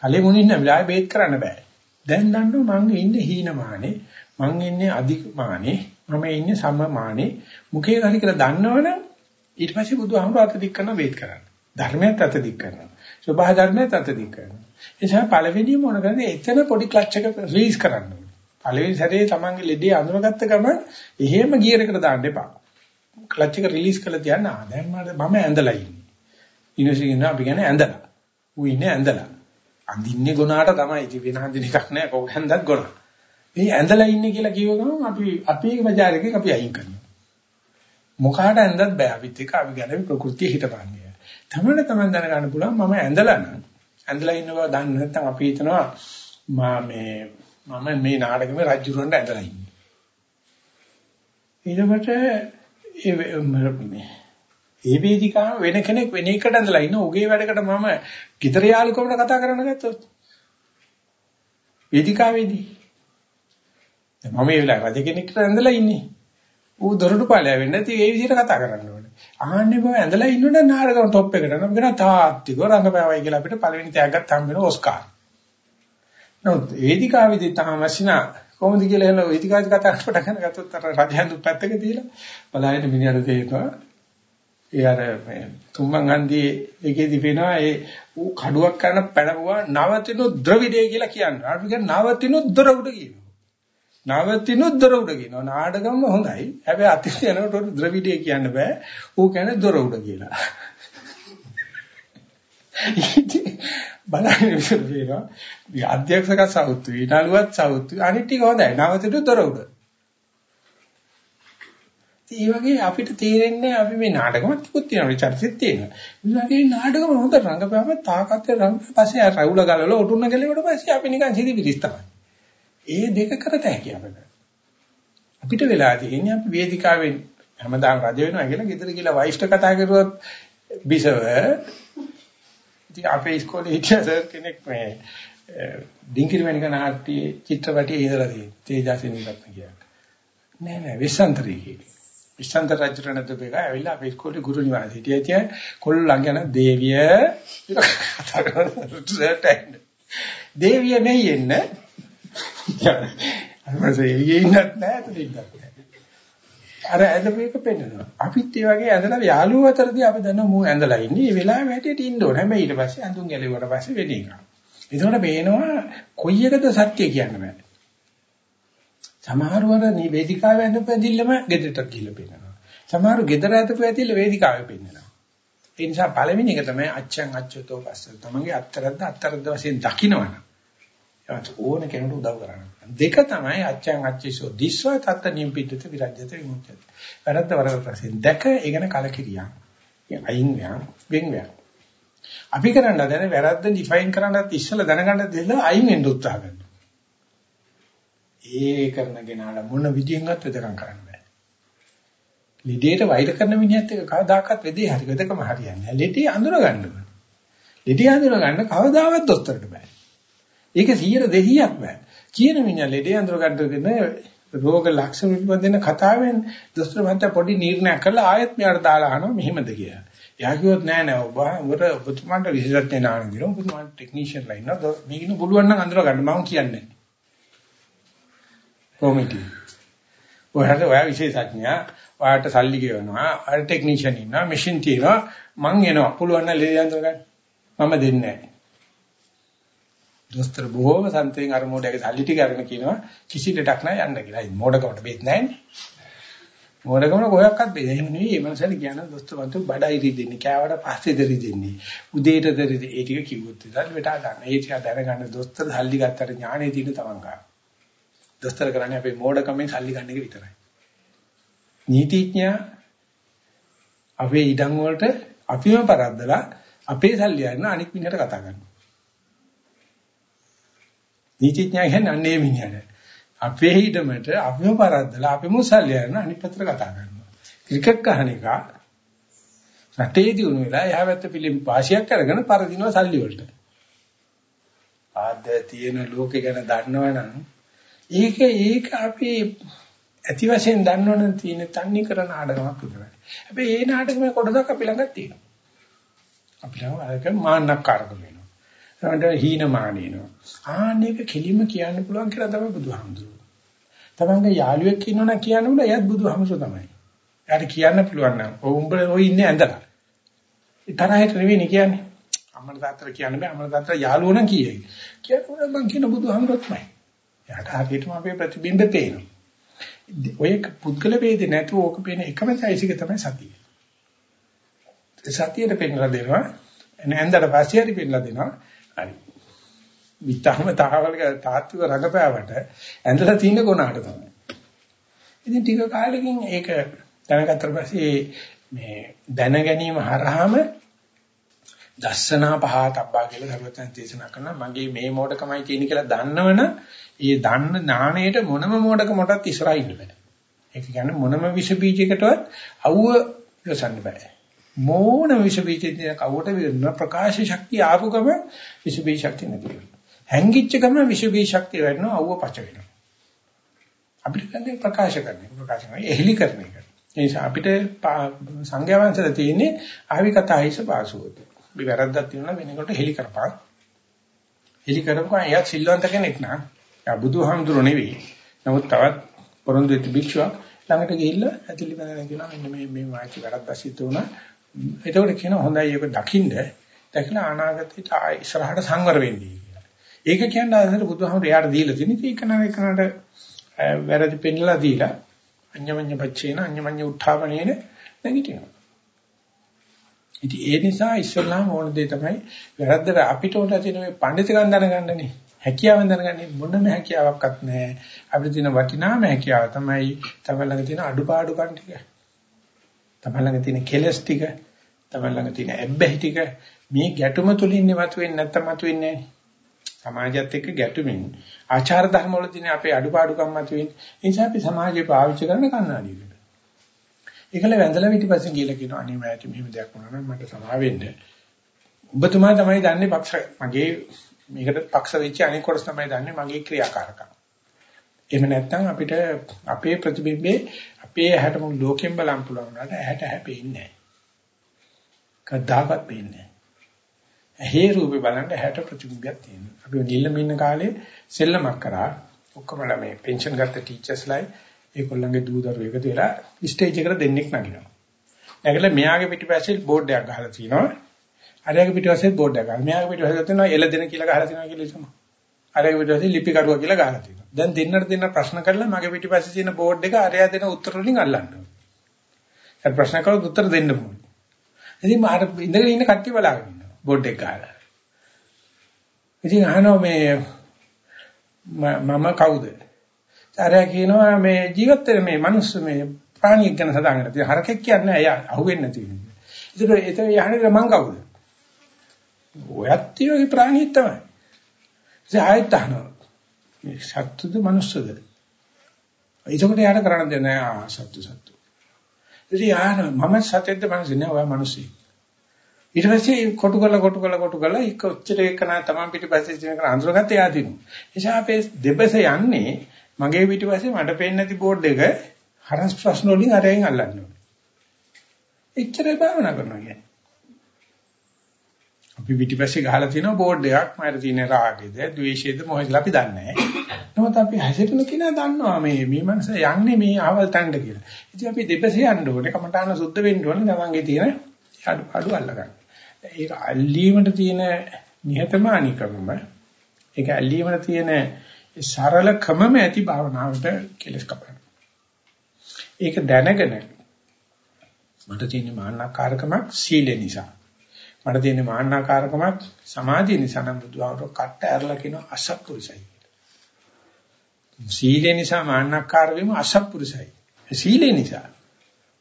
කලෙ මුණින් නම් ආයෙ බේත් කරන්න බෑ. දැන් දන්නවා මං ඉන්නේ හීනමානේ මං ඉන්නේ අධිමානේ මම ඉන්නේ සමමානේ මුඛේ හරි කියලා දන්නවනම් ඊට පස්සේ බුදුහාමුදුර අත දික් කරන වේත් කරන්න. ධර්මයට අත දික් කරනවා. සබහා ධර්මයට අත දික් කරනවා. ඒ නිසා පළවෙනිම මොන කරන්නේ එතන පොඩි ක්ලච් එක රිලීස් කරන්න ඕනේ. පළවෙනි සැරේ තමන්ගේ ලෙඩේ අඳුනගත්ත ගම එහෙම ගියර් එකට දාන්න එපා. ක්ලච් එක රිලීස් කරලා තියන්න. ආ දැන් මම ඇඳලා ඉන්නේ. ඉනිසි කියන අපි කියන්නේ ඇඳලා. ඌ ඉන්නේ ඇඳලා. අඳින්නේ ගොනාට තමයි. ඉති වෙන හඳින එකක් නෑ. කොහොම ඇඳක් ගොනා. මේ ඇඳලා ඉන්නේ කියලා කිව්ව ගමන් අපි අපේ බજારයකින් අපි අයින් කරනවා. මොකාට ඇඳත් බෑ. අපිත් එක අපි ගැන ප්‍රകൃතිය හිතපන්නේ. තමන තමන් දැනගන්න පුළුවන් මම ඇඳලා නම් ඇඳලා ඉන්න බව දන්නේ නැත්නම් අපි හිතනවා මා මේ මම මේ නාටකෙම රජුරවන්ට ඇඳලා ඉන්නේ. ඊළඟට ඒ වේදිකාව වෙන කෙනෙක් වෙන එකට ඇඳලා ඉන්න. ඔගේ වැඩකට මම ගිතර යාළුකමට කතා කරන්න ගත්තොත්. වේදිකාවේදී. මම ඒ වෙලාව රජ කෙනෙක්ට ඇඳලා ඉන්නේ. ඌ දොරටු පාලය වෙන්න නැති ඒ විදිහට කතා කරන්න ඕනේ. අහන්නේ බව ඇඳලා ඉන්නොත් නාටකම් টොප් එකට නම් වෙන තාත්තික රංගපෑවයි කියලා අපිට පළවෙනි තෑග්ගක් හම්බ වෙන ඔස්කාර් නමුත් වේදිකාවේදී තාම මැෂිනා කොහොමද කියලා එහෙම වේදිකාවේ කතා කරලා ගන්න ගත්තොත් අර රජහඳු පැත්තක තියලා බලහින මිනිහට තේරෙනවා ඒ අර මේ තුම්මන් හන්දියේ ඒකේදී වෙනවා ඒ ඌ කඩුවක් කරන පැනවුවා නවතිනු ද්‍රවිඩය කියලා කියන්නේ. අපි කියන්නේ නවතිනු දොර උඩ කියනවා. නවතිනු දොර උඩ කියනවා. නාඩගම හොඳයි. හැබැයි අතින් යනකොට ද්‍රවිඩය කියන්න බෑ. ඌ කියන්නේ දොර උඩ කියලා. බලන්න විශ්වවිද්‍යාල අධ්‍යක්ෂක සෞතු ඊටලුවත් සෞතු අනිත් ටික හොඳයි නවතිනු දොර උඩ ඒ වගේ අපිට තේරෙන්නේ අපි මේ නාටකමත් තිබුත් තියෙනවා චරිතෙත් තියෙනවා. ඊළඟේ නාටකම හොඳ රංගපෑම තාකත් රංග පස්සේ රවුල ගලවලා ඔටුන්න ගලවට පස්සේ අපි නිකන් සිදි පිළිස් තමයි. ඒ දෙක කරත හැකි අපිට. අපිට වෙලා තියෙන්නේ අපි වේදිකාවෙන් හැමදාම රජ වෙනවා කියලා ගෙදර කියලා වයිස්ට කතා කරුවොත් බිසව ඉතින් අපේ ඉස්කෝලේ හිටිය සර් කෙනෙක් මේ ඩිංකිරිවැනික නාට්‍යයේ චිත්‍රපටයේ ඉඳලා තියෙනවා. තේජාසිනී රත්න කියන්නේ. නෑ නෑ විසන්තරී කියන්නේ. විශ්වන්ත රජුරණ දෙපේක ඇවිල්ලා අපේ ඉස්කෝලේ ගුරු නිවාසයේ හිටිය තිය කොල්ලන් යන දේවිය කතා කරන දේවිය නෙයි එන්න අරසේ ඉන්නත් නෑ තුලින්වත් අර ඇඳපේක පෙන්නනවා අපිත් ඒ වගේ ඇඳලා යාළුවෝ අතරදී අපි දන්නවා මූ ඇඳලා ඉන්නේ මේ වෙලාවෙ හැටියට ඉන්න ඕනේ හැබැයි ඊට පස්සේ අඳුන් ගැලෙවුවට පස්සේ වෙන එක ඒකෝට පේනවා කොයි එකද සත්‍ය කියන්න බෑ සමහරවර මේ වේදිකාවේ ඇඳපැදිල්ලම ගෙදරට ගිහිල්ලා පෙන්නනවා. සමහරව ගෙදර ඇඳපැදිල්ල වේදිකාවේ පෙන්නනවා. ඒ නිසා පළවෙනි එක තමයි අච්චං අච්චතෝ පස්සල්. තමන්ගේ අත්තරද්ද අත්තරද්ද වශයෙන් දකින්නවනම්. ඒවත් ඕන කෙනෙකුට උදව් කරන්න. දෙක තමයි අච්චං අච්චිසෝ දිස්වා තත්ත නිම්පිද්දත විරජ්‍යත විමුක්තිය. වැරද්ද වරද්ද වශයෙන් දැක ඒ ගැන කලකිරියක්. අයින් යක් වෙන් යක්. අපි කරන්න හදන වැරද්ද ඩිෆයින් කරන්නත් ඉස්සෙල්ලා දැනගන්න දෙන්න අයින් වෙන්න උත්සාහ කරනවා. ඒ කරන කෙනාට මොන විදියෙන්වත් වෙදකම් කරන්න බෑ. ලෙඩේට වෛර කරන මිනිහත් එක්ක කවදාකවත් වෙදේ හරි වෙදකම හරියන්නේ නැහැ. ලෙඩේ අඳුර ගන්න ඕන. ලෙඩේ අඳුර ගන්න කවදාවත් දොස්තරට බෑ. ඒක 100 200ක් බෑ. කියන මිනිහා ලෙඩේ අඳුර ගන්නගෙන රෝග ලක්ෂණ පිළිබඳ කතාවෙන් දොස්තර මහත්තයා පොඩි නිර්ණයක් කරලා ආයෙත් මෙයාට දාලා අහනවා මෙහෙමද කියලා. එයා කිව්වොත් නෑ නෑ ඔබ උඹට ඔබතුමාට විශේෂඥ නාන දිනවා ඔබතුමාට ටෙක්නීෂියන් ලයින් නෝ මේකින පුළුවන් නම් අඳුර ගන්න මම කියන්නේ. කොමිටි. ඔයාට ඔයා විශේෂඥයා ඔයාට සල්ලි ගෙවනවා ඔයාට ටෙක්නීෂියන් ඉන්නවා මැෂින් තියෙනවා මං එනවා පුළුවන් නම් ලේ අඳුර ගන්න. මම දෙන්නේ නෑ. දොස්තර බොහෝම සන්තෙන් අර මොඩගේ සල්ලි ටික අරගෙන කියනවා කිසි දෙයක් නැහැ යන්න කියලා. ඉතින් මොඩකමට බෙහෙත් නැහැනේ. මොඩකම කොහොක්වත් බෙහෙත් එහෙම නෙවෙයි. මේ මනසට කියන දොස්තර වන්තු බඩයි රිදෙන්නේ. කෑවට පස්සේ දෙරිදෙන්නේ. උදේට දෙරිදෙන්නේ. ඒ ටික කිව්වොත් ඉතින් වෙටා ගන්න. ඒ ටික දැනගන්න දොස්තර සල්ලි ගත්තට ඥානෙ තියෙන තමන් ගන්න. දොස්තර කරන්නේ අපේ මොඩකමෙන් සල්ලි ගන්න එක විතරයි. නීතිඥයා අපේ ඉඩම් වලට අපිම පරද්දලා අපේ සල්ලි අරන අනික් මිනිහට කතා කරනවා. නීතිඥයා කියන්නේ අන්නේ මිනිහට. අපේ හිතමට අපිම පරද්දලා අපිම සල්ලි යන අනිත් පැත්තට කතා කරනවා. ක්‍රිකට් ගහන එක රටේදී උණු වෙලා එහා පැත්ත පිළිම් වාසියක් කරගෙන පරදිනවා සල්ලි වලට. ආද්‍ය තියෙන ලෝකේ ගැන දන්නවනම් ඒක ඒක අපි ඇති වශයෙන් දන්නවනම් තියෙන තන්නේ කරන ආඩගමක් විතරයි. හැබැයි ඒ නාටකමේ කොටසක් අපි ළඟ තියෙනවා. අපි ළඟ අරක මාන්නක්කාරකම වෙනවා. ඊට හීනමානිනවා. ආන්නේක කෙලිම කියන්න පුළුවන් කියලා තමයි බුදුහාමුදුරුවෝ. තමන්ගේ යාළුවෙක් ඉන්නවනම් කියන්න බුණ එයත් බුදුහාමුදුරුවෝ තමයි. එයාට කියන්න පුළුවන් නම් ඔය උඹ ඔය ඉන්නේ ඇඳලා. ඒ තරහට නෙවෙයි කියන්නේ. අම්මලා තාත්තලා කියන්න බෑ අම්මලා තාත්තලා යාළුවෝ නම් කියයි. කියනකොට මං කියන බුදුහාමුදුරුවෝ තමයි. එයාට හරියටම අපේ ප්‍රතිබිම්බේ පේනවා. ඔය පුද්ගල වේදේ නැතුව ඕක පේන එකම සයිසික තමයි සතිය. සතියට පෙන්ලා දෙනවා. නැන්දට පස්සේ හරි පෙන්ලා දෙනවා. හරි. විතහම තාවලක තාත්වික රඟපෑවට ඇඳලා තියෙන ගුණාට තමයි. ඉතින් ටික කාලෙකින් ඒක දැනගත්තට පස්සේ මේ දැන ගැනීම හරහාම දස්සනා පහතබ්බා කියලා සරුවචන් දේශනා කරනවා මගේ මේ මොඩකමයි තියෙන කියලා දන්නවනම් ඒ දන්න ඥාණයට මොනම මොඩකමටත් ඉස්සරහින් ඉන්න බෑ. ඒක කියන්නේ මොනම විස බීජයකටවත් අවුව ඉවසන්න බෑ. මෝන විස බීජයෙන් කවට විරන ප්‍රකාශ ශක්තිය ආපු ගම විස බීජ ශක්තිය නැති වෙනවා. හැංගිච්ච ගම විස බීජ ශක්තිය වැඩනවා අවුව පච වෙනවා. අපිට කියන්නේ ප්‍රකාශ කරන්නේ ප්‍රකාශ කරන්නේ එහෙලි කරන එක. ඒ නිසා අපිට සංඥා වංශල තියෙන්නේ ආවි කතායිස පාසුවත. අපි වැරද්දක් තියෙනවා වෙනකොට හෙලි කරපන්. හෙලි කරපුවා එයා සිල්වන්ත කෙනෙක් නා. එයා බුදුහාමුදුරු නෙවෙයි. නමුත් තවත් පොරොන්දු වෙච්ච භික්ෂුවක් ළඟට ගිහිල්ලා ඇතුළි බඳගෙන කියනවා මෙන්න මේ මේ වාචි වැරද්දක් සිද්ධ වුණා. එතකොට කියනවා හොඳයි ඒක දකින්න දැකලා අනාගතයට ඉස්සරහට සංවර වෙන්නේ කියලා. ඒක කියන්නේ අදට බුදුහාමුදුරු එයාට දීලා තියෙන ඒක නම එකනට වැරදි පෙන්නලා දීලා අඤ්ඤමඤ්ඤ පච්චේන අඤ්ඤමඤ්ඤ උත්ථාපනේන නැගිටිනවා. ඉතින් ඒ නිසා ඉස්සල්ලාම ඕන දේ තමයි වැරද්දට අපිට උඩ තියෙන මේ පඬිතුකම් දැනගන්නනේ. හැකියාවෙන් දැනගන්නේ මොනම හැකියාවක්වත් නැහැ. අපිට තියෙන වටිනාම හැකියාව තමයි තමයි ළඟ තියෙන අඩුපාඩුකම් ටික. තමයි ළඟ තියෙන කෙලස් ටික, තමයි ළඟ තියෙන ඇබ්බැහි ටික මේ ගැටුම තුලින් මතුවෙන්නේ නැත්තම් මතුවෙන්නේ නැහැ. සමාජයත් එක්ක ගැටුමින් ආචාර ධර්ම වල තියෙන අපේ අඩුපාඩුකම් මතුවෙන්නේ. ඒ නිසා අපි සමාජය පාවිච්චි කරන කණ්ණාඩියකට. ඒකල වැඳලා පිටිපස්සෙන් ගිහලා කියනවා අනේ මෑටි මෙහෙම දෙයක් වුණා නම් මට සමා වෙන්න. ඔබතුමා තමයි දන්නේ පක්ෂ මගේ මේකට පක්ෂ වෙච්ච අනික කොටස තමයි දන්නේ මගේ ක්‍රියාකාරකම්. එහෙම නැත්නම් අපිට අපේ ප්‍රතිබිම්බේ අපේ ඇහැට මුළු ලෝකෙම බලන්න පුළුවන් වුණාට ඇහැට හැපෙන්නේ නැහැ. කද්දාකත් පේන්නේ නැහැ. ඇහි රූපේ බලන්න ඇහැට ප්‍රතිබිම්බයක් තියෙනවා. අපි නිල්ලම ඉන්න කාලේ සෙල්ලමක් කරා ඔක්කොම මේ පෙන්ෂන් ගත්ත ටීචර්ස්ලායි ඒගොල්ලන්ගේ දූ දරුවෝ එකතු වෙලා ස්ටේජ් එකට දෙන්නෙක් නගිනවා. නැගලා මෙයාගේ පිටිපස්සේ බෝඩ් එකක් ගහලා තිනවා. අරයාගේ පිටිපස්සේ බෝඩ් එකක් ගහලා මෙයාගේ පිටිපස්සේ තියෙනවා එළ දෙන කියලා ගහලා තිනවා කියලා ඉතම. අරයාගේ පිටිපස්සේ ලිපි කරුවා කියලා ගහලා තිනවා. දැන් දෙන්නට දෙන්න ප්‍රශ්න කරලා මගේ පිටිපස්සේ තියෙන බෝඩ් එක අරයා දෙන උත්තර වලින් අල්ලන්න ඕනේ. හරි ප්‍රශ්න කරුවොත් උත්තර දෙන්න ඕනේ. ඉතින් මාර ඉඳගෙන ඉන්න කට්ටිය බලාගෙන ඉන්නවා බෝඩ් එක ගහලා. ඉතින් අහනවා මේ මම කවුද? ආරයා කියනවා මේ ජීවත් වෙන මේ මිනිස්සු මේ ප්‍රාණියෙක් ගැන සදාගෙන තියෙන හරකෙක් කියන්නේ එයා අහුවෙන්නේ නැති වෙන්නේ. ඒක ඒක යහනේ මං කවුද? ඔයත් ඒ ප්‍රාණියෙක් තමයි. ඒ ආයත අහනවා. මේ සත්තුද මනුස්සද? ඒකට යාර කරන්න දෙන්නේ නැහැ ආ සත්තු සත්තු. ඉතින් යාන මම සතෙක්ද මනුස්සෙ නෑ ඔයා මනුස්සෙක්. ඊට පස්සේ කොටු කරලා කොටු කරලා කොටු කරලා එක උච්චර එකන තමයි පිටිපස්සේ තියෙන කෙනා අඳුරගත්ත යාදිනු. එනිසා අපේ දෙබස යන්නේ මගේ පිටිපස්සේ මට පේන්නේ නැති බෝඩ් එක හරස් ප්‍රශ්න වලින් අරගෙන අල්ලන්න ඕනේ. එච්චරයි භාවනා කරනවා කියන්නේ. අපි පිටිපස්සේ ගහලා තියෙන බෝඩ් එකක් මට තියෙන රාගෙද, ද්වේෂෙද, මොහොතලා අපි දන්නේ නැහැ. නමුත් අපි හැසිරෙන කෙනා දන්නවා මේ මේ මනස යන්නේ මේ ආවල් තණ්ඩ කියලා. ඉතින් අපි දෙපසේ යන්න ඕනේ, කමඨාන සුද්ධ වෙන්න ඕනේ, තමන්ගේ තියෙන අඩු අඩු අල්ලගන්න. ඒක අල්ලීමට තියෙන නිහතමානීකම ඒක අල්ලීමට තියෙන සරලකමම ඇති භාවනාවට කෙලස් කපන. ඒක දැනගෙන මට තියෙන මාන්නකාරකමක් සීලේ නිසා. මට තියෙන මාන්නකාරකමක් සමාධිය නිසා නම් බුදුහාමර කට්ට ඇරලා කියන අසත්පුරුසයි. සීලේ නිසා මාන්නකාර වීම අසත්පුරුසයි. සීලේ නිසා.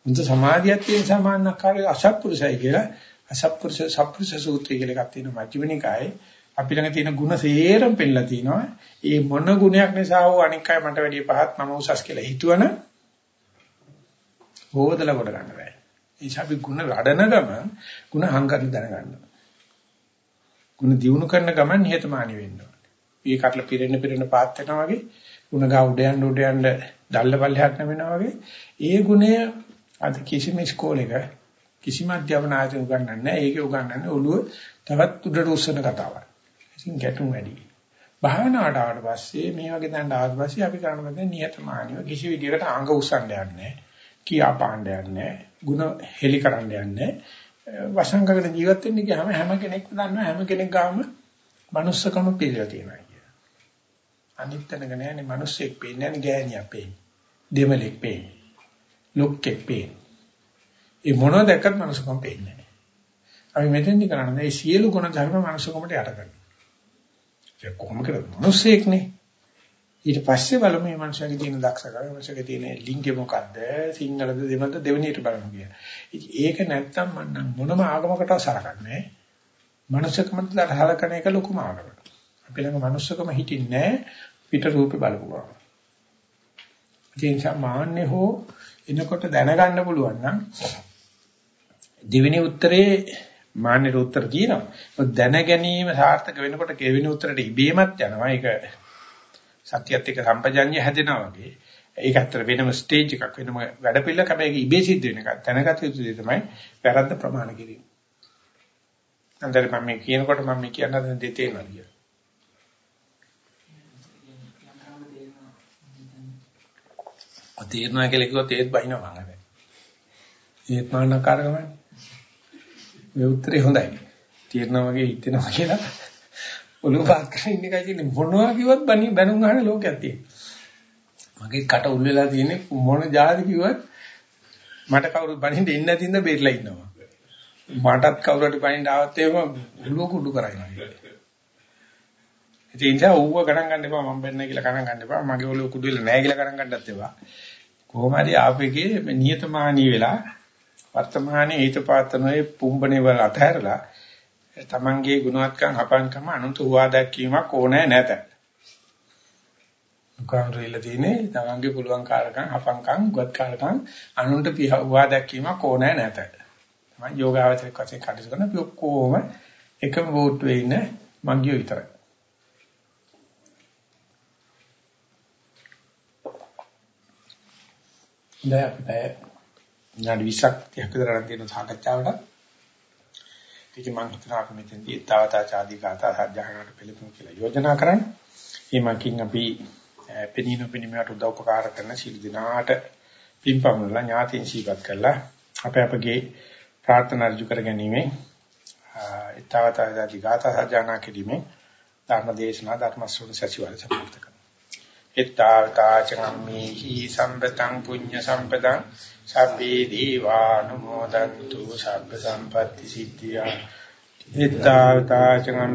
මුන්ට සමාධියක් තියෙන නිසා මාන්නකාර අසත්පුරුසයි කියලා අසත්පුරුෂ සත්පුරුෂ සූත්‍රය කියලා එකක් තියෙනවා මජ්ක්‍ධිමනිකායේ අපි ළඟ තියෙන ಗುಣ සේරම පෙන්නලා තිනවා ඒ මොන ගුණයක් නිසා හෝ අනික් අය මට වැඩිය පහත් මම උසස් කියලා හිතුවන හොදලා කොට ගන්න බෑ ඒ නිසා අපි ಗುಣ වඩන ගමන් ಗುಣ හංගන්න දැනගන්න ಗುಣ දියුණු කරන ගමන් නිහතමානී වෙන්න ඕනේ ඊ කටල පිරෙන්න පිරෙන්න පාත් වෙනවා වගේ ಗುಣ ගා උඩ යන්න උඩ යන්න දැල්ල පල්ලෙහාට නැවෙනවා වගේ ඒ ගුණය අද කිසිම ඉස්කෝලේක කිසිම අධ්‍යාපන ආයතන උගන්වන්නේ නැහැ. ඒකේ උගන්වන්නේ ඔළුව තවත් උඩට උස්සන කතාවක්. ඉතින් ගැටුම් වැඩි. භාවනාවට ආවට පස්සේ මේ වගේ දැන් ආවට පස්සේ අපි කරන බඳ නියතමානීව කිසි විදිහකට අංග උස්සන්න යන්නේ නැහැ. කියා පාණ්ඩ යන්නේ නැහැ. ಗುಣ හෙලි කරන්න යන්නේ නැහැ. වසංගකට ජීවත් වෙන්න ගියාම හැම කෙනෙක්ම දන්නවා හැම කෙනෙක් ගාම manussකම පිළිලා තියෙනවා කිය. අනිත් තැනක නෑනේ මිනිස්සෙක් පේන්නේ නෑනේ ගෑණියක් පේන්නේ. දෙමළෙක් පේන්නේ. ලොක්කෙක් පේන්නේ. ඒ මොනවද දැක්කත් මනුස්සකම පේන්නේ නැහැ. අපි මෙතෙන්දි කරන්නේ මේ සියලු ගුණ ධර්ම මනුස්සකමට යට කරනවා. ඒක කොහොම කරද? මනුස්සයෙක්නේ. ඊට පස්සේ බලමු මේ මනුස්සයාගේ තියෙන දක්ෂකම, මනුස්සයාගේ තියෙන ලිංගය මොකද්ද? සිංහලද දෙමළද දෙවෙනියට බලමු කියලා. ඉතින් ඒක නැත්තම් මම මොනම ආගමකටවත් සලකන්නේ නැහැ. මනුස්සකමට තරහලකන එක ලොකුම ආගමක්. අපි ළඟ මනුස්සකම හිටින්නේ පිට රූපේ බලපුවා. ඒ නිසා මාන්නේ හෝ එනකොට දැනගන්න පුළුවන් නම් දෙවෙනි උත්තරේ මාන්නේ උත්තර තියෙනවා. දැන ගැනීම සාර්ථක වෙනකොට කෙවෙනි උත්තරට ඉබේමත් යනවා. ඒක සත්‍යයත් එක්ක සම්පජඤ්ඤය හැදෙනවා වගේ. ඒක ඇත්තට වෙනම ස්ටේජ් එකක් වෙනම වැඩපිළිවෙලක් හැබැයි ඉබේ සිද්ධ වෙන එකක්. දැනගත යුතු දේ තමයි වැරද්ද ප්‍රමාණ කිරීම. අන්දර මම මේ කියනකොට මම මේ හදන දේ තේරෙනවා කියලා. තේරෙනවා කියලා කිව්වොත් ඒත් බහිනවා නේද? ඒත් මානකාරකමයි. මේ උත්තරේ හොඳයි. තීරණා වගේ හිතෙනවා කියලා ඔළුව පාත් කරගෙන ඉන්න එකයි තියෙන්නේ මොනවා කිව්වත් බණි බැනුම් අහන ලෝකයක් තියෙනවා. මගේ කට උල් වෙලා තියෙන්නේ මොන જાති කිව්වත් මට කවුරුත් බණින්න ඉන්න නැතිඳ බේරලා ඉන්නවා. මටත් කවුරුහරි බණින්න ආවත් එහෙම ඔළුව කුඩු කරයිනවා. ඒ නිසා ඌව ගණන් ගන්න එපා මම බෙන්න කියලා ගණන් ගන්න එපා මගේ ඔළුව කුඩු වෙලා නැහැ කියලා ගණන් ගන්නත් එපා. කොහොම හරි ආපෙකේ නියතමානී වෙලා වර්තමානයේ හිතපාතනයේ පුම්බනේ වල අතහැරලා තමන්ගේ ගුණවත්කම් අපංකම අනුන්ට හුවා දැක්වීමක් ඕනේ නැත. උකාරෙල දිනේ තමන්ගේ පුළුවන් කාරකම් අපංකම් ගුණකාරකම් අනුන්ට හුවා දැක්වීමක් ඕනේ නැත. තමයි යෝගාවචරයක් වශයෙන් කටයුතු කරන අපි ඔක්කොම එකම බෝට්ටුවේ ඉන්න මංගියෝ විතරයි. දැන් අපිට විනාඩි 20ක් 30ක් විතර ගන්න තියෙන සාකච්ඡාවට. ඉතින් මම හිතනවා අපි මෙතෙන්දී තාවතා ආදී ගාථා සජ්ජායනකට පිළිතුරු කියලා යෝජනා කරන්න. එමකින් අපි පෙනීන පෙනීමට උදව් උපකාර කරන සීල දිනාට පින්පමුණලා ඥාතින් සීපත් කරලා අපේ අපගේ ප්‍රාර්ථනා ඍජු කර ගැනීම ඊතාවතා ආදී ගාථා සජ්ජායනා කිරීමේ ධර්ම දේශනා ධර්ම ශ්‍රවණ සතිවාරය සම්පූර්ණ කරනවා. ඊතාවතා චම්මේහි සම්පතං පුඤ්ඤ සම්පතං සබ්බේ දීවානුමෝදන්තු සබ්බ සම්පatti සිද්ධියා. හිතාවතා චං